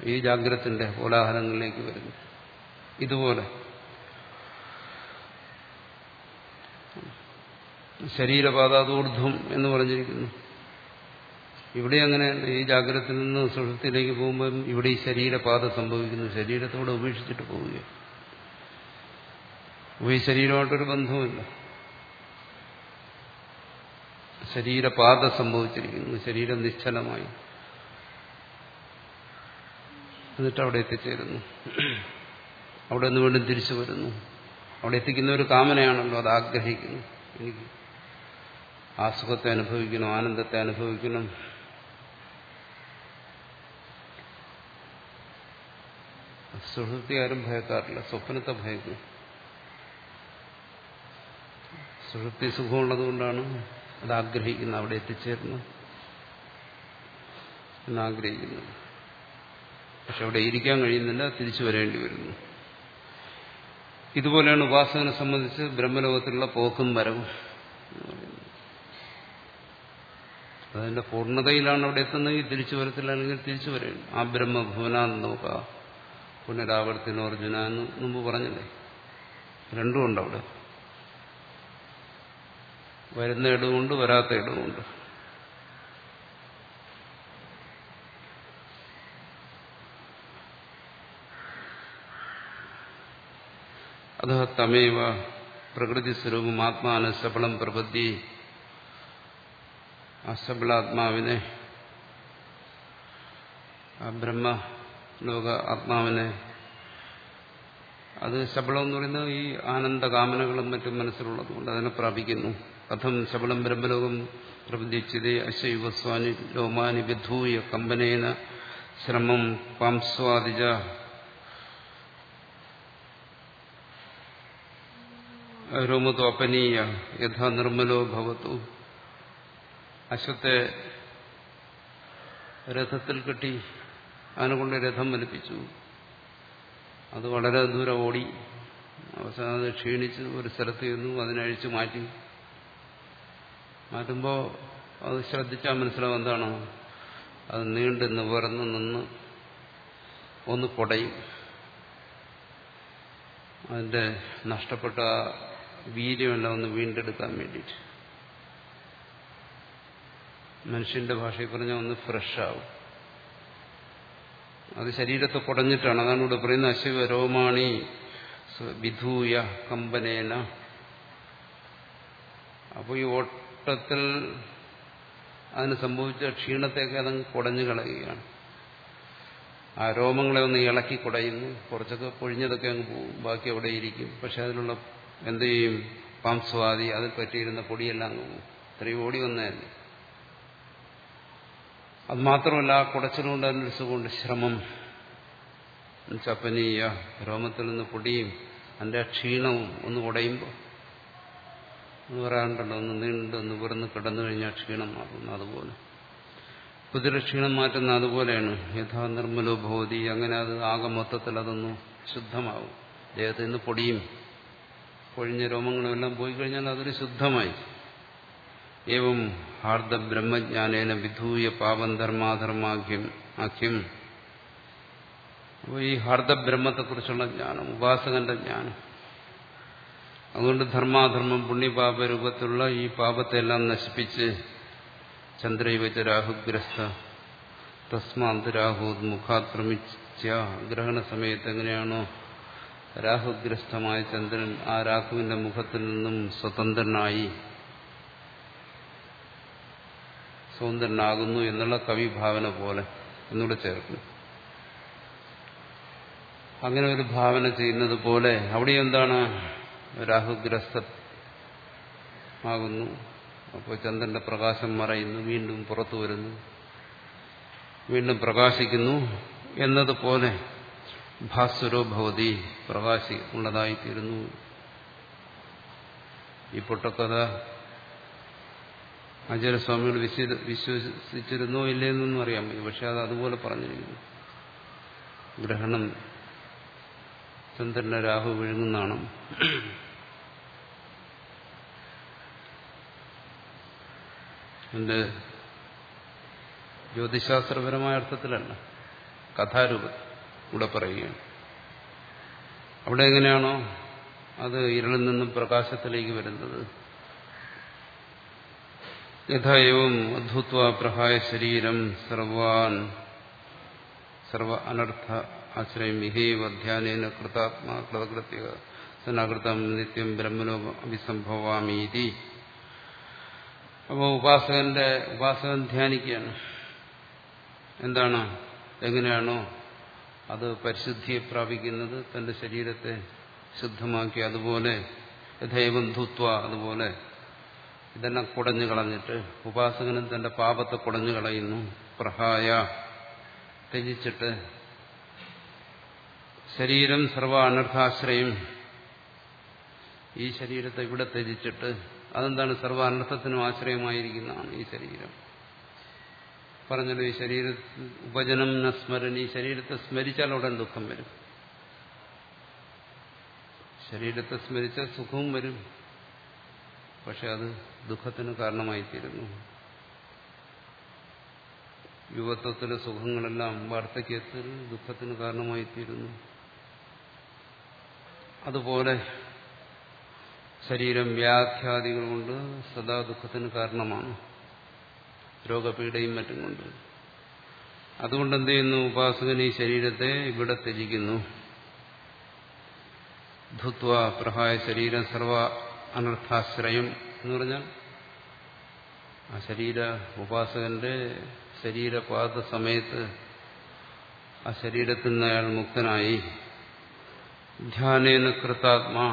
ഈ ജാഗ്രത്തിന്റെ കോലാഹലങ്ങളിലേക്ക് വരുന്നു. ഇതുപോലെ. ശരീരപാതാതൂർധ്വം എന്ന് പറഞ്ഞിരിക്കുന്നു. ഇവിടെ അങ്ങനെ ഈ ജാഗ്രതത്തിൽ നിന്ന് സുഷൃത്തിലേക്ക് പോകുമ്പോൾ ഇവിടെ ഈ ശരീരപാത സംഭവിക്കുന്നു ശരീരത്തോടെ ഉപേക്ഷിച്ചിട്ട് പോവുക ഈ ശരീരമായിട്ടൊരു ബന്ധവുമില്ല. ശരീരപാത സംഭവിച്ചിരിക്കുന്നു ശരീരം നിശ്ചലമായി. എന്നിട്ട് അവിടെ എത്തിച്ചേരുന്നു. അവിടെ നിന്ന് വീണ്ടും തിരിച്ചു വരുന്നു. അവിടെ എത്തിക്കുന്ന ഒരു കാമനയാണല്ലോ അത് ആഗ്രഹിക്കുന്നു. എനിക്ക് ആ സുഖത്തെ അനുഭവിക്കണം ആനന്ദത്തെ അനുഭവിക്കണം സുഹൃത്തി ആരും ഭയക്കാറില്ല. സ്വപ്നത്തെ ഭയക്കും. സുഹൃത്തി സുഖമുള്ളത് കൊണ്ടാണ് അത് ആഗ്രഹിക്കുന്നത് അവിടെ എത്തിച്ചേരുന്നു എന്നാഗ്രഹിക്കുന്നത്. പക്ഷെ അവിടെ ഇരിക്കാൻ കഴിയുന്നില്ല. തിരിച്ചു വരേണ്ടി വരുന്നു. ഇതുപോലെയാണ് ഉപാസകനെ സംബന്ധിച്ച് ബ്രഹ്മലോകത്തിലുള്ള പോക്കും വരവും അതിന്റെ പൂർണതയിലാണ് അവിടെ എത്തുന്നതെങ്കിൽ തിരിച്ചു വരത്തില്ല. അല്ലെങ്കിൽ തിരിച്ചു വരേണ്ടി ആ ബ്രഹ്മഭുവനാന്ന് നോക്കുക പുനരാവർത്തിനോ അർജുന എന്ന് മുമ്പ് പറഞ്ഞില്ലേ? രണ്ടും ഉണ്ട് അവിടെ. വരുന്ന ഇടമുണ്ട് വരാത്ത ഇടമുണ്ട് അത തമേവ പ്രകൃതി സ്വരൂപം ആത്മാന ശബളം പ്രപത്തി ആ ശബളാത്മാവിനെ ആ ബ്രഹ്മലോക ആത്മാവിനെ. അത് ശബളം എന്ന് പറയുന്നത് ഈ ആനന്ദകാമനകളും മറ്റും മനസ്സിലുള്ളതുകൊണ്ട് അതിനെ പ്രാപിക്കുന്നു. കഥം ശബളം ബ്രഹ്മലോകം പ്രബന്ധിച്ചതേ അശൈവസ്വാനി ലോമാനി വിധൂയ കമ്പനേന ശ്രമം പാംസ്വാദിജ. രോമതോപനീയ യഥാ നിർമ്മലോ ഭവത്തു അശ്വത്തെ രഥത്തിൽ കെട്ടി അതിനെക്കൊണ്ട് രഥം വലിപ്പിച്ചു. അത് വളരെ ദൂരെ ഓടി. അവസാനം അത് ക്ഷീണിച്ച് ഒരു സ്ഥലത്ത് ചെന്നു അതിനഴിച്ചു മാറ്റി. മാറ്റുമ്പോൾ അത് ശ്രദ്ധിച്ചാൽ മനസ്സിലാവും എന്താണോ. അത് നീണ്ടു നിവർന്ന് നിന്ന് ഒന്ന് പൊടയും. അതിന്റെ നഷ്ടപ്പെട്ട വീര്യമെല്ലാം ഒന്ന് വീണ്ടെടുക്കാൻ വേണ്ടിയിട്ട്. മനുഷ്യന്റെ ഭാഷയിൽ പറഞ്ഞാൽ ഒന്ന് ഫ്രഷാവും. അത് ശരീരത്തെ കുടഞ്ഞിട്ടാണ് അതാണ് ഇവിടെ പറയുന്നത് അശിവ രോമാണി വിധൂയ കമ്പനേന. അപ്പോൾ ഈ ഓട്ടത്തിൽ അതിന് സംഭവിച്ച ക്ഷീണത്തെയൊക്കെ അതങ്ങ് കുടഞ്ഞു കളയുകയാണ്. ആ രോമങ്ങളെ ഒന്ന് ഇളക്കി കുടയുന്നു. കുറച്ചൊക്കെ പൊഴിഞ്ഞതൊക്കെ അങ്ങ് പോകും ബാക്കി അവിടെ ഇരിക്കും. പക്ഷെ അതിനുള്ള എന്ത് ചെയ്യും? പാംസ്വാദി അതിൽ പറ്റിയിരുന്ന പൊടിയെല്ലാം അങ്ങ് പോകും ഇത്രയും ഓടി വന്നതല്ലേ? അത് മാത്രമല്ല ആ കുടച്ചിലുകൊണ്ട് അതിനൊരു സുഖമുണ്ട് ശ്രമം ചപ്പനീയ രോമത്തിൽ നിന്ന് പൊടിയും അതിന്റെ ക്ഷീണവും ഒന്ന് കുടയുമ്പോൾ എന്ന് പറയാറുണ്ടല്ലോ ഒന്ന് നീണ്ട് ഒന്ന് വെറുന്ന് കിടന്നു കഴിഞ്ഞാൽ ക്ഷീണം മാറുന്നു അതുപോലെ. കുതിര ക്ഷീണം മാറ്റുന്ന അതുപോലെയാണ്. യഥാ നിർമ്മലോ ഭവതി അങ്ങനെ അത് ആകെ മൊത്തത്തിൽ അതൊന്ന് ശുദ്ധമാവും. ദേഹത്തിൽ നിന്ന് പൊടിയും പൊഴിഞ്ഞ രോമങ്ങളും എല്ലാം പോയി കഴിഞ്ഞാൽ അതൊരു ശുദ്ധമായി. ഏവം ഹാർദ ബ്രഹ്മജ്ഞാനേന വിധൂയ പാപം ധർമാധർമാഖ്യം ആഖ്യം ഈ ഹാർദ ബ്രഹ്മത്തെക്കുറിച്ചുള്ള ജ്ഞാനം ഉപാസകന്റെ ജ്ഞാനം। അതുകൊണ്ട് ധർമാധർമ്മം പുണ്യപാപ രൂപത്തിലുള്ള ഈ പാപത്തെ എല്ലാം നശിപ്പിച്ച് ചന്ദ്രയുവച്ച രാഹുഗ്രസ്ത തസ്മാന്ത് രാഹുത് മുഖാക്രമിച്ച ഗ്രഹണ സമയത്ത് എങ്ങനെയാണോ രാഹുഗ്രസ്തമായ ചന്ദ്രൻ ആ രാഹുവിന്റെ മുഖത്തിൽ നിന്നും സ്വതന്ത്രനായി സ്വതന്ത്രനാകുന്നു എന്നുള്ള കവിഭാവന പോലെ എന്നൂടെ ചേർക്കുന്നു. അങ്ങനെ ഒരു ഭാവന ചെയ്യുന്നത് പോലെ അവിടെ എന്താണ്? രാഹുഗ്രസ്ത ആകുന്നു അപ്പോൾ ചന്ദ്രന്റെ പ്രകാശം മറയുന്നു വീണ്ടും പുറത്തു വരുന്നു വീണ്ടും പ്രകാശിക്കുന്നു എന്നതുപോലെ ഭാസ്വരോ ഭവതി പ്രകാശി ഉള്ളതായിത്തീരുന്നു. ഈ പൊട്ടക്കഥ ആചാര്യസ്വാമികൾ വിശ്വസിച്ചിരുന്നോ ഇല്ലയെന്നൊന്നും അറിയാൻ പറ്റും പക്ഷെ അത് അതുപോലെ പറഞ്ഞിരിക്കുന്നു. ഗ്രഹണം ചന്ദ്രന്റെ രാഹു വിഴുങ്ങുന്നതാണ് എന്റെ ജ്യോതിശാസ്ത്രപരമായ അർത്ഥത്തിലല്ല. കഥാരൂപം ഇവിടെ പറയുകയാണ്. അവിടെ എങ്ങനെയാണോ അത് ഇരുളിൽ നിന്നും പ്രകാശത്തിലേക്ക് വരുന്നത്. യഥായവും അദ്ഭുത്വ പ്രഹായ ശരീരം സർവാൻ സർവ അനർത്ഥ ആശ്രയം ഇഹൈവ ധ്യാനേന കൃതാത്മാ കൃതകൃത്യ സനാകൃതം നിത്യം ബ്രഹ്മനോ അഭിസംഭവാമീതി അപ്പോൾ ഉപാസകന്റെ ഉപാസകൻ ധ്യാനിക്കുകയാണ്. എന്താണ്? എങ്ങനെയാണോ അത് പരിശുദ്ധിയെ പ്രാപിക്കുന്നത് തന്റെ ശരീരത്തെ ശുദ്ധമാക്കി അതുപോലെ യഥൈവന്ധുത്വ അതുപോലെ ഇതെല്ലാം കുടഞ്ഞു കളഞ്ഞിട്ട് ഉപാസകനും തന്റെ പാപത്തെ കുടഞ്ഞു കളയുന്നു. പ്രഹായ. ത്യജിച്ചിട്ട് ശരീരം സർവ അനർത്ഥാശ്രയം ഈ ശരീരത്തെ ഇവിടെ ത്യജിച്ചിട്ട് അതെന്താണ് സർവ അനർത്ഥത്തിനും ആശ്രയമായിരിക്കുന്നതാണ് ഈ ശരീരം. പറഞ്ഞല്ലോ ഈ ശരീര ഉപജനം ന സ്മരൻ ഈ ശരീരത്തെ സ്മരിച്ചാൽ ഉടൻ ദുഃഖം വരും. ശരീരത്തെ സ്മരിച്ചാൽ സുഖവും വരും. പക്ഷെ അത് ദുഃഖത്തിന് കാരണമായി കാരണമായിത്തീരുന്നു. യുവത്വത്തിലെ സുഖങ്ങളെല്ലാം വാർദ്ധക്യത്തിൽ ദുഃഖത്തിന് കാരണമായി കാരണമായിത്തീരുന്നു. അതുപോലെ ശരീരം വ്യാഖ്യാദികൾ കൊണ്ട് സദാ ദുഃഖത്തിന് കാരണമാണ്. രോഗപീഠയും മറ്റും കൊണ്ട്. അതുകൊണ്ട് എന്ത് ചെയ്യുന്നു? ഉപാസകൻ ഈ ശരീരത്തെ ഇവിടെ ത്യജിക്കുന്നു. ധുത്വ പ്രഹായ ശരീരം സർവ അനർത്ഥാശ്രയം എന്ന് പറഞ്ഞാൽ ആ ശരീര ഉപാസകന്റെ ശരീരപാത സമയത്ത് ആ ശരീരത്തിൽ നിന്ന് അയാൾ മുക്തനായി. ധ്യാനേന കൃതാത്മാ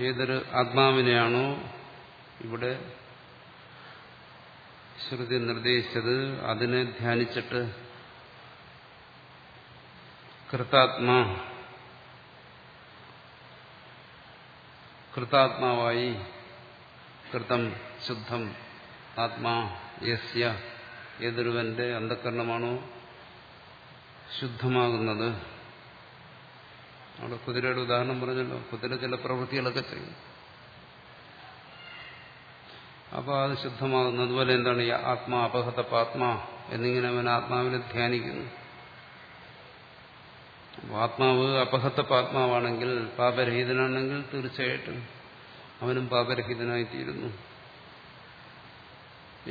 ഏതൊരു ആത്മാവിനെയാണോ ഇവിടെ ശ്രുതി നിർദ്ദേശിച്ചത് അതിനെ ധ്യാനിച്ചിട്ട് കൃതാത്മാ കൃതാത്മാവായി കൃതം ശുദ്ധം ആത്മാ യസ്യ ഏതൊരുവന്റെ അന്ധകരണമാണോ ശുദ്ധമാകുന്നത്. അവിടെ കുതിരയുടെ ഉദാഹരണം പറഞ്ഞല്ലോ. കുതിര ചില പ്രവൃത്തികളൊക്കെ ചെയ്യും. അപ്പോൾ അത് ശുദ്ധമാകുന്നു അതുപോലെ എന്താണ് ഈ ആത്മാ അപഹത പാത്മാ എന്നിങ്ങനെ അവൻ ആത്മാവിനെ ധ്യാനിക്കുന്നു. ആത്മാവ് അപഹത്ത പാത്മാവാണെങ്കിൽ പാപരഹിതനാണെങ്കിൽ തീർച്ചയായിട്ടും അവനും പാപരഹിതനായിത്തീരുന്നു.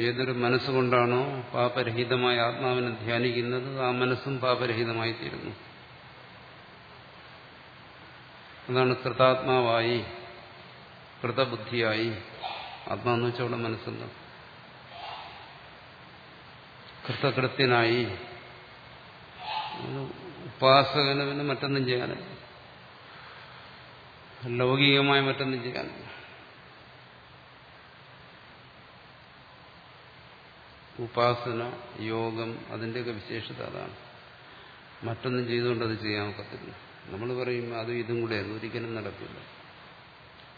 ഏതൊരു മനസ്സുകൊണ്ടാണോ പാപരഹിതമായ ആത്മാവിനെ ധ്യാനിക്കുന്നത് ആ മനസ്സും പാപരഹിതമായി തീരുന്നു അതാണ് കൃതാത്മാവായി കൃതബുദ്ധിയായി ആത്മാന്ന് വെച്ചാൽ അവിടെ മനസ്സെന്ന് കൃതകൃത്യനായി. ഉപാസകന് പിന്നെ മറ്റൊന്നും ചെയ്യാനില്ല ലൗകികമായ മറ്റൊന്നും ചെയ്യാനില്ല ഉപാസന യോഗം അതിന്റെയൊക്കെ വിശേഷത അതാണ്. മറ്റൊന്നും ചെയ്തുകൊണ്ട് അത് ചെയ്യാൻ ഒക്കത്തില്ല. നമ്മൾ പറയും അതും ഇതും കൂടെ ഒരിക്കലും നടക്കില്ല.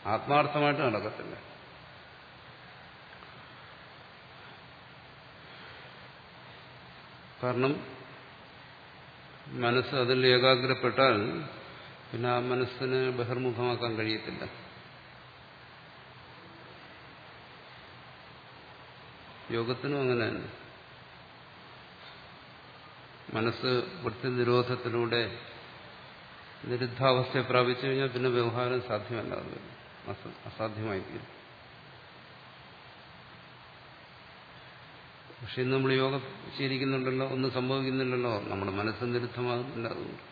ആത്മാർത്ഥമായിട്ട് നടക്കത്തില്ല. കാരണം മനസ്സ് അതിൽ ഏകാഗ്രപ്പെട്ടാൽ പിന്നെ ആ മനസ്സിന് ബഹിർമുഖമാക്കാൻ കഴിയത്തില്ല. യോഗത്തിനും അങ്ങനെ തന്നെ. മനസ്സ് വൃത്തി നിരോധത്തിലൂടെ നിരുദ്ധാവസ്ഥയെ പ്രാപിച്ചു കഴിഞ്ഞാൽ പിന്നെ വ്യവഹാരം സാധ്യമല്ലാതെ അസാധ്യമായി തീരും പക്ഷെ ഇന്ന് നമ്മൾ യോഗ ശീലിക്കുന്നുണ്ടല്ലോ ഒന്നും സംഭവിക്കുന്നില്ലല്ലോ നമ്മുടെ മനസ്സ് നിരുദ്ധമാകുന്നില്ല അതുകൊണ്ട്.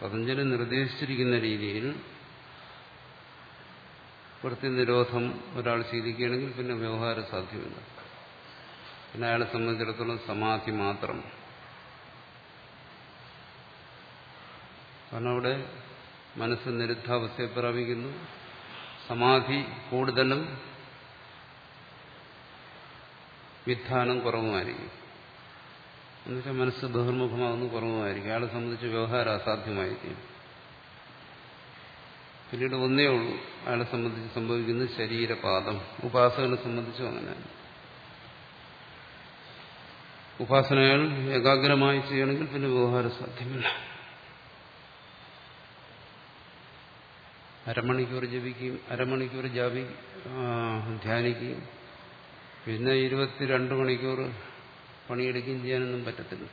പതഞ്ജലി നിർദ്ദേശിച്ചിരിക്കുന്ന രീതിയിൽ വൃത്തി നിരോധം ഒരാൾ ശീലിക്കുകയാണെങ്കിൽ പിന്നെ വ്യവഹാരം സാധ്യമല്ല പിന്നെ അയാളെ സംബന്ധിച്ചിടത്തോളം സമാധി മാത്രം. കാരണം അവിടെ മനസ്സ് നിരുദ്ധാവസ്ഥയെ പ്രാപിക്കുന്നു. സമാധി കൂടുതലും വിധാനം കുറവുമായിരിക്കും. എന്നുവെച്ചാൽ മനസ്സ് ബഹിർമുഖമാകുന്നു കുറവുമായിരിക്കും. അയാളെ സംബന്ധിച്ച് വ്യവഹാരം അസാധ്യമായിരിക്കും. പിന്നീട് ഒന്നേ ഉള്ളൂ. അയാളെ സംബന്ധിച്ച് സംഭവിക്കുന്നത് ശരീരപാദം. ഉപാസകനെ സംബന്ധിച്ചും അങ്ങനെയാണ് ഉപാസനകൾ ഏകാഗ്രമായി ചെയ്യണമെങ്കിൽ പിന്നെ വ്യവഹാരം സാധ്യമല്ല. അരമണിക്കൂർ ജപിക്കുകയും അരമണിക്കൂർ ജാപി ധ്യാനിക്കുകയും പിന്നെ ഇരുപത്തിരണ്ട് മണിക്കൂർ പണിയെടുക്കുകയും ചെയ്യാനൊന്നും പറ്റത്തില്ല.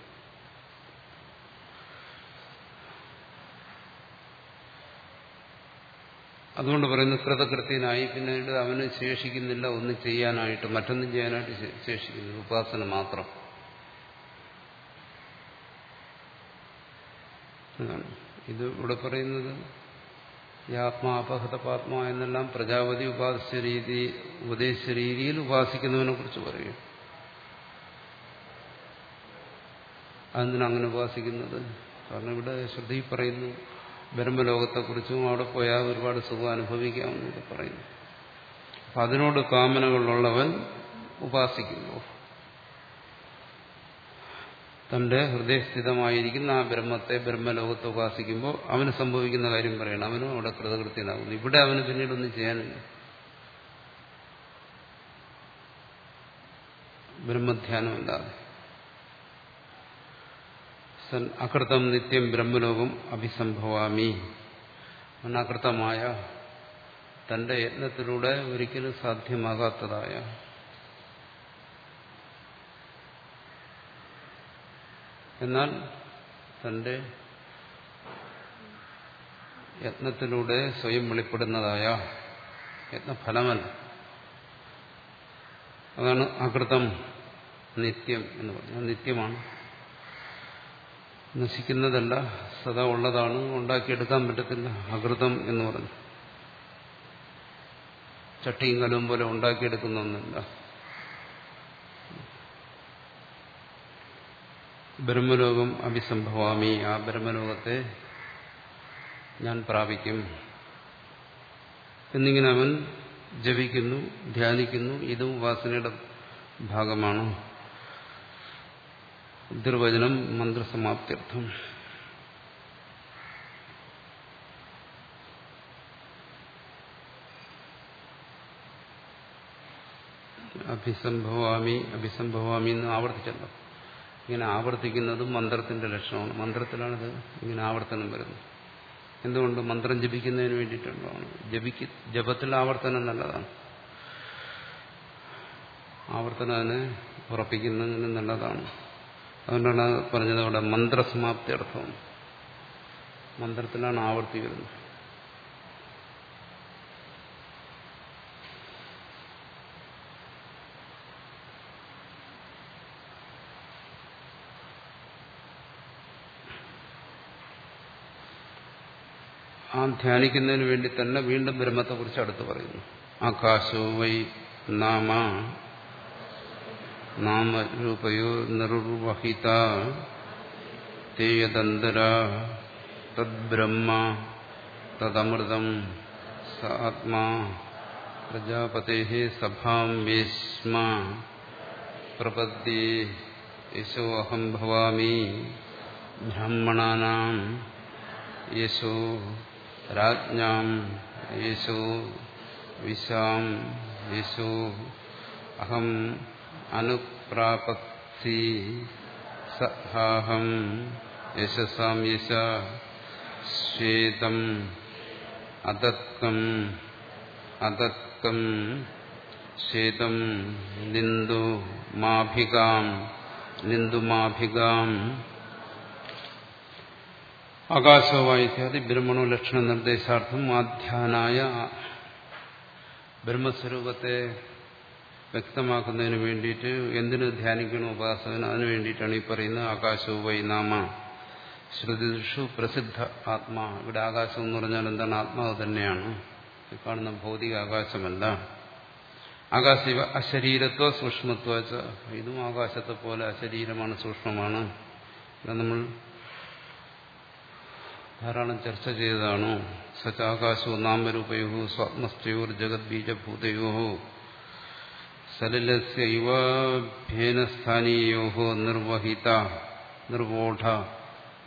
അതുകൊണ്ട് പറയുന്നു കൃതകൃത്യനായി പിന്നീട് അവന് ശേഷിക്കുന്നില്ല ഒന്നും ചെയ്യാനായിട്ട് മറ്റൊന്നും ചെയ്യാനായിട്ട് ശേഷിക്കുന്നില്ല ഉപാസന മാത്രം. ഇത് ഇവിടെ പറയുന്നത് ഈ ആത്മാപഹത പാത്മ എന്നെല്ലാം പ്രജാപതി ഉപാസിച്ച രീതി ഉപദേശിച്ച രീതിയിൽ ഉപാസിക്കുന്നതിനെ കുറിച്ച് പറയും. അതെന്തിനാ അങ്ങനെ ഉപാസിക്കുന്നത്? കാരണം ഇവിടെ ശ്രുതി പറയുന്നു ബ്രഹ്മലോകത്തെക്കുറിച്ചും അവിടെ പോയാൽ ഒരുപാട് സുഖം അനുഭവിക്കാമെന്നൊക്കെ പറയുന്നു. അപ്പം അതിനോട് കാമനകളുള്ളവൻ ഉപാസിക്കുന്നു. തന്റെ ഹൃദയസ്ഥിതമായിരിക്കുന്ന ആ ബ്രഹ്മത്തെ ബ്രഹ്മലോകത്ത് ഉപാസിക്കുമ്പോൾ അവന് സംഭവിക്കുന്ന കാര്യം പറയണം. അവനും അവിടെ കൃതകൃത്യനാകുന്നു. ഇവിടെ അവന് പിന്നീടൊന്നും ചെയ്യാനില്ല. ബ്രഹ്മധ്യാനമല്ലാതെ അകൃതം നിത്യം ബ്രഹ്മലോകം അഭിസംഭവാമി. അനകൃതമായ തന്റെ യത്നത്തിലൂടെ ഒരിക്കലും സാധ്യമാകാത്തതായ എന്നാൽ തന്റെ യത്നത്തിലൂടെ സ്വയം വെളിപ്പെടുന്നതായ യത്നഫലമല്ല. അതാണ് അകൃതം നിത്യം എന്ന് പറഞ്ഞാൽ നിത്യമാണ്. നശിക്കുന്നതല്ല സദാ ഉള്ളതാണ് ഉണ്ടാക്കിയെടുക്കാൻ പറ്റത്തില്ല. അകൃതം എന്ന് പറഞ്ഞു. ചട്ടിയും കലവും പോലെ ഉണ്ടാക്കിയെടുക്കുന്ന ഒന്നല്ല. ബ്രഹ്മലോകം അഭിസംഭവാമി. ആ ബ്രഹ്മലോകത്തെ ഞാൻ പ്രാപിക്കും. എന്നിങ്ങനെ അവൻ ജപിക്കുന്നു ധ്യാനിക്കുന്നു. ഇതും ഉപാസനയുടെ ഭാഗമാണ്. ദുർവചനം മന്ത്രസമാപ്ത്യർത്ഥം. അഭിസംഭവാമി അഭിസംഭവാമി എന്ന് ആവർത്തിച്ചല്ലോ. ഇങ്ങനെ ആവർത്തിക്കുന്നതും മന്ത്രത്തിന്റെ ലക്ഷണമാണ്. മന്ത്രത്തിലാണിത് ഇങ്ങനെ ആവർത്തനം വരുന്നത്. എന്തുകൊണ്ട് മന്ത്രം ജപിക്കുന്നതിന് വേണ്ടിയിട്ടുള്ളതാണ് ജപിക്ക് ജപത്തിൽ ആവർത്തനം നല്ലതാണ്. ആവർത്തനം അതിനെ ഉറപ്പിക്കുന്നതിന് നല്ലതാണ്. അതുകൊണ്ടാണ് പറഞ്ഞത് അവിടെ മന്ത്രസമാപ്തി അർത്ഥം. മന്ത്രത്തിലാണ് ആവർത്തി വരുന്നത്. ധ്യാനിക്കുന്നതിന് വേണ്ടി തന്നെ വീണ്ടും ബ്രഹ്മത്തെക്കുറിച്ച് അടുത്ത് പറയുന്നു. ആകാശോ വൈ നാമ നാമരൂപയോ നിർവഹിത തേയതന്തര തദ്ബ്രഹ്മ തദമൃതം സ ആത്മാ പ്രജാപതേ സഭാം വേശ്മ പ്രപദ്യേ യശോ അഹം ഭവാമി ബ്രാഹ്മണാനാം യശോ രാജ്ഞാം യേശോ വിശാം യേശു അഹം അനുപ്രാപക്തി സഹാഹം യശസാം യശ ശ്വേതം അതത്കം അതത്കം ശ്വേതം നിന്ദു മാഭികാം നിന്ദുമാഭികാം ആകാശവായിത്യാദി ബ്രഹ്മണോ ലക്ഷണ നിർദ്ദേശാർത്ഥം ആധ്യാനായ ബ്രഹ്മസ്വരൂപത്തെ വ്യക്തമാക്കുന്നതിന് വേണ്ടിയിട്ട് എന്തിനു ധ്യാനിക്കണം ഉപാസകന് അതിനു വേണ്ടിയിട്ടാണ് ഈ പറയുന്നത് ആകാശവുമായി നാമ. ശ്രുതിഷു പ്രസിദ്ധ ആത്മാ. ഇവിടെ ആകാശം എന്ന് പറഞ്ഞാൽ എന്താണ്? ആത്മാവ് തന്നെയാണ്. ഈ കാണുന്ന ഭൗതിക ആകാശമല്ല. ആകാശ അശരീരത്വ സൂക്ഷ്മത്വ ഇതും ആകാശത്തെ പോലെ അശരീരമാണ് സൂക്ഷ്മമാണ്. നമ്മൾ ധാരാളം ചർച്ച ചെയ്തതാണോ. സച്ചാകാശോ നാമരൂപയോ സ്വാത്മസ്ഥയോർ ജഗദ്ബീജഭൂതയോ സലിലസ്യ യുവഭേനസ്ഥാനീയോ നിർവഹിത നിർവോഢ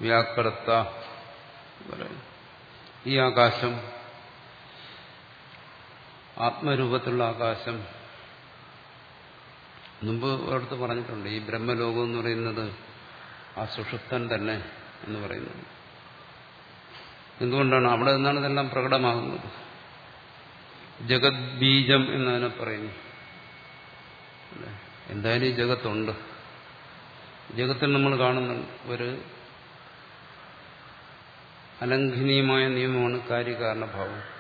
വ്യാകർത്ത ഈ ആകാശം ആത്മരൂപത്തിലുള്ള ആകാശം. മുമ്പ് അടുത്ത് പറഞ്ഞിട്ടുണ്ട് ഈ ബ്രഹ്മലോകം എന്ന് പറയുന്നത് ആ സുഷുപ്തൻ തന്നെ എന്ന് പറയുന്നത്. എന്തുകൊണ്ടാണ്? അവിടെ നിന്നാണ് ഇതെല്ലാം പ്രകടമാകുന്നത്. ജഗത് ബീജം എന്നതിനെ പറയുന്നു. എന്തായാലും ഈ ജഗത്തുണ്ട്. ജഗത്തിൽ നമ്മൾ കാണുന്ന ഒരു അലംഘനീയമായ നിയമമാണ് കാര്യകാരണഭാവം.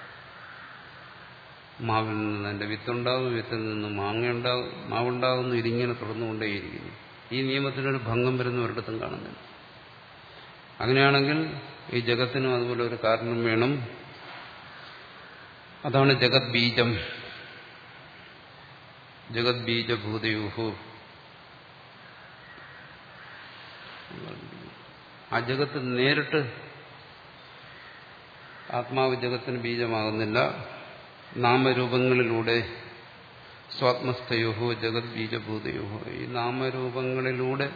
മാവിൽ നിന്ന് എന്റെ വിത്തുണ്ടാകും വിത്തിൽ നിന്ന് മാങ്ങയുണ്ടാകും മാവുണ്ടാകുന്നു ഇതിങ്ങനെ തുടർന്നുകൊണ്ടേയിരിക്കുന്നു. ഈ നിയമത്തിനൊരു ഭംഗം വരുന്ന ഒരിടത്തും കാണുന്നില്ല. അങ്ങനെയാണെങ്കിൽ ഈ ജഗത്തിനും അതുപോലെ ഒരു കാരണം വേണം. അതാണ് ജഗത് ബീജം. ജഗത് ബീജഭൂതയൂഹു. ആ ജഗത്ത് നേരിട്ട് ആത്മാവ് ജഗത്തിന് ബീജമാകുന്നില്ല. നാമരൂപങ്ങളിലൂടെ സ്വാത്മസ്ഥയോഹോ ജഗത് ബീജഭൂതയോഹോ. ഈ നാമരൂപങ്ങളിലൂടെ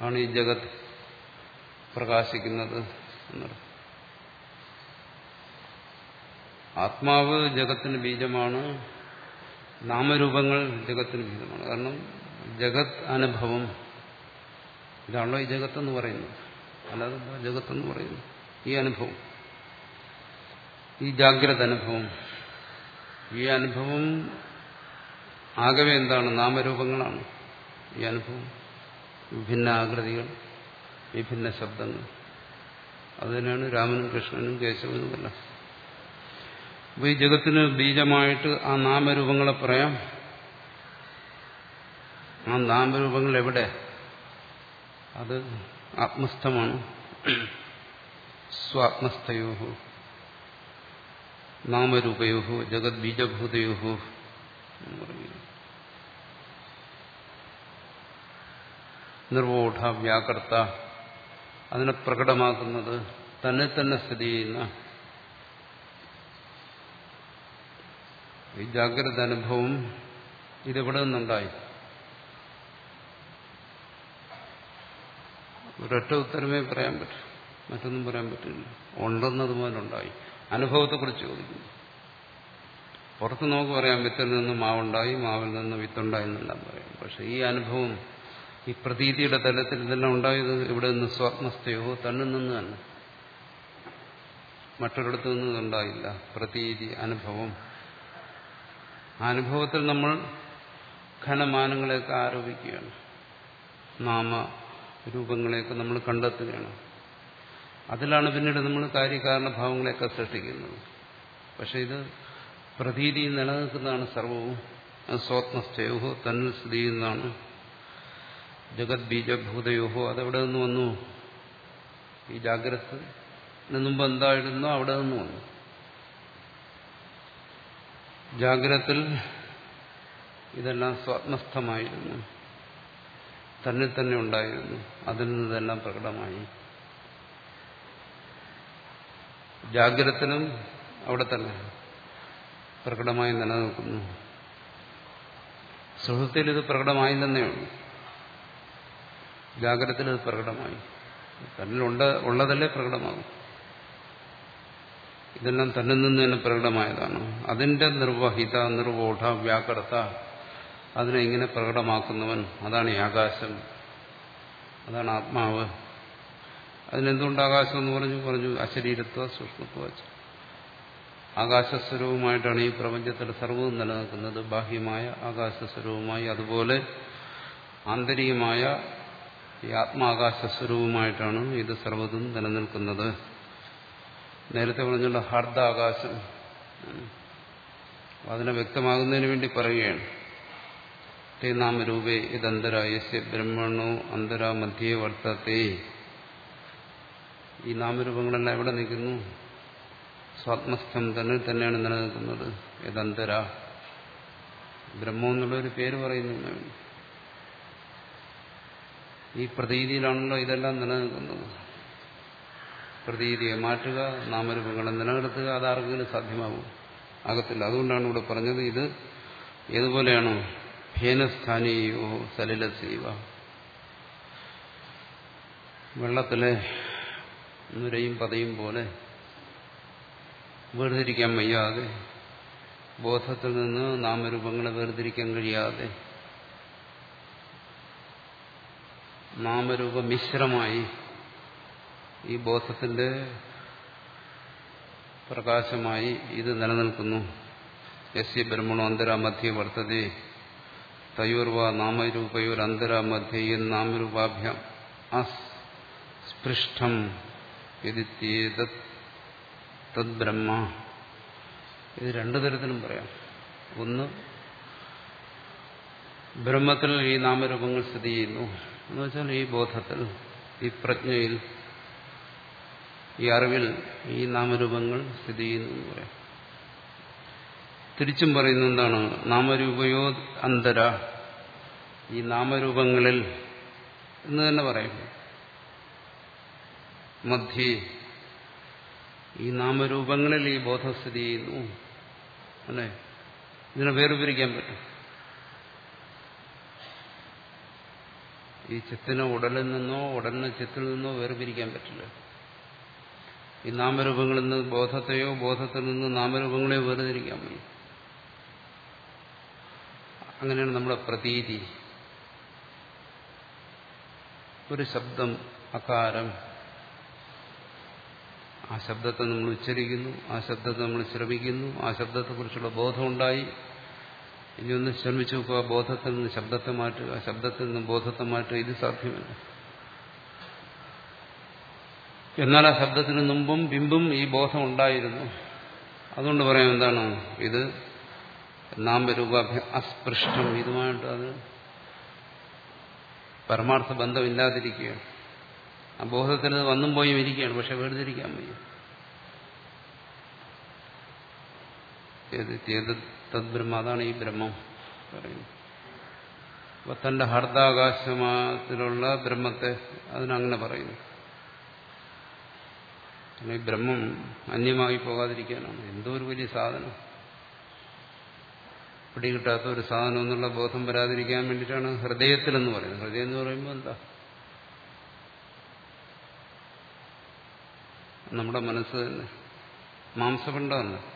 ആണ് ഈ ജഗത് പ്രകാശിക്കുന്നത് എന്നർത്ഥം. ആത്മാവ് ജഗത്തിന് ബീജമാണ് നാമരൂപങ്ങൾ ജഗത്തിന് ബീജമാണ്. കാരണം ജഗത് അനുഭവം ഇതാണല്ലോ ഈ ജഗത്തെന്ന് പറയുന്നത്. അല്ലാതെ ജഗത്തെന്ന് പറയുന്നു ഈ അനുഭവം. ഈ ജാഗ്രത അനുഭവം. ഈ അനുഭവം ആകവെ എന്താണ്? നാമരൂപങ്ങളാണ്. ഈ അനുഭവം വിഭിന്ന ആകൃതികൾ വിഭിന്ന ശബ്ദങ്ങൾ. അതുതന്നെയാണ് രാമനും കൃഷ്ണനും കേശവനും എല്ലാം അപ്പോൾ ഈ ജഗത്തിന് ബീജമായിട്ട് ആ നാമരൂപങ്ങളെ പറയാം. ആ നാമരൂപങ്ങൾ എവിടെ? അത് ആത്മസ്ഥമാണ്. സ്വാത്മസ്ഥയോ നാമരൂപയോ ജഗത് ബീജഭൂതയോ നിർവോഢ വ്യാകർത്ത അതിനെ പ്രകടമാക്കുന്നത് തന്നെ തന്നെ സ്ഥിതി ചെയ്യുന്ന ഈ ജാഗ്രത അനുഭവം ഇതെവിടെ നിന്നുണ്ടായി. ഒരൊറ്റ ഉത്തരമേ പറയാൻ പറ്റൂ. മറ്റൊന്നും പറയാൻ പറ്റില്ല. ഉണ്ടെന്നത് മുതലുണ്ടായി. അനുഭവത്തെക്കുറിച്ച് ചോദിക്കുന്നു. പുറത്ത് നമുക്ക് പറയാം വിത്തിൽ നിന്ന് മാവുണ്ടായി മാവിൽ നിന്ന് വിത്തുണ്ടായി എന്നെല്ലാം പറയാം. പക്ഷെ ഈ അനുഭവം ഈ പ്രതീതിയുടെ തലത്തിൽ ഇതെല്ലാം ഉണ്ടായത് ഇവിടെ നിന്ന് സ്വാത്മസ്ഥയോ തന്നിൽ നിന്ന് തന്നെ. മറ്റൊരിടത്തു നിന്നും ഉണ്ടായില്ല പ്രതീതി അനുഭവം. അനുഭവത്തിൽ നമ്മൾ ഘനമാനങ്ങളെയൊക്കെ ആരോപിക്കുകയാണ്. നാമ രൂപങ്ങളെയൊക്കെ നമ്മൾ കണ്ടെത്തുകയാണ്. അതിലാണ് പിന്നീട് നമ്മൾ കാര്യകാരണഭാവങ്ങളെയൊക്കെ സൃഷ്ടിക്കുന്നത്. പക്ഷെ ഇത് പ്രതീതി നിലനിൽക്കുന്നതാണ് സർവവും. സ്വാത്മസ്ഥയോ തന്നിൽ സ്ഥിതി ചെയ്യുന്നതാണ്. ജഗത് ബീജഭൂതയോഹോ അതെവിടെ നിന്ന് വന്നു. ഈ ജാഗ്രത മുമ്പ് എന്തായിരുന്നോ അവിടെ നിന്ന് വന്നു. ജാഗ്രത്തിൽ ഇതെല്ലാം സ്വാത്മസ്ഥമായിരുന്നു. തന്നിൽ തന്നെ ഉണ്ടായിരുന്നു. അതിൽ നിന്നെല്ലാം പ്രകടമായി. ജാഗ്രതനും അവിടെ തന്നെ പ്രകടമായി നിലനിൽക്കുന്നു. സുഹൃത്തിൽ ഇത് പ്രകടമായി ഉള്ളൂ ജാഗ്രതത്തിൽ അത് പ്രകടമായി. തന്നിലുണ്ട ഉള്ളതല്ലേ പ്രകടമാകും. ഇതെല്ലാം തന്നിൽ നിന്ന് തന്നെ പ്രകടമായതാണ്. അതിന്റെ നിർവഹിത നിർവോഢ വ്യാകർത്ത അതിനെ ഇങ്ങനെ പ്രകടമാക്കുന്നവൻ അതാണ് ഈ ആകാശം. അതാണ് ആത്മാവ്. അതിനെന്തുകൊണ്ട് ആകാശം എന്ന് പറഞ്ഞു? പറഞ്ഞു അശരീരത്വ സൂക്ഷ്മത്വ ആകാശസ്വരൂപമായിട്ടാണ് ഈ പ്രപഞ്ചത്തിൽ സർവവും നിലനിൽക്കുന്നത്. ബാഹ്യമായ ആകാശസ്വരൂപമായി അതുപോലെ ആന്തരികമായ ഈ ആത്മാകാശസ്വരൂപമായിട്ടാണ് ഇത് സർവതും നിലനിൽക്കുന്നത്. നേരത്തെ പറഞ്ഞുള്ള ഹർദാകാശം. അതിനെ വ്യക്തമാകുന്നതിന് വേണ്ടി പറയുകയാണ്. തേ നാമരൂപേ ഇതന്തര യസ്യ ബ്രഹ്മണോ അന്തര മധ്യേ വർത്തത്തെ. ഈ നാമരൂപങ്ങളെല്ലാം എവിടെ നിൽക്കുന്നു? സ്വാത്മസ്ഥം തന്നെ തന്നെയാണ് നിലനിൽക്കുന്നത്. ഇതന്തര. ബ്രഹ്മം എന്നുള്ളൊരു പേര് പറയുന്നു. ഈ പ്രതീതിയിലാണല്ലോ ഇതെല്ലാം നിലനിൽക്കുന്നത്. പ്രതീതിയെ മാറ്റുക നാമരൂപങ്ങളെ നിലനിർത്തുക അതാർക്കെങ്കിലും സാധ്യമാകും ആകത്തില്ല. അതുകൊണ്ടാണ് ഇവിടെ പറഞ്ഞത് ഇത് ഏതുപോലെയാണോ? ഭേനസ്ഥാനീയോ സലിലസീവ. വെള്ളത്തിലെ നുരയും പതയും പോലെ വേർതിരിക്കാൻ വയ്യാതെ ബോധത്തിൽ നിന്ന് നാമരൂപങ്ങളെ വേർതിരിക്കാൻ കഴിയാതെ നാമരൂപ മിശ്രമായി ഈ ബോധത്തിന്റെ പ്രകാശമായി ഇത് നിലനിൽക്കുന്നു. എസ് സി ബ്രഹ്മണോ അന്തരാമധ്യ വർത്തതി. തയോർവ നാമരൂപയോർ അന്തരാമധ്യ നാമരൂപാഭ്യം അസ്പൃഷ്ടം തദ്ബ്രഹ്മ. ഇത് രണ്ടു തരത്തിലും പറയാം. ഒന്ന് ബ്രഹ്മത്തിൽ ഈ നാമരൂപങ്ങൾ സ്ഥിതി ചെയ്യുന്നു. എന്ന് വെച്ചാൽ ഈ ബോധത്തിൽ ഈ പ്രജ്ഞയിൽ ഈ അറിവിൽ ഈ നാമരൂപങ്ങൾ സ്ഥിതി ചെയ്യുന്നു എന്ന് പറയാം. തിരിച്ചും പറയുന്ന എന്താണ്? നാമരൂപയോ അന്തര ഈ നാമരൂപങ്ങളിൽ എന്ന് തന്നെ പറയും. മധ്യേ ഈ നാമരൂപങ്ങളിൽ ഈ ബോധസ്ഥിതി ചെയ്യുന്നു. അല്ലേ? ഇതിനെ വേർപിരിക്കാൻ പറ്റും. ഈ ചിത്തിനെ ഉടലിൽ നിന്നോ ഉടലിനെ ചിത്തിൽ നിന്നോ വേർപിരിക്കാൻ പറ്റില്ല. ഈ നാമരൂപങ്ങളിൽ നിന്ന് ബോധത്തെയോ ബോധത്തിൽ നിന്ന് നാമരൂപങ്ങളെയോ വേർതിരിക്കാൻ വയ്യ. അങ്ങനെയാണ് നമ്മുടെ പ്രതീതി. ഒരു ശബ്ദം അകാരം. ആ ശബ്ദത്തെ നമ്മൾ ഉച്ചരിക്കുന്നു ആ ശബ്ദത്തെ നമ്മൾ ശ്രമിക്കുന്നു ആ ശബ്ദത്തെക്കുറിച്ചുള്ള ബോധമുണ്ടായി. ഇനി ഒന്ന് ശ്രമിച്ചു നോക്കുക. ബോധത്തിൽ നിന്ന് ശബ്ദത്തെ മാറ്റുക. ശബ്ദത്തിൽ നിന്ന് ബോധത്തെ മാറ്റുക. ഇത് സാധ്യമല്ല. എന്നാൽ ആ ശബ്ദത്തിന് മുമ്പും പിമ്പും ഈ ബോധം ഉണ്ടായിരുന്നു. അതുകൊണ്ട് പറയാം എന്താണ്? ഇത് നാമരൂപാഭ്യ അസ്പൃഷ്ടം. ഇതുമായിട്ട് അത് പരമാർത്ഥ ബന്ധമില്ലാതിരിക്കുകയാണ്. ആ ബോധത്തിന് വന്നും പോയും ഇരിക്കുകയാണ്. പക്ഷെ വേർതിരിക്കാൻ വയ്യ. തദ്ബ്രഹ്മ അതാണ് ഈ ബ്രഹ്മം പറയുന്നത്. അപ്പൊ തന്റെ ഹർദാകാശത്തിലുള്ള ബ്രഹ്മത്തെ അതിനങ്ങനെ പറയുന്നു. ഈ ബ്രഹ്മം അന്യമായി പോകാതിരിക്കാനാണ്. എന്തോ ഒരു വലിയ സാധനം. പിടികിട്ടാത്ത ഒരു സാധനം എന്നുള്ള ബോധം വരാതിരിക്കാൻ വേണ്ടിയിട്ടാണ് ഹൃദയത്തിലെന്ന് പറയുന്നത്. ഹൃദയം എന്ന് പറയുമ്പോൾ എന്താ? നമ്മുടെ മനസ്സ് തന്നെ. മാംസപിണ്ഡമല്ല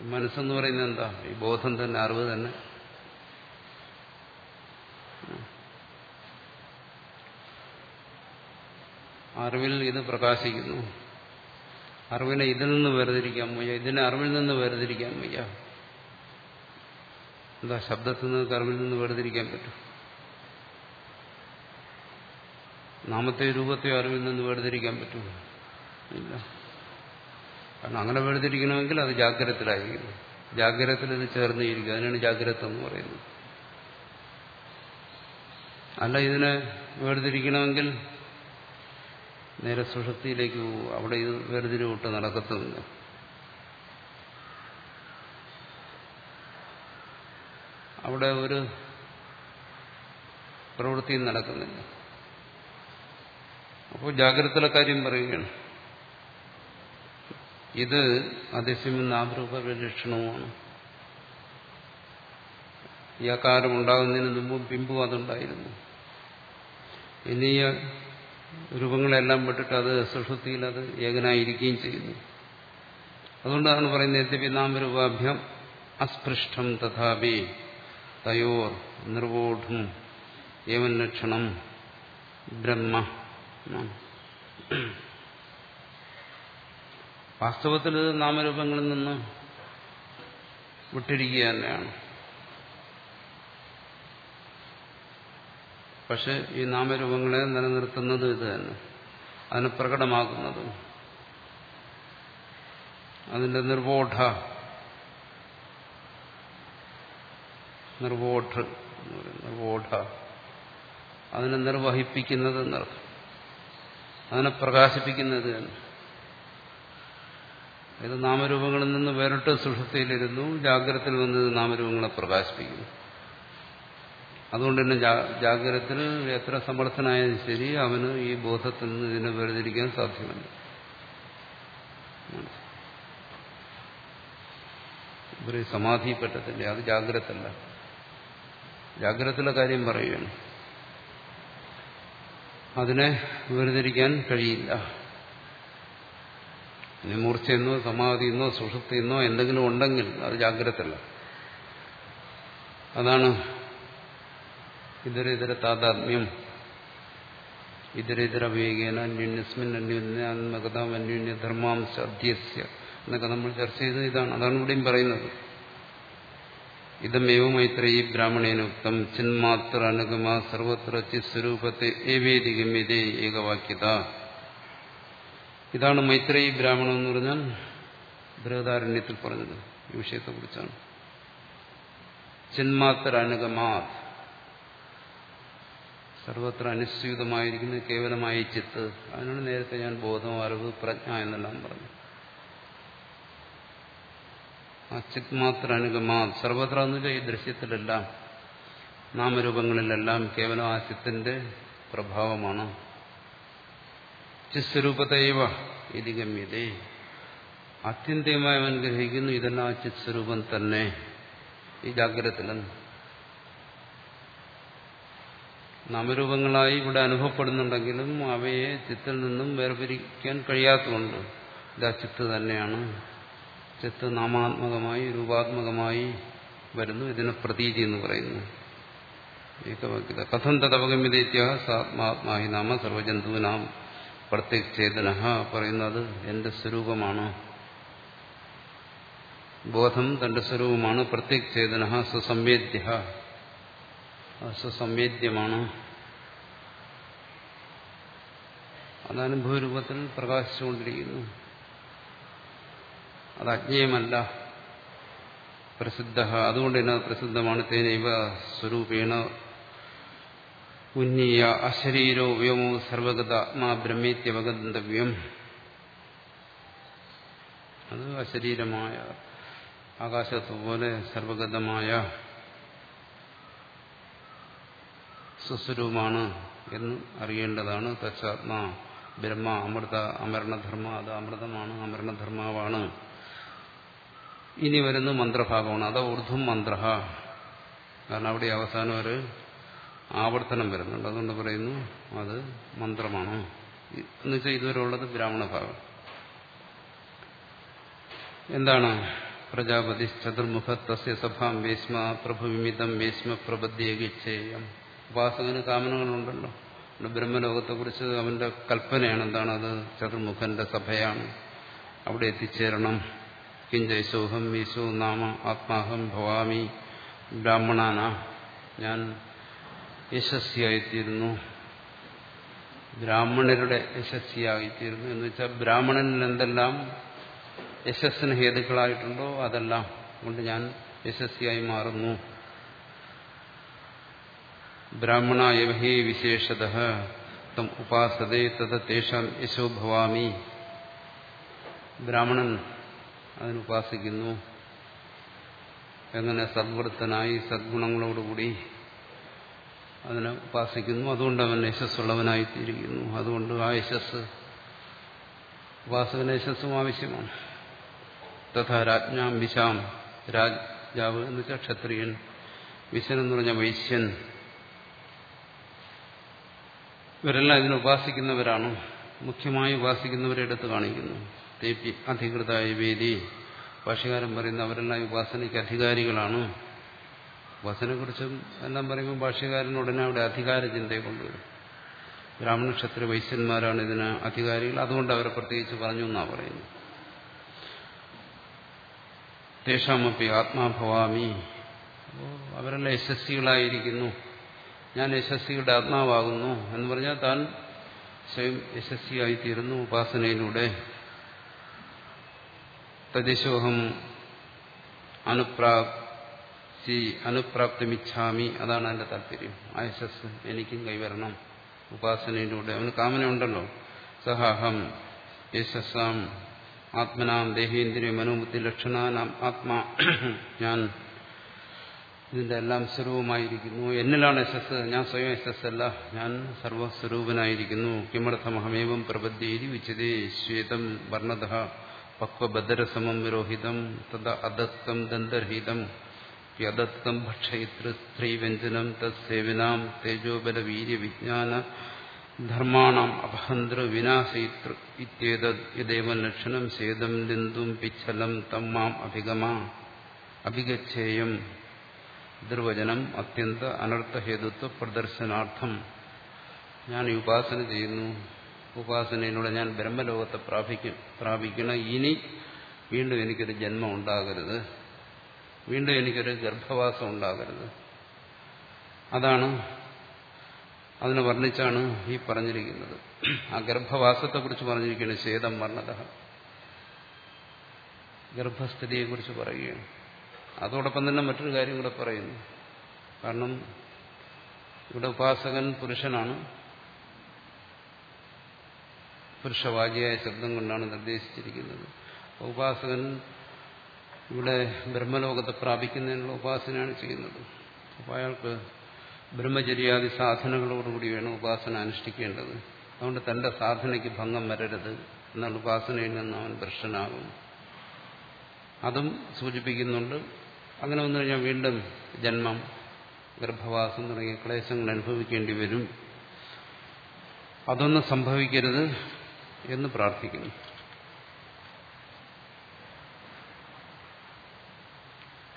മനസ്സെന്ന് പറയുന്നത് എന്താ? ഈ ബോധം തന്നെ അറിവ് തന്നെ. അറിവിൽ ഇത് പ്രകാശിക്കുന്നു. അറിവിനെ ഇതിൽ നിന്ന് വേർതിരിക്കാൻ വയ്യ. ഇതിനെ അറിവിൽ നിന്ന് വേർതിരിക്കാൻ വയ്യ. എന്താ? ശബ്ദത്തിൽ നിന്ന് അറിവിൽ നിന്ന് വേർതിരിക്കാൻ പറ്റും. നാമത്തെ രൂപത്തെ അറിവിൽ നിന്ന് വേർതിരിക്കാൻ പറ്റുമോ ഇല്ല. കാരണം അങ്ങനെ വേർതിരിക്കണമെങ്കിൽ അത് ജാഗ്രതത്തിലായിരിക്കും. ജാഗ്രതത്തിൽ ഇത് ചേർന്നിരിക്കും അതിനാണ് ജാഗ്രത എന്ന് പറയുന്നത്. അല്ല ഇതിനെ വേർതിരിക്കണമെങ്കിൽ നേരെ സുഷക്തിയിലേക്ക് പോകും അവിടെ ഇത് വേർതിരിവിട്ട് നടക്കത്തുമില്ല. അവിടെ ഒരു പ്രവൃത്തിയും നടക്കുന്നില്ല. അപ്പോൾ ജാഗ്രതയിലെ കാര്യം പറയുകയാണ്. ഇത് അതിശയം നാമരൂപ വിലക്ഷണവുമാണ് ഈ അകാരം ഉണ്ടാകുന്നതിന് മുമ്പും പിമ്പും അതുണ്ടായിരുന്നു. ഇനി രൂപങ്ങളെല്ലാം വിട്ടിട്ട് അത് സുഷുതിയിൽ അത് ഏകനായിരിക്കുകയും ചെയ്യുന്നു. അതുകൊണ്ടാണ് പറയുന്നത് യദ്യപി നാമരൂപാഭ്യം അസ്പൃഷ്ടം തഥാപി തയോർ നിർവോഢും ഏവൻ ബ്രഹ്മ. വാസ്തവത്തിൽ ഇത് നാമരൂപങ്ങളിൽ നിന്ന് വിട്ടിരിക്കുക തന്നെയാണ്. പക്ഷെ ഈ നാമരൂപങ്ങളെ നിലനിർത്തുന്നത് ഇത് തന്നെ. അതിനെ പ്രകടമാക്കുന്നതും. അതിന്റെ നിർവോഢ നിർവോഢ നിർവോഢ. അതിനെ നിർവഹിപ്പിക്കുന്നത് എന്നർത്ഥം. അതിനെ പ്രകാശിപ്പിക്കുന്നത് തന്നെ. ഇത് നാമരൂപങ്ങളിൽ നിന്ന് വേറിട്ട് സുഷുപ്തിയിലിരുന്നു. ജാഗ്രതയിൽ വന്നത് നാമരൂപങ്ങളെ പ്രകാശിപ്പിക്കുന്നു. അതുകൊണ്ട് തന്നെ ജാഗ്രതത്തിൽ എത്ര സമർത്ഥനായാലും ശരി അവന് ഈ ബോധത്തിൽ നിന്ന് ഇതിനെ വേർതിരിക്കാൻ സാധ്യമല്ല. ഇവർ സമാധി പറ്റത്തില്ല അത് ജാഗ്രതല്ല. ജാഗ്രതത്തിലെ കാര്യം പറയുകയാണ്. അതിനെ വേർതിരിക്കാൻ കഴിയില്ല. മൂർച്ചയെന്നോ സുഷുപ്തി എന്നോ എന്തെങ്കിലും ഉണ്ടെങ്കിൽ അത് ജാഗ്രതല്ല അതാണ് ഇതര ഇതര താതാത്മ്യം. ഇതര ഇതര വിവേകേന അന്യോന്യസ്മിൻ അന്യോന്യാത്മകത അന്യോന്യ ധർമാംശ അധ്യസ്യ എന്നൊക്കെ നമ്മൾ ചർച്ച ചെയ്തത് ഇതാണ്. അതാണ് ഇവിടെയും പറയുന്നത്. ഇതമേവ മൈത്രയി ബ്രാഹ്മണേനുക്തം ചിന്മാത്ര അനുഗമ സർവത്ര ചിസ്വരൂപത്തെ ഏവേദികം ഇതേ ഏകവാക്യത. ഇതാണ് മൈത്രേയി ബ്രാഹ്മണം എന്ന് പറഞ്ഞാൽ ബൃഹദാരണ്യത്തിൽ പറഞ്ഞത് ഈ വിഷയത്തെക്കുറിച്ചാണ്. ചിന്മാത്ര അനുഗമാ സർവത്ര അനുസ്യൂതമായിരിക്കുന്ന കേവലമായ ചിത്ത്. അതിനാണ് നേരത്തെ ഞാൻ ബോധം അറിവ് പ്രജ്ഞ എന്നെല്ലാം പറഞ്ഞു. ആ ചിത് മാത്ര അനുഗമാ സർവത്ര എന്ന് വെച്ചാൽ ഈ ദൃശ്യത്തിലെല്ലാം നാമരൂപങ്ങളിലെല്ലാം കേവലം ആ ചിത്തിന്റെ പ്രഭാവമാണ്. ചിസ്വരൂപതൈവ ഇത് ഗമ്യതേ. ആത്യന്തികമായി അവൻ ഗ്രഹിക്കുന്നു ഇതെല്ലാം ആ ചിത്സ്വരൂപം തന്നെ. ഈ ജാഗ്രതത്തിലെന്ന് നാമരൂപങ്ങളായി ഇവിടെ അനുഭവപ്പെടുന്നുണ്ടെങ്കിലും അവയെ ചിത്തിൽ നിന്നും വേർപിരിക്കാൻ കഴിയാത്തതുകൊണ്ട് ഇതാ ചിത്ത് തന്നെയാണ്. ചിത്ത് നാമാത്മകമായി രൂപാത്മകമായി വരുന്നു. ഇതിനെ പ്രതീതി എന്ന് പറയുന്നു. ഏകവാക്യത കഥം തദവഗമ്യതേത്യ സാത്മാത്മാഹി നാമ സർവജന്തുവിനാം പ്രത്യേക ചേതന പറയുന്നത് എന്റെ സ്വരൂപമാണ്? ബോധം തന്റെ സ്വരൂപമാണ്. പ്രത്യേക ചേതന സുസംവേദ്യ സുസംവേദ്യമാണ് അത് അനുഭവരൂപത്തിൽ പ്രകാശിച്ചുകൊണ്ടിരിക്കുന്നു. അത് അജ്ഞേയമല്ല. പ്രസിദ്ധ അതുകൊണ്ട് തന്നെ പ്രസിദ്ധമാണ്. തേനൈവ സ്വരൂപേണ ഉന്നീയ അശരീരോ വ്യോമോ സർവഗത മാ ബ്രഹ്മേത്യവഗന്തവ്യം അത് അശരീരമായ ആകാശത്തുപോലെ സർവഗതമായ സുസ്വരൂപമാണ് എന്ന് അറിയേണ്ടതാണ്. തച്ചാത്മാ ബ്രഹ്മ അമൃത അമരണധർമ്മ അത് അമൃതമാണ് അമരണധർമാവാണ്. ഇനി വരുന്ന മന്ത്രഭാഗമാണ്. അത് ഊർധ്വം മന്ത്ര കാരണം അവിടെ അവസാനം ഒരു ആവർത്തനം വരുന്നുണ്ട്. അതുകൊണ്ട് പറയുന്നു അത് മന്ത്രമാണ്. എന്നുവെച്ചാൽ ഇതുവരെ ഉള്ളത് ബ്രാഹ്മണ ഭാഗം. എന്താണ്? പ്രജാപതി ചതുർമുഖ തസ്യ സഭാം വേശ്മ പ്രഭുവിമിതം വേശ്മ പ്രബദ്ധ്യേകിച്ചേയം ഉപാസകന് കാമനകളുണ്ടല്ലോ. ബ്രഹ്മലോകത്തെക്കുറിച്ച് അവന്റെ കൽപ്പനയാണ് എന്താണ്? അത് ചതുർമുഖന്റെ സഭയാണ്. അവിടെ എത്തിച്ചേരണം. കിഞ്ചൈസോഹം ഈശോ നാമ ആത്മാഹം ഭവാമി ബ്രാഹ്മണാന. ഞാൻ യശസ്വിയായിത്തീരുന്നു. ബ്രാഹ്മണരുടെ യശസ്വിയായിത്തീരുന്നു. എന്ന് വെച്ചാൽ ബ്രാഹ്മണനിൽ എന്തെല്ലാം യശസ്സിന് ഹേതുക്കളായിട്ടുണ്ടോ അതെല്ലാം കൊണ്ട് ഞാൻ യശസ്വിയായി മാറുന്നു. ബ്രാഹ്മണ യവഹേ വിശേഷത തം ഉപാസതേ തദ്ദേശം തേഷാം യശോ ഭവാമി. ബ്രാഹ്മണൻ അതിനുപാസിക്കുന്നു എങ്ങനെ സദ്വൃത്തനായി സദ്ഗുണങ്ങളോടുകൂടി അതിനെ ഉപാസിക്കുന്നു. അതുകൊണ്ട് അവൻ യശസ്സുള്ളവനായി തീരുന്നു അതുകൊണ്ട് ആ യശസ് ഉപാസകന് യശസ്സും ആവശ്യമാണ്. തഥാ രാജ്ഞാം വിശാം. രാജാവ് എന്ന് വെച്ചാൽ ക്ഷത്രിയൻ. വിശൻ എന്ന് പറഞ്ഞ വൈശ്യൻ. ഇവരെല്ലാം ഇതിനെ ഉപാസിക്കുന്നവരാണ്. മുഖ്യമായി ഉപാസിക്കുന്നവരെ എടുത്ത് കാണിക്കുന്നു. അധികൃതായ വേദി. ഭാഷകാരൻ പറയുന്ന അവരെല്ലാം ഉപാസനയ്ക്ക് അധികാരികളാണ്. ഉപാസനയെക്കുറിച്ചും എല്ലാം പറയുമ്പോൾ ഭാഷ്യകാരൻ ഉടനെ അവിടെ അധികാര ചിന്തയെ കൊണ്ടുവരും. ബ്രാഹ്മണ ക്ഷത്ര വൈശ്യന്മാരാണ് ഇതിന് അധികാരികൾ. അതുകൊണ്ട് അവരെ പ്രത്യേകിച്ച് പറഞ്ഞു എന്നാണ് പറയുന്നത്. തേഷാമപ്പി ആത്മാഭവാമി അപ്പോൾ അവരെല്ലാം യശസ്വികളായിരിക്കുന്നു. ഞാൻ യശസ്വിയുടെ ആത്മാവാകുന്നു എന്ന് പറഞ്ഞാൽ താൻ സ്വയം യശസ്വിയായിത്തീരുന്നു ഉപാസനയിലൂടെ. തദിശോഹം അനുപ്രാപ്തി അനുപ്രാപ്തമിച്ഛാമി. അതാണ് എന്റെ താല്പര്യം. ആ യശസ് എനിക്കും കൈവരണം. ഉപാസനയിലൂടെ അവന് കാമനയുണ്ടല്ലോ സഹാഹം യശസ്സാം ആത്മനാം ദേഹേന്ദ്രിയ മനോബുദ്ധി ലക്ഷണാനാം ആത്മാ ഞാൻ ഇതിന്റെ എല്ലാം സ്വരൂപമായിരിക്കുന്നു. എന്നിലാണ് യശസ്. ഞാൻ സ്വയം യശസ് അല്ല. ഞാൻ സർവസ്വരൂപനായിരിക്കുന്നു. കിമർത്ഥമഹമേവം പ്രപദ്ധ്യേരി ഉച്ചതേ ശ്വേതം വർണത പക്വഭദ്രസമം വിരോഹിതം തദ അദത്തം ദന്തരഹിതം യദത്തം ഭക്ഷയിതൃ സ്ത്രീവ്യഞ്ജനം തത്സേവിനാം തേജോബല വീര്യ വിജ്ഞാന ധർമാണം അപഹന്തൃ വിനാശയിതൃ ഇത്യേതേവം ലക്ഷണം സേതം ലിന്ദും പിച്ഛലം തമ്മാം അഭിഗമ അഭിഗച്ഛേയം നിർവചനം അത്യന്ത അനർത്ഥഹേതുത്വ പ്രദർശനാർത്ഥം. ഞാൻ ഈ ഉപാസന ചെയ്യുന്നു. ഉപാസനയിലൂടെ ഞാൻ ബ്രഹ്മലോകത്തെ പ്രാപിക്കും പ്രാപിക്കണം. ഇനി വീണ്ടും എനിക്കൊരു ജന്മം ഉണ്ടാകരുത്. വീണ്ടും എനിക്കൊരു ഗർഭവാസം ഉണ്ടാകരുത്. അതാണ് അതിനെ വർണിച്ചാണ് ഈ പറഞ്ഞിരിക്കുന്നത്. ആ ഗർഭവാസത്തെക്കുറിച്ച് പറഞ്ഞിരിക്കുകയാണ് ശേതം വർണത. ഗർഭസ്ഥിതിയെക്കുറിച്ച് പറയുകയാണ്. അതോടൊപ്പം തന്നെ മറ്റൊരു കാര്യം കൂടെ പറയുന്നു. കാരണം ഇവിടെ ഉപാസകൻ പുരുഷനാണ്. പുരുഷവാചിയായ ശബ്ദം കൊണ്ടാണ് നിർദ്ദേശിച്ചിരിക്കുന്നത്. ഉപാസകൻ ഇവിടെ ബ്രഹ്മലോകത്തെ പ്രാപിക്കുന്നതിനുള്ള ഉപാസനയാണ് ചെയ്യുന്നത്. അപ്പോൾ അയാൾക്ക് ബ്രഹ്മചര്യാദി സാധനങ്ങളോടുകൂടി വേണം ഉപാസന അനുഷ്ഠിക്കേണ്ടത്. അതുകൊണ്ട് തന്റെ സാധനയ്ക്ക് ഭംഗം വരരുത് എന്നാൽ ഉപാസനയിൽ നിന്ന് അവൻ ഭ്രഷ്ടനാകും അതും സൂചിപ്പിക്കുന്നുണ്ട്. അങ്ങനെ വന്നു കഴിഞ്ഞാൽ വീണ്ടും ജന്മം ഗർഭവാസം തുടങ്ങിയ ക്ലേശങ്ങൾ അനുഭവിക്കേണ്ടി വരും. അതൊന്നും സംഭവിക്കരുത് എന്ന് പ്രാർത്ഥിക്കുന്നു.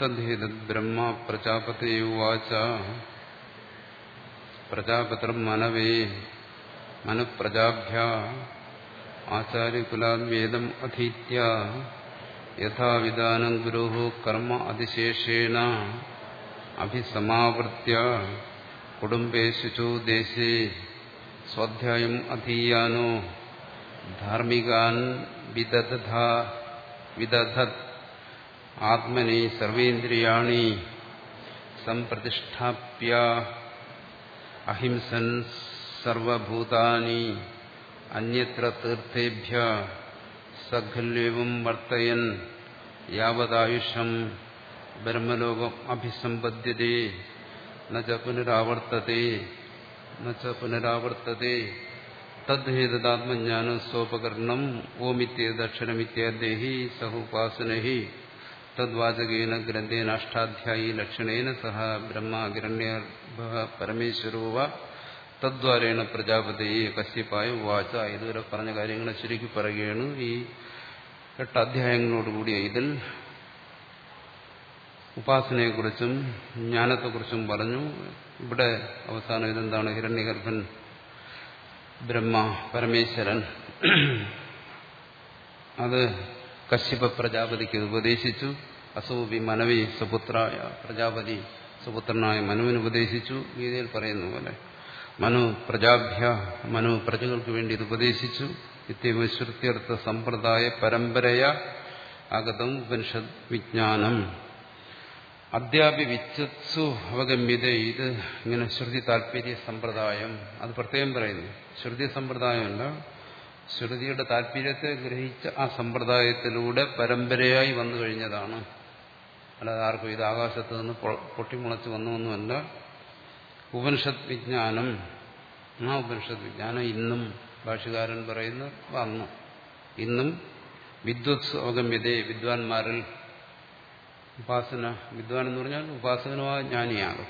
തദ്ദേതത് ബ്രഹ്മ പ്രജാപതിയുവാച പ്രജാപത്രം മനവേ മനുപ്രജാഭ്യ. ആചാര്യകുലാദ്വേദം അധീത്യ. യഥാവിധാനം ഗുരു കർമ്മ അതിശേഷേണ. അഭിസമാവൃത്യ കുടുംബേ ശുചോ ദേശേ. സ്വാധ്യായം അധീയാനോ. ധാർമ്മികാൻ വിദധ വിദധത് ആത്മനി സർവേന്ദ്രിയാണി സംപ്രതിഷ്ഠാപ്യ അഹിംസൻ സർവഭൂതാനി അന്യത്ര തീർത്ഥേഭ്യ സഖല്യവും വർത്തയൻ യാവതായുഷം ബ്രഹ്മലോകം അഭിസമ്പദ്യതേ നച്ച പുനരാവർത്തത്തെ നച്ച പുനരാവർത്തത്തെ തദ്ഹേതാത്മജ്ഞാനം സ്വോപകരണം സഹ സഹോപാസനഹി. തദ്വാചകേന ഗ്രന്ഥേനാഷ്ടാധ്യായി ലക്ഷണേന സഹ ബ്രഹ്മകിരണ്യ പരമേശ്വരോ തദ്വാരേണ പ്രജാപതി കശ്യപ്പായ വാച ഇതുവരെ പറഞ്ഞ കാര്യങ്ങളെ ശരിക്കും പറയുകയാണ് ഈ എട്ട് അധ്യായങ്ങളോടുകൂടി ഇതിൽ ഉപാസനയെക്കുറിച്ചും ജ്ഞാനത്തെക്കുറിച്ചും പറഞ്ഞു. ഇവിടെ അവസാനം ഇതെന്താണ്? ഹിരണ്യഗർഭൻ ബ്രഹ്മ പരമേശ്വരൻ. അത് കശ്യപ പ്രജാപതിക്ക് ഉപദേശിച്ചു. അസൂപി മനവി സുപുത്രായ പ്രജാപതി സുപുത്രനായ മനുവിന് ഉപദേശിച്ചു. ഗീതയിൽ പറയുന്ന പോലെ മനു പ്രജാഭ്യ മനു പ്രജകൾക്ക് വേണ്ടി ഇത് ഉപദേശിച്ചു. ഇത്യവ ശ്രുത്യർത്ഥ സമ്പ്രദായ പരമ്പരയ അഗതം ഉപനിഷത് വിജ്ഞാനം. അദ്യാപി വിച്ചത്സു അവഗമ്യത ഇത് ഇങ്ങനെ ശ്രുതി താല്പര്യ സമ്പ്രദായം. അത് പ്രത്യേകം പറയുന്നു. ശ്രുതി സമ്പ്രദായമല്ല ശ്രുതിയുടെ താല്പര്യത്തെ ഗ്രഹിച്ച ആ സമ്പ്രദായത്തിലൂടെ പരമ്പരയായി വന്നു കഴിഞ്ഞതാണ്. അല്ലാതെ ആർക്കും ഇത് ആകാശത്ത് നിന്ന് പൊട്ടിമുളച്ച് വന്നൊന്നുമല്ല ഉപനിഷത് വിജ്ഞാനം ആ ഉപനിഷത് വിജ്ഞാനം ഇന്നും ഭാഷകാരൻ പറയുന്ന വന്നു. ഇന്നും വിദ്വത് അവഗമ്യതയെ വിദ്വാൻമാരിൽ ഉപാസന വിദ്വാൻ എന്ന് പറഞ്ഞാൽ ഉപാസനമായ ജ്ഞാനിയാകും.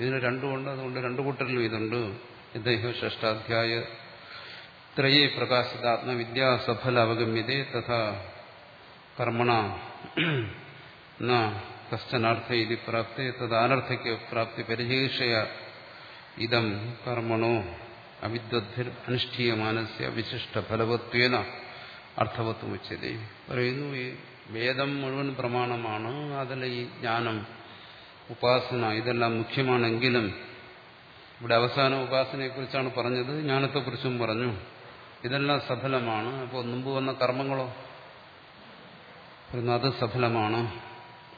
ഇതിന് രണ്ടുമുണ്ട് അതുകൊണ്ട് രണ്ടു കൂട്ടരിലും ഇതുണ്ട്. ഇദ്ദേഹം ഷഷ്ടാധ്യായ ത്രയേ പ്രകാശിതാത്മവിദ്യ സഫല അവഗമ്യതേ തഥാ കർമ്മണ. കശ്ചനാർത്ഥ ഇതി പ്രാപ്തി തദാനർത്ഥയ്ക്ക് പ്രാപ്തി പരിചേഷയ ഇതം കർമ്മണോ അവിദ്വദ്ഭിർ അനുഷ്ഠീയമാനസ്യ വിശിഷ്ട ഫലവത്വേന. അർത്ഥവത്വം ഉച്ചതേ പറയുന്നു ഈ വേദം മുഴുവൻ പ്രമാണമാണ് അതിൽ ഈ ജ്ഞാനം ഉപാസന ഇതെല്ലാം മുഖ്യമാണെങ്കിലും ഇവിടെ അവസാന ഉപാസനയെക്കുറിച്ചാണ് പറഞ്ഞത് ജ്ഞാനത്തെക്കുറിച്ചും പറഞ്ഞു. ഇതെല്ലാം സഫലമാണ്. അപ്പോൾ മുമ്പ് വന്ന കർമ്മങ്ങളോ? അത് സഫലമാണ്.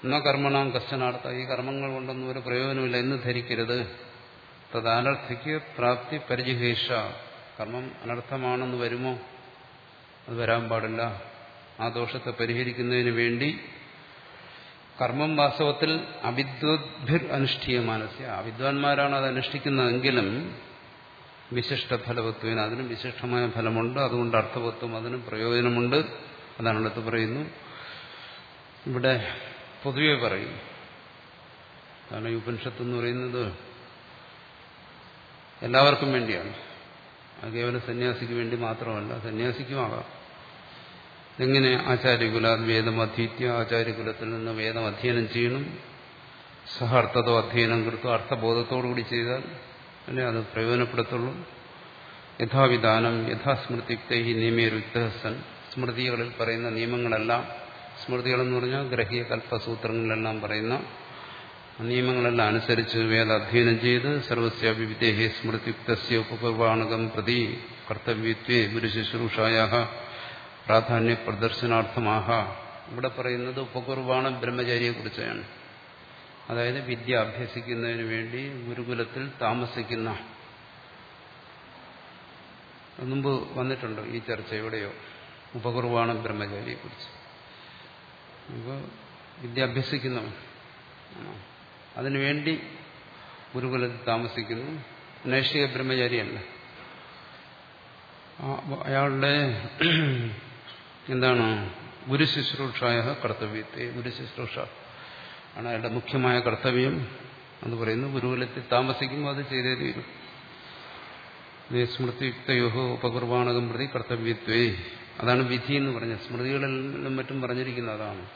എന്നാ കർമ്മണാം? കഷ്ടനാർത്ഥ ഈ കർമ്മങ്ങൾ കൊണ്ടൊന്നും ഒരു പ്രയോജനമില്ല എന്ന് ധരിക്കരുത്. തത് അനർത്ഥിക്ക് പ്രാപ്തി പരിചിഹേഷ. കർമ്മം അനർത്ഥമാണെന്ന് വരുമോ? അത് വരാൻ പാടില്ല. ആ ദോഷത്തെ പരിഹരിക്കുന്നതിന് വേണ്ടി കർമ്മം വാസ്തവത്തിൽ അവിദ്വദ്ഭിർ അനുഷ്ഠീയ മാനസ്യ അവിദ്വാൻമാരാണ് അത് അനുഷ്ഠിക്കുന്നതെങ്കിലും വിശിഷ്ട ഫലവത്വേന അതിനും വിശിഷ്ടമായ ഫലമുണ്ട്. അതുകൊണ്ട് അർത്ഥവത്വം അതിനും പ്രയോജനമുണ്ട്. അതാണ് അടുത്ത് പറയുന്നു. ഇവിടെ പൊതുവെ പറയും. കാരണം ഈ ഉപനിഷത്ത് എന്ന് പറയുന്നത് എല്ലാവർക്കും വേണ്ടിയാണ്. അത് കേവലം സന്യാസിക്ക് വേണ്ടി മാത്രമല്ല സന്യാസിക്കുമാകാം എങ്ങനെ ആചാര്യകുല വേദം അധീത്യ ആചാര്യകുലത്തിൽ നിന്ന് വേദം അധ്യയനം ചെയ്യണം? സഹ അർത്ഥതോ അധ്യയനം കൊടുത്തു അർത്ഥബോധത്തോടുകൂടി ചെയ്താൽ അല്ലെ? അത് പ്രയോജനപ്പെടുത്തുള്ളൂ. യഥാവിധാനം യഥാസ്മൃതി നിയമേരുദ്ധസൻ. സ്മൃതികളിൽ പറയുന്ന നിയമങ്ങളെല്ലാം സ്മൃതികളെന്ന് പറഞ്ഞാൽ ഗ്രഹീയ കൽപ്പസൂത്രങ്ങളിലെല്ലാം പറയുന്ന നിയമങ്ങളെല്ലാം അനുസരിച്ച് വേദ അധ്യയനം ചെയ്ത് സർവസ്യാപി വിദേഹേ സ്മൃതിയുക്തസ്യ ഉപകുർവാണകം പ്രതി കർത്തവ്യത്വേ ഗുരുശുശ്രൂഷായ പ്രാധാന്യ പ്രദർശനാർത്ഥമാഹ ഇവിടെ പറയുന്നത് ഉപകുർവാണ ബ്രഹ്മചാരിയെക്കുറിച്ചാണ്. അതായത് വിദ്യ അഭ്യസിക്കുന്നതിന് വേണ്ടി ഗുരുകുലത്തിൽ താമസിക്കുന്ന. മുമ്പ് വന്നിട്ടുണ്ടോ ഈ ചർച്ച എവിടെയോ ഉപകുർവാണ ബ്രഹ്മചാരിയെക്കുറിച്ച്. ഇപ്പോൾ വിദ്യ അഭ്യസിക്കുന്നവൻ അതിനുവേണ്ടി ഗുരുകുലത്തിൽ താമസിക്കുന്നു. നൈഷിക ബ്രഹ്മചാരിയല്ല. അയാളുടെ എന്താണ്? ഗുരുശുശ്രൂഷായ കർത്തവ്യത്തെ ഗുരുശുശ്രൂഷ. ആണ് അയാളുടെ മുഖ്യമായ കർത്തവ്യം എന്ന് പറയുന്നു ഗുരുകുലത്തിൽ താമസിക്കുമ്പോൾ അത് ചെയ്തേ തീരും. സ്മൃതിയുക്തയോഹോ ഉപകുർബാണകം പ്രതി കർത്തവ്യത്വേ. അതാണ് വിധി എന്ന് പറഞ്ഞ സ്മൃതികളിലും മറ്റും പറഞ്ഞിരിക്കുന്ന അതാണ്.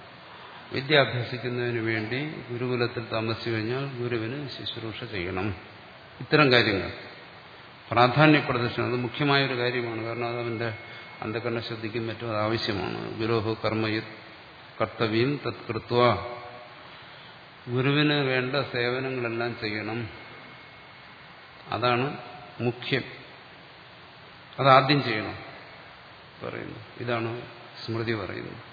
വിദ്യ അഭ്യസിക്കുന്നതിന് വേണ്ടി ഗുരുകുലത്തിൽ താമസിച്ചു കഴിഞ്ഞാൽ ഗുരുവിന് ശുശ്രൂഷ ചെയ്യണം. ഇത്തരം കാര്യങ്ങൾ. പ്രാധാന്യ പ്രദർശനം അത് മുഖ്യമായൊരു കാര്യമാണ്. കാരണം അത് അവന്റെ അന്ധകരണ ശ്രദ്ധിക്കും മറ്റും അത് ആവശ്യമാണ്. ഗുരോഹു കർമ്മയത് കർത്തവ്യം തത്കൃത്വ ഗുരുവിന് വേണ്ട സേവനങ്ങളെല്ലാം ചെയ്യണം. അതാണ് മുഖ്യം. അതാദ്യം ചെയ്യണം പറയുന്നു. ഇതാണ് സ്മൃതി പറയുന്നത്.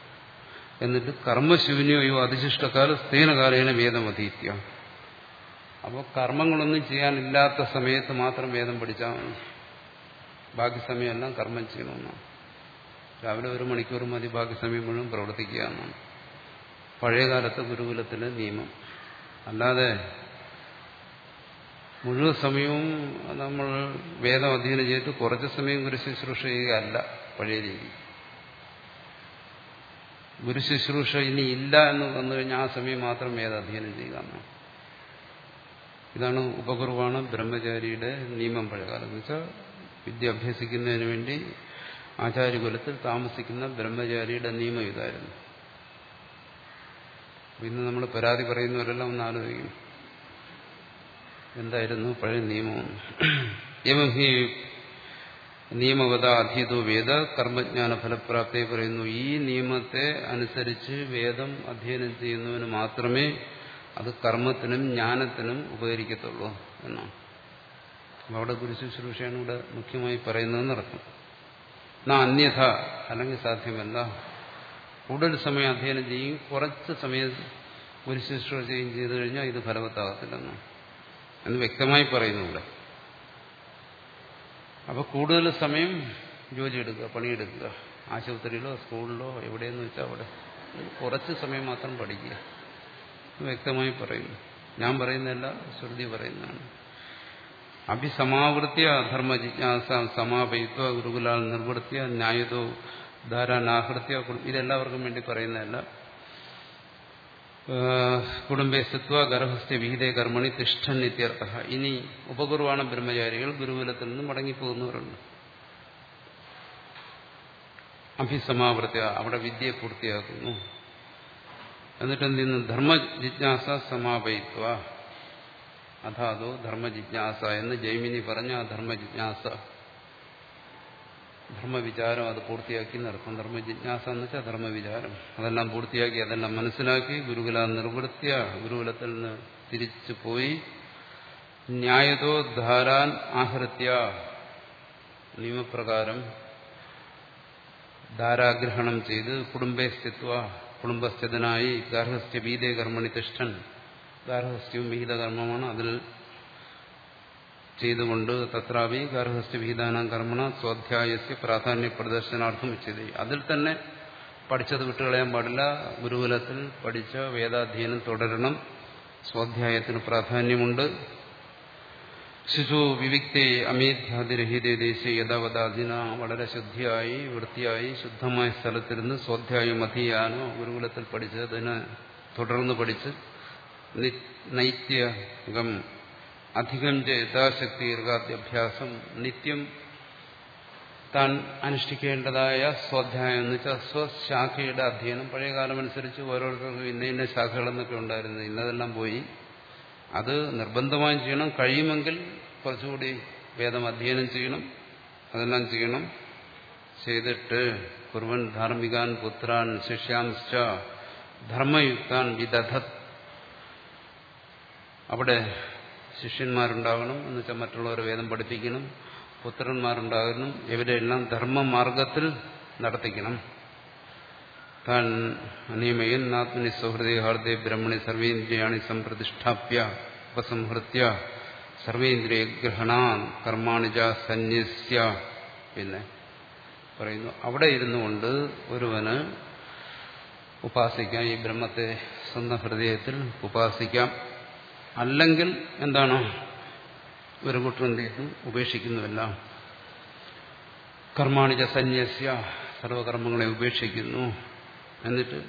എന്നിട്ട് കർമ്മശൂന്യോയോ അതിശിഷ്ടകാല സ്ഥീനകാലേന വേദമതീത്യ. അപ്പോൾ കർമ്മങ്ങളൊന്നും ചെയ്യാനില്ലാത്ത സമയത്ത് മാത്രം വേദം പഠിച്ചാൽ മതി. ബാക്കി സമയമെല്ലാം കർമ്മം ചെയ്യണമെന്നാണ് രാവിലെ ഒരു മണിക്കൂർ മതി ബാക്കി സമയം മുഴുവൻ പ്രവർത്തിക്കുക എന്നാണ്. പഴയകാലത്തെ ഗുരുകുലത്തിലെ നിയമം. അല്ലാതെ മുഴുവൻ സമയവും നമ്മൾ വേദം അധ്യയനം ചെയ്തിട്ട് കുറച്ച് സമയം ഗുരു ശുശ്രൂഷ ചെയ്യുകയല്ല പഴയ രീതി. ഗുരു ശുശ്രൂഷ ഇനി ഇല്ല എന്ന് വന്നു കഴിഞ്ഞാൽ ആ സമയം മാത്രം വേദം അധ്യയനം ചെയ്യുക എന്നാണ്. ഇതാണ് ഉപഗുരുവാണ് ബ്രഹ്മചാരിയുടെ നിയമം പഴയകാലം. എന്ന് വെച്ചാൽ വിദ്യ അഭ്യസിക്കുന്നതിന് വേണ്ടി ആചാര്യകുലത്തിൽ താമസിക്കുന്ന ബ്രഹ്മചാരിയുടെ നിയമം ഇതായിരുന്നു. ഇന്ന് നമ്മൾ പരാതി പറയുന്നവരെല്ലാം ഒന്ന് ആലോചിക്കും എന്തായിരുന്നു പഴയ നിയമം? എവം ഹി നിയമവത അധീതോ വേദ കർമ്മജ്ഞാന ഫലപ്രാപ്തിയെ പറയുന്നു ഈ നിയമത്തെ അനുസരിച്ച് വേദം അധ്യയനം ചെയ്യുന്നവന് മാത്രമേ അത് കർമ്മത്തിനും ജ്ഞാനത്തിനും ഉപകരിക്കത്തുള്ളൂ എന്നാണ്. അവിടെ ഗുരുശുശ്രൂഷയാണ് ഇവിടെ മുഖ്യമായി പറയുന്നതെന്നർത്ഥം എന്നാ അന്യഥ അല്ലെങ്കിൽ സാധ്യമല്ല. കൂടുതൽ സമയം അധ്യയനം ചെയ്യും. കുറച്ച് സമയം ഒരു ശുശ്രൂഷയും ചെയ്തു കഴിഞ്ഞാൽ ഇത് ഫലവത്താകത്തില്ലെന്ന്. എന്ന് വ്യക്തമായി പറയുന്നു ഇവിടെ അപ്പോൾ കൂടുതൽ സമയം ജോലി എടുക്കുക പണിയെടുക്കുക. ആശുപത്രിയിലോ സ്കൂളിലോ എവിടെയെന്ന് വെച്ചാൽ അവിടെ. കുറച്ച് സമയം മാത്രം പഠിക്കുക. വ്യക്തമായി പറയുന്നു. ഞാൻ പറയുന്നതല്ല ശ്രുതി പറയുന്നതാണ്. അഭിസമാവൃത്തിയ ധർമ്മ ജിജ്ഞാസ സമാപയിത്വ ഗുരുകുലാൽ നിർവൃത്തിയ ന്യായതോ ധാരാനാഹൃത്യ ഇതെല്ലാവർക്കും വേണ്ടി പറയുന്നതല്ല. കുടുംബേ സത്വ ഗർഭസ്ഥ വിഹിതേ കർമ്മണി തിഷ്ഠൻ നിത്യർത്ഥ ഇനി ഉപകുർവാണ ബ്രഹ്മചാരികൾ ഗുരുകുലത്തിൽ നിന്ന് മടങ്ങിപ്പോകുന്നവരുണ്ട്. അഭിസമാവൃത്തിയ അവിടെ വിദ്യയെ പൂർത്തിയാക്കുന്നു. എന്നിട്ട് എന്ത് ചെയ്യുന്നു ധർമ്മ ജിജ്ഞാസ സമാപയിത്വ. അതാതോ ധർമ്മ ജിജ്ഞാസ എന്ന് ജൈമിനി പറഞ്ഞ ആ ധർമ്മ ജിജ്ഞാസ. ധർമ്മവിചാരം അത് പൂർത്തിയാക്കി നടത്തും ധർമ്മ ജിജ്ഞാസ എന്ന് വെച്ചാൽ ധർമ്മവിചാരം. അതെല്ലാം പൂർത്തിയാക്കി അതെല്ലാം മനസ്സിലാക്കി ഗുരുകുല നിർവൃത്തിയ ഗുരുകുലത്തിൽ നിന്ന് തിരിച്ചു പോയി. ന്യായതോ ധാരാൻ ആഹൃത്യ. നിയമപ്രകാരം ധാരാഗ്രഹണം ചെയ്ത് കുടുംബേ സ്ഥിത്വ കുടുംബസ്ഥിതനായി ഗാർഹസ്ഥ്യ വീതേ കർമ്മണി തിഷ്ഠൻ ഗാർഹസ്ഥ്യവും വിഹിതകർമ്മമാണ്. അതിൽ ചെയ്തുകൊണ്ട് തത്രാവി ഗാർഹസ്ഥ്യ വിഹിതാന കർമ്മണ സ്വാധ്യായസ്യ പ്രാധാന്യ പ്രദർശനാർത്ഥം വെച്ചത്. അതിൽ തന്നെ പഠിച്ചത് വിട്ടുകളയാൻ പാടില്ല. ഗുരുകുലത്തിൽ പഠിച്ച വേദാധ്യയനം തുടരണം. സ്വാധ്യായത്തിന് പ്രാധാന്യമുണ്ട്. ശിശു വിവിക്തെ അമേധ്യാതിരഹിതേ ദേശീയ യഥാവതാധിന വളരെ ശുദ്ധിയായി വൃത്തിയായി ശുദ്ധമായ സ്ഥലത്തിരുന്ന് സ്വാധ്യായം അധിയാനോ ഗുരുകുലത്തിൽ പഠിച്ചതിന് തുടർന്ന് പഠിച്ച് നൈത്യകം അധികം യഥാശക്തി ഋഗാദ്യഭ്യാസം നിത്യം താൻ അനുഷ്ഠിക്കേണ്ടതായ സ്വാധ്യായം എന്ന് വെച്ചാൽ സ്വശാഖയുടെ അധ്യയനം. പഴയ കാലമനുസരിച്ച് ഓരോരുത്തർക്കും ഇന്ന ഇന്ന ശാഖകളെന്നൊക്കെ ഉണ്ടായിരുന്നു. ഇന്നതെല്ലാം പോയി. അത് നിർബന്ധമായും ചെയ്യണം. കഴിയുമെങ്കിൽ കുറച്ചുകൂടി വേദം അധ്യയനം ചെയ്യണം. അതെല്ലാം ചെയ്യണം. ചെയ്തിട്ട് കുറുവൻ ധാർമ്മികാൻ പുത്രാൻ ശിഷ്യാംശ ധർമ്മയുക്താൻ വിദധത്. അവിടെ ശിഷ്യന്മാരുണ്ടാകണം എന്ന് വെച്ചാൽ മറ്റുള്ളവരെ വേദം പഠിപ്പിക്കണം പുത്രന്മാരുണ്ടാകണം ഇവരെല്ലാം ധർമ്മമാർഗത്തിൽ നടത്തിക്കണം. താൻ അനിയമയൻ ആത്മനി സൗഹൃദേ ബ്രഹ്മണി സർവേന്ദ്രിയാണി സംപ്രതിഷ്ഠാപ്യ ഉപസംഹൃത്യ സർവേന്ദ്രിയ ഗ്രഹണാ കർമാണിജ സന്യസ്യ പിന്നെ പറയുന്നു. അവിടെ ഇരുന്നു കൊണ്ട് ഒരുവന് ഉപാസിക്കാം ഈ ബ്രഹ്മത്തെ സ്വന്തം ഹൃദയത്തിൽ ഉപാസിക്കാം. അല്ലെങ്കിൽ എന്താണ്? ഒരു കൂട്ടം എന്ത് ഉപേക്ഷിക്കുന്നുവല്ല കർമാണിജ സന്യസ്യ സർവകർമ്മങ്ങളെ ഉപേക്ഷിക്കുന്നു. എന്നിട്ട്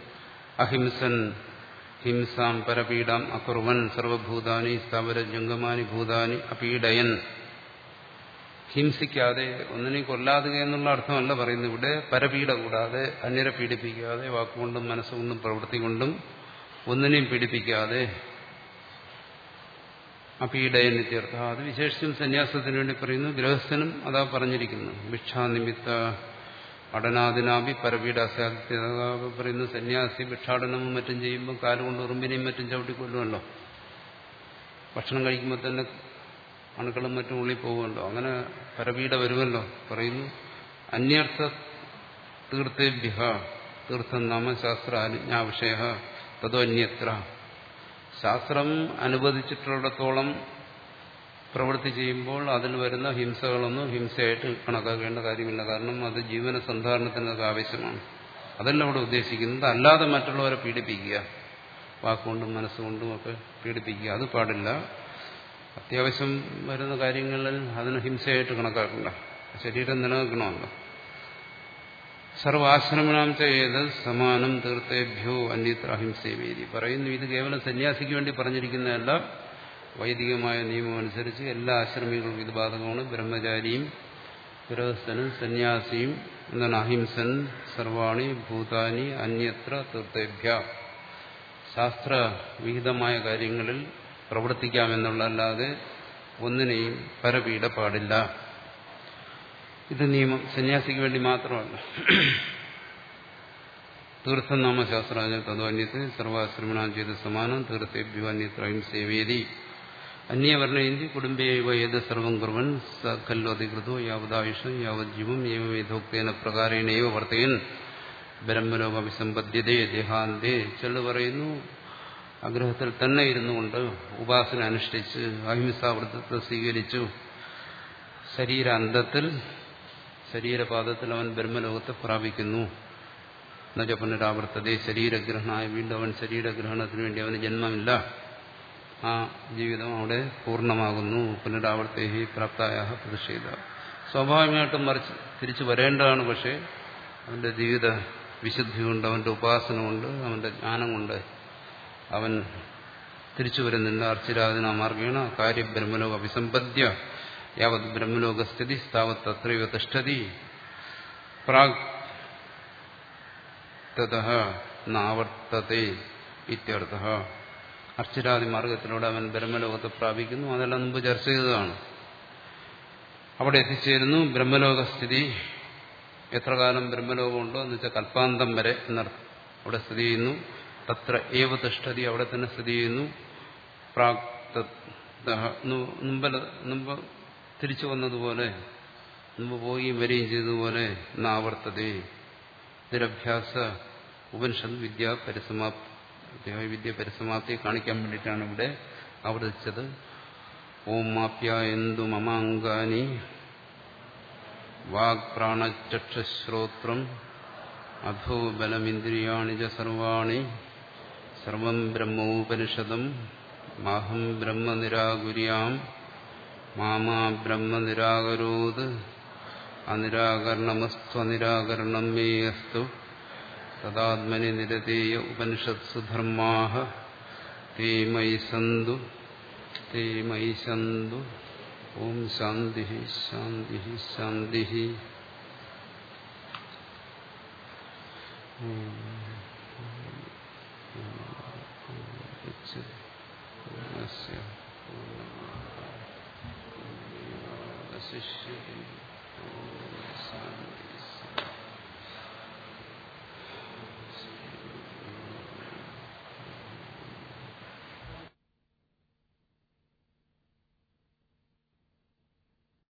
അഹിംസൻ ഹിംസാം പരപീഡാം അകുർവൻ സർവഭൂതാനി സ്ഥവര ജംഗമാനി ഭൂതാനി അപീഡയൻ. ഹിംസിക്കാതെ ഒന്നിനെ കൊല്ലാതെ എന്നുള്ള അർത്ഥമല്ല പറയുന്നത്. ഇവിടെ പരപീഡ കൂടാതെ അന്യരെ പീഡിപ്പിക്കാതെ വാക്കുകൊണ്ടും മനസ്സുകൊണ്ടും പ്രവൃത്തി കൊണ്ടും ഒന്നിനെയും പീഡിപ്പിക്കാതെ അപീഡയൻ ഇത്യർത്ഥ അത് വിശേഷിച്ചും സന്യാസത്തിന് വേണ്ടി പറയുന്നു. ഗൃഹസ്ഥനും അതാ പറഞ്ഞിരിക്കുന്നു. ഭിക്ഷാനിമിത്ത അടനാദിനാഭി പരപീഡാസാധ്യത. പറയുന്നു സന്യാസി ഭിക്ഷാടനവും മറ്റും ചെയ്യുമ്പോൾ കാലുകൊണ്ട് ഉറുമ്പിനെയും മറ്റും ചവിട്ടിക്കൊല്ലുമല്ലോ ഭക്ഷണം കഴിക്കുമ്പോൾ തന്നെ അണുക്കളും മറ്റും ഉള്ളിൽ പോകുമല്ലോ അങ്ങനെ പരപീഡ വരുമല്ലോ പറയുന്നു അന്യർത്ഥ തീർത്ഥേഭ്യ തീർത്ഥം നാമ ശാസ്ത്ര അനുജ്ഞാവിഷയ തതോ അന്യത്ര ശാസ്ത്രം അനുവദിച്ചിട്ടുള്ളിടത്തോളം പ്രവൃത്തി ചെയ്യുമ്പോൾ അതിൽ വരുന്ന ഹിംസകളൊന്നും ഹിംസയായിട്ട് കണക്കാക്കേണ്ട കാര്യമില്ല. കാരണം അത് ജീവന സന്ധാരണത്തിന് അത് ആവശ്യമാണ്. അതല്ല അവിടെ ഉദ്ദേശിക്കുന്നത്. അല്ലാതെ മറ്റുള്ളവരെ പീഡിപ്പിക്കുക. വാക്കുകൊണ്ടും മനസ്സുകൊണ്ടും ഒക്കെ പീഡിപ്പിക്കുക. അത് പാടില്ല. അത്യാവശ്യം വരുന്ന കാര്യങ്ങളിൽ അതിന് ഹിംസയായിട്ട് കണക്കാക്കണ്ട. ശരീരം നിലനിൽക്കണമല്ലോ. സർവാശ്രമണം ചെയ്ത് സമാനം തീർത്ഥേഭ്യോ അന്യത്ര അഹിംസേവേദി പറയുന്നു ഇത് കേവലം സന്യാസിക്ക് വേണ്ടി പറഞ്ഞിരിക്കുന്നതല്ല. വൈദികമായ നിയമം അനുസരിച്ച് എല്ലാ ആശ്രമികൾക്കും ഇത് ബാധകമാണ്. ബ്രഹ്മചാരിയും ഗൃഹസ്ഥനും സന്യാസിയും എന്താണ് അഹിംസൻ സർവാണി ഭൂതാനി അന്യത്ര തീർത്ഥേഭ്യ. ശാസ്ത്രവിഹിതമായ കാര്യങ്ങളിൽ പ്രവർത്തിക്കാമെന്നുള്ളതല്ലാതെ ഒന്നിനെയും പരപീഡ പാടില്ല ഇത് നിയമം സന്യാസിക്ക് വേണ്ടി മാത്രമല്ല. തീർത്ഥനാമ ശാസ്ത്രാജ തദ്വന്യത്ത് സർവാശ്രമണ ചെയ്ത് സമാനം തീർത്ഥേഭ്യോ അന്യത്ര സേവേതി അന്യവർണയന്തി കുടുംബേവ ഏത് സർവം കുറവൻ സ ഖല്ലു അധികൃതോ യാവതായുഷം യാവജ്ജീവം ഏവേദോക്തേന പ്രകാരേണേവ വർത്തയൻ ബ്രഹ്മലോക വിസമ്പദ്ധ്യതേ ദേഹാന്തേ ചെള്ളു പറയുന്നു ആഗ്രഹത്തിൽ തന്നെ ഇരുന്നു കൊണ്ട് ഉപാസന അനുഷ്ഠിച്ച് അഹിംസാവൃത്തത്തെ സ്വീകരിച്ചു. ശരീരാന്തത്തിൽ ശരീരപാദത്തിൽ അവൻ ബ്രഹ്മലോകത്തെ പ്രാപിക്കുന്നു. എന്നുവെച്ച പുനരാവർത്തതേ ശരീരഗ്രഹണമായ വീണ്ടും അവൻ ശരീരഗ്രഹണത്തിന് വേണ്ടി അവന് ജന്മമില്ല. ആ ജീവിതം അവിടെ പൂർണമാകുന്നു. പുനരാവർത്തേഹി പ്രാപ്തായ പ്രതിഷേധ. സ്വാഭാവികമായിട്ടും മറിച്ച് തിരിച്ചു വരേണ്ടതാണ് പക്ഷേ അവന്റെ ജീവിത വിശുദ്ധി കൊണ്ട് അവന്റെ ഉപാസന കൊണ്ട് അവന്റെ ജ്ഞാനം കൊണ്ട് അവൻ തിരിച്ചു വരുന്നില്ല. അർച്ചിരാധന മാർഗേണ കാര്യബ്രഹ്മലോക അഭിസമ്പദ്യ യാവത് ബ്രഹ്മലോകസ്ഥിതി സ്ഥാവത് തത്രൈവ തിഷ്ടതി പ്രാഗ് നാവർത്തത്തെ ഇത്യർത്ഥ അർച്ചരാതി മാർഗത്തിലൂടെ അവൻ ബ്രഹ്മലോകത്തെ പ്രാപിക്കുന്നു അതെല്ലാം മുമ്പ് ചർച്ച ചെയ്തതാണ്. അവിടെ എത്തിച്ചേരുന്നു ബ്രഹ്മലോകസ്ഥിതി. എത്ര കാലം ബ്രഹ്മലോകമുണ്ടോ എന്ന് വെച്ചാൽ കൽപ്പാന്തം വരെ എന്നർത്ഥം. അവിടെ സ്ഥിതി ചെയ്യുന്നു. തത്ര ഏവ തിഷ്ടതി അവിടെ തന്നെ സ്ഥിതി ചെയ്യുന്നു. പ്രാക് മുമ്പ് തിരിച്ചു വന്നതുപോലെ മുമ്പ് പോവുകയും വരികയും ചെയ്തതുപോലെ നാവർത്തതേ നിരഭ്യാസ ഉപനിഷത്ത് വിദ്യ പരിസമാപ്തി വിദ്യ പരിസമാപ്തി കാണിക്കാൻ വേണ്ടിയിട്ടാണ് ഇവിടെ ആവർത്തിച്ചത്. ഓം മാപ്യ എന്തു മമാങ്കാനി വാക്പ്രാണചക്ഷുശ്രോത്രം അധോ ബലമിന്ദ്രിയാണി ച സർവാണി സർവം ബ്രഹ്മോപനിഷദം മാഹം ബ്രഹ്മ നിരാകുര്യാം മാമാ ബ്രഹ്മ നിരാകരോത് അനിരാകരണമസ്ത്വനിരാകരണം മേ അസ്തു തദാത്മനി നിരതേയ ഉപനിഷത്സു ധർമാ തേ മയി സന്തു. തേ മയി സന്തു. ഓം ശാന്തി ശാന്തി ശാന്തി ശിഷ്യതി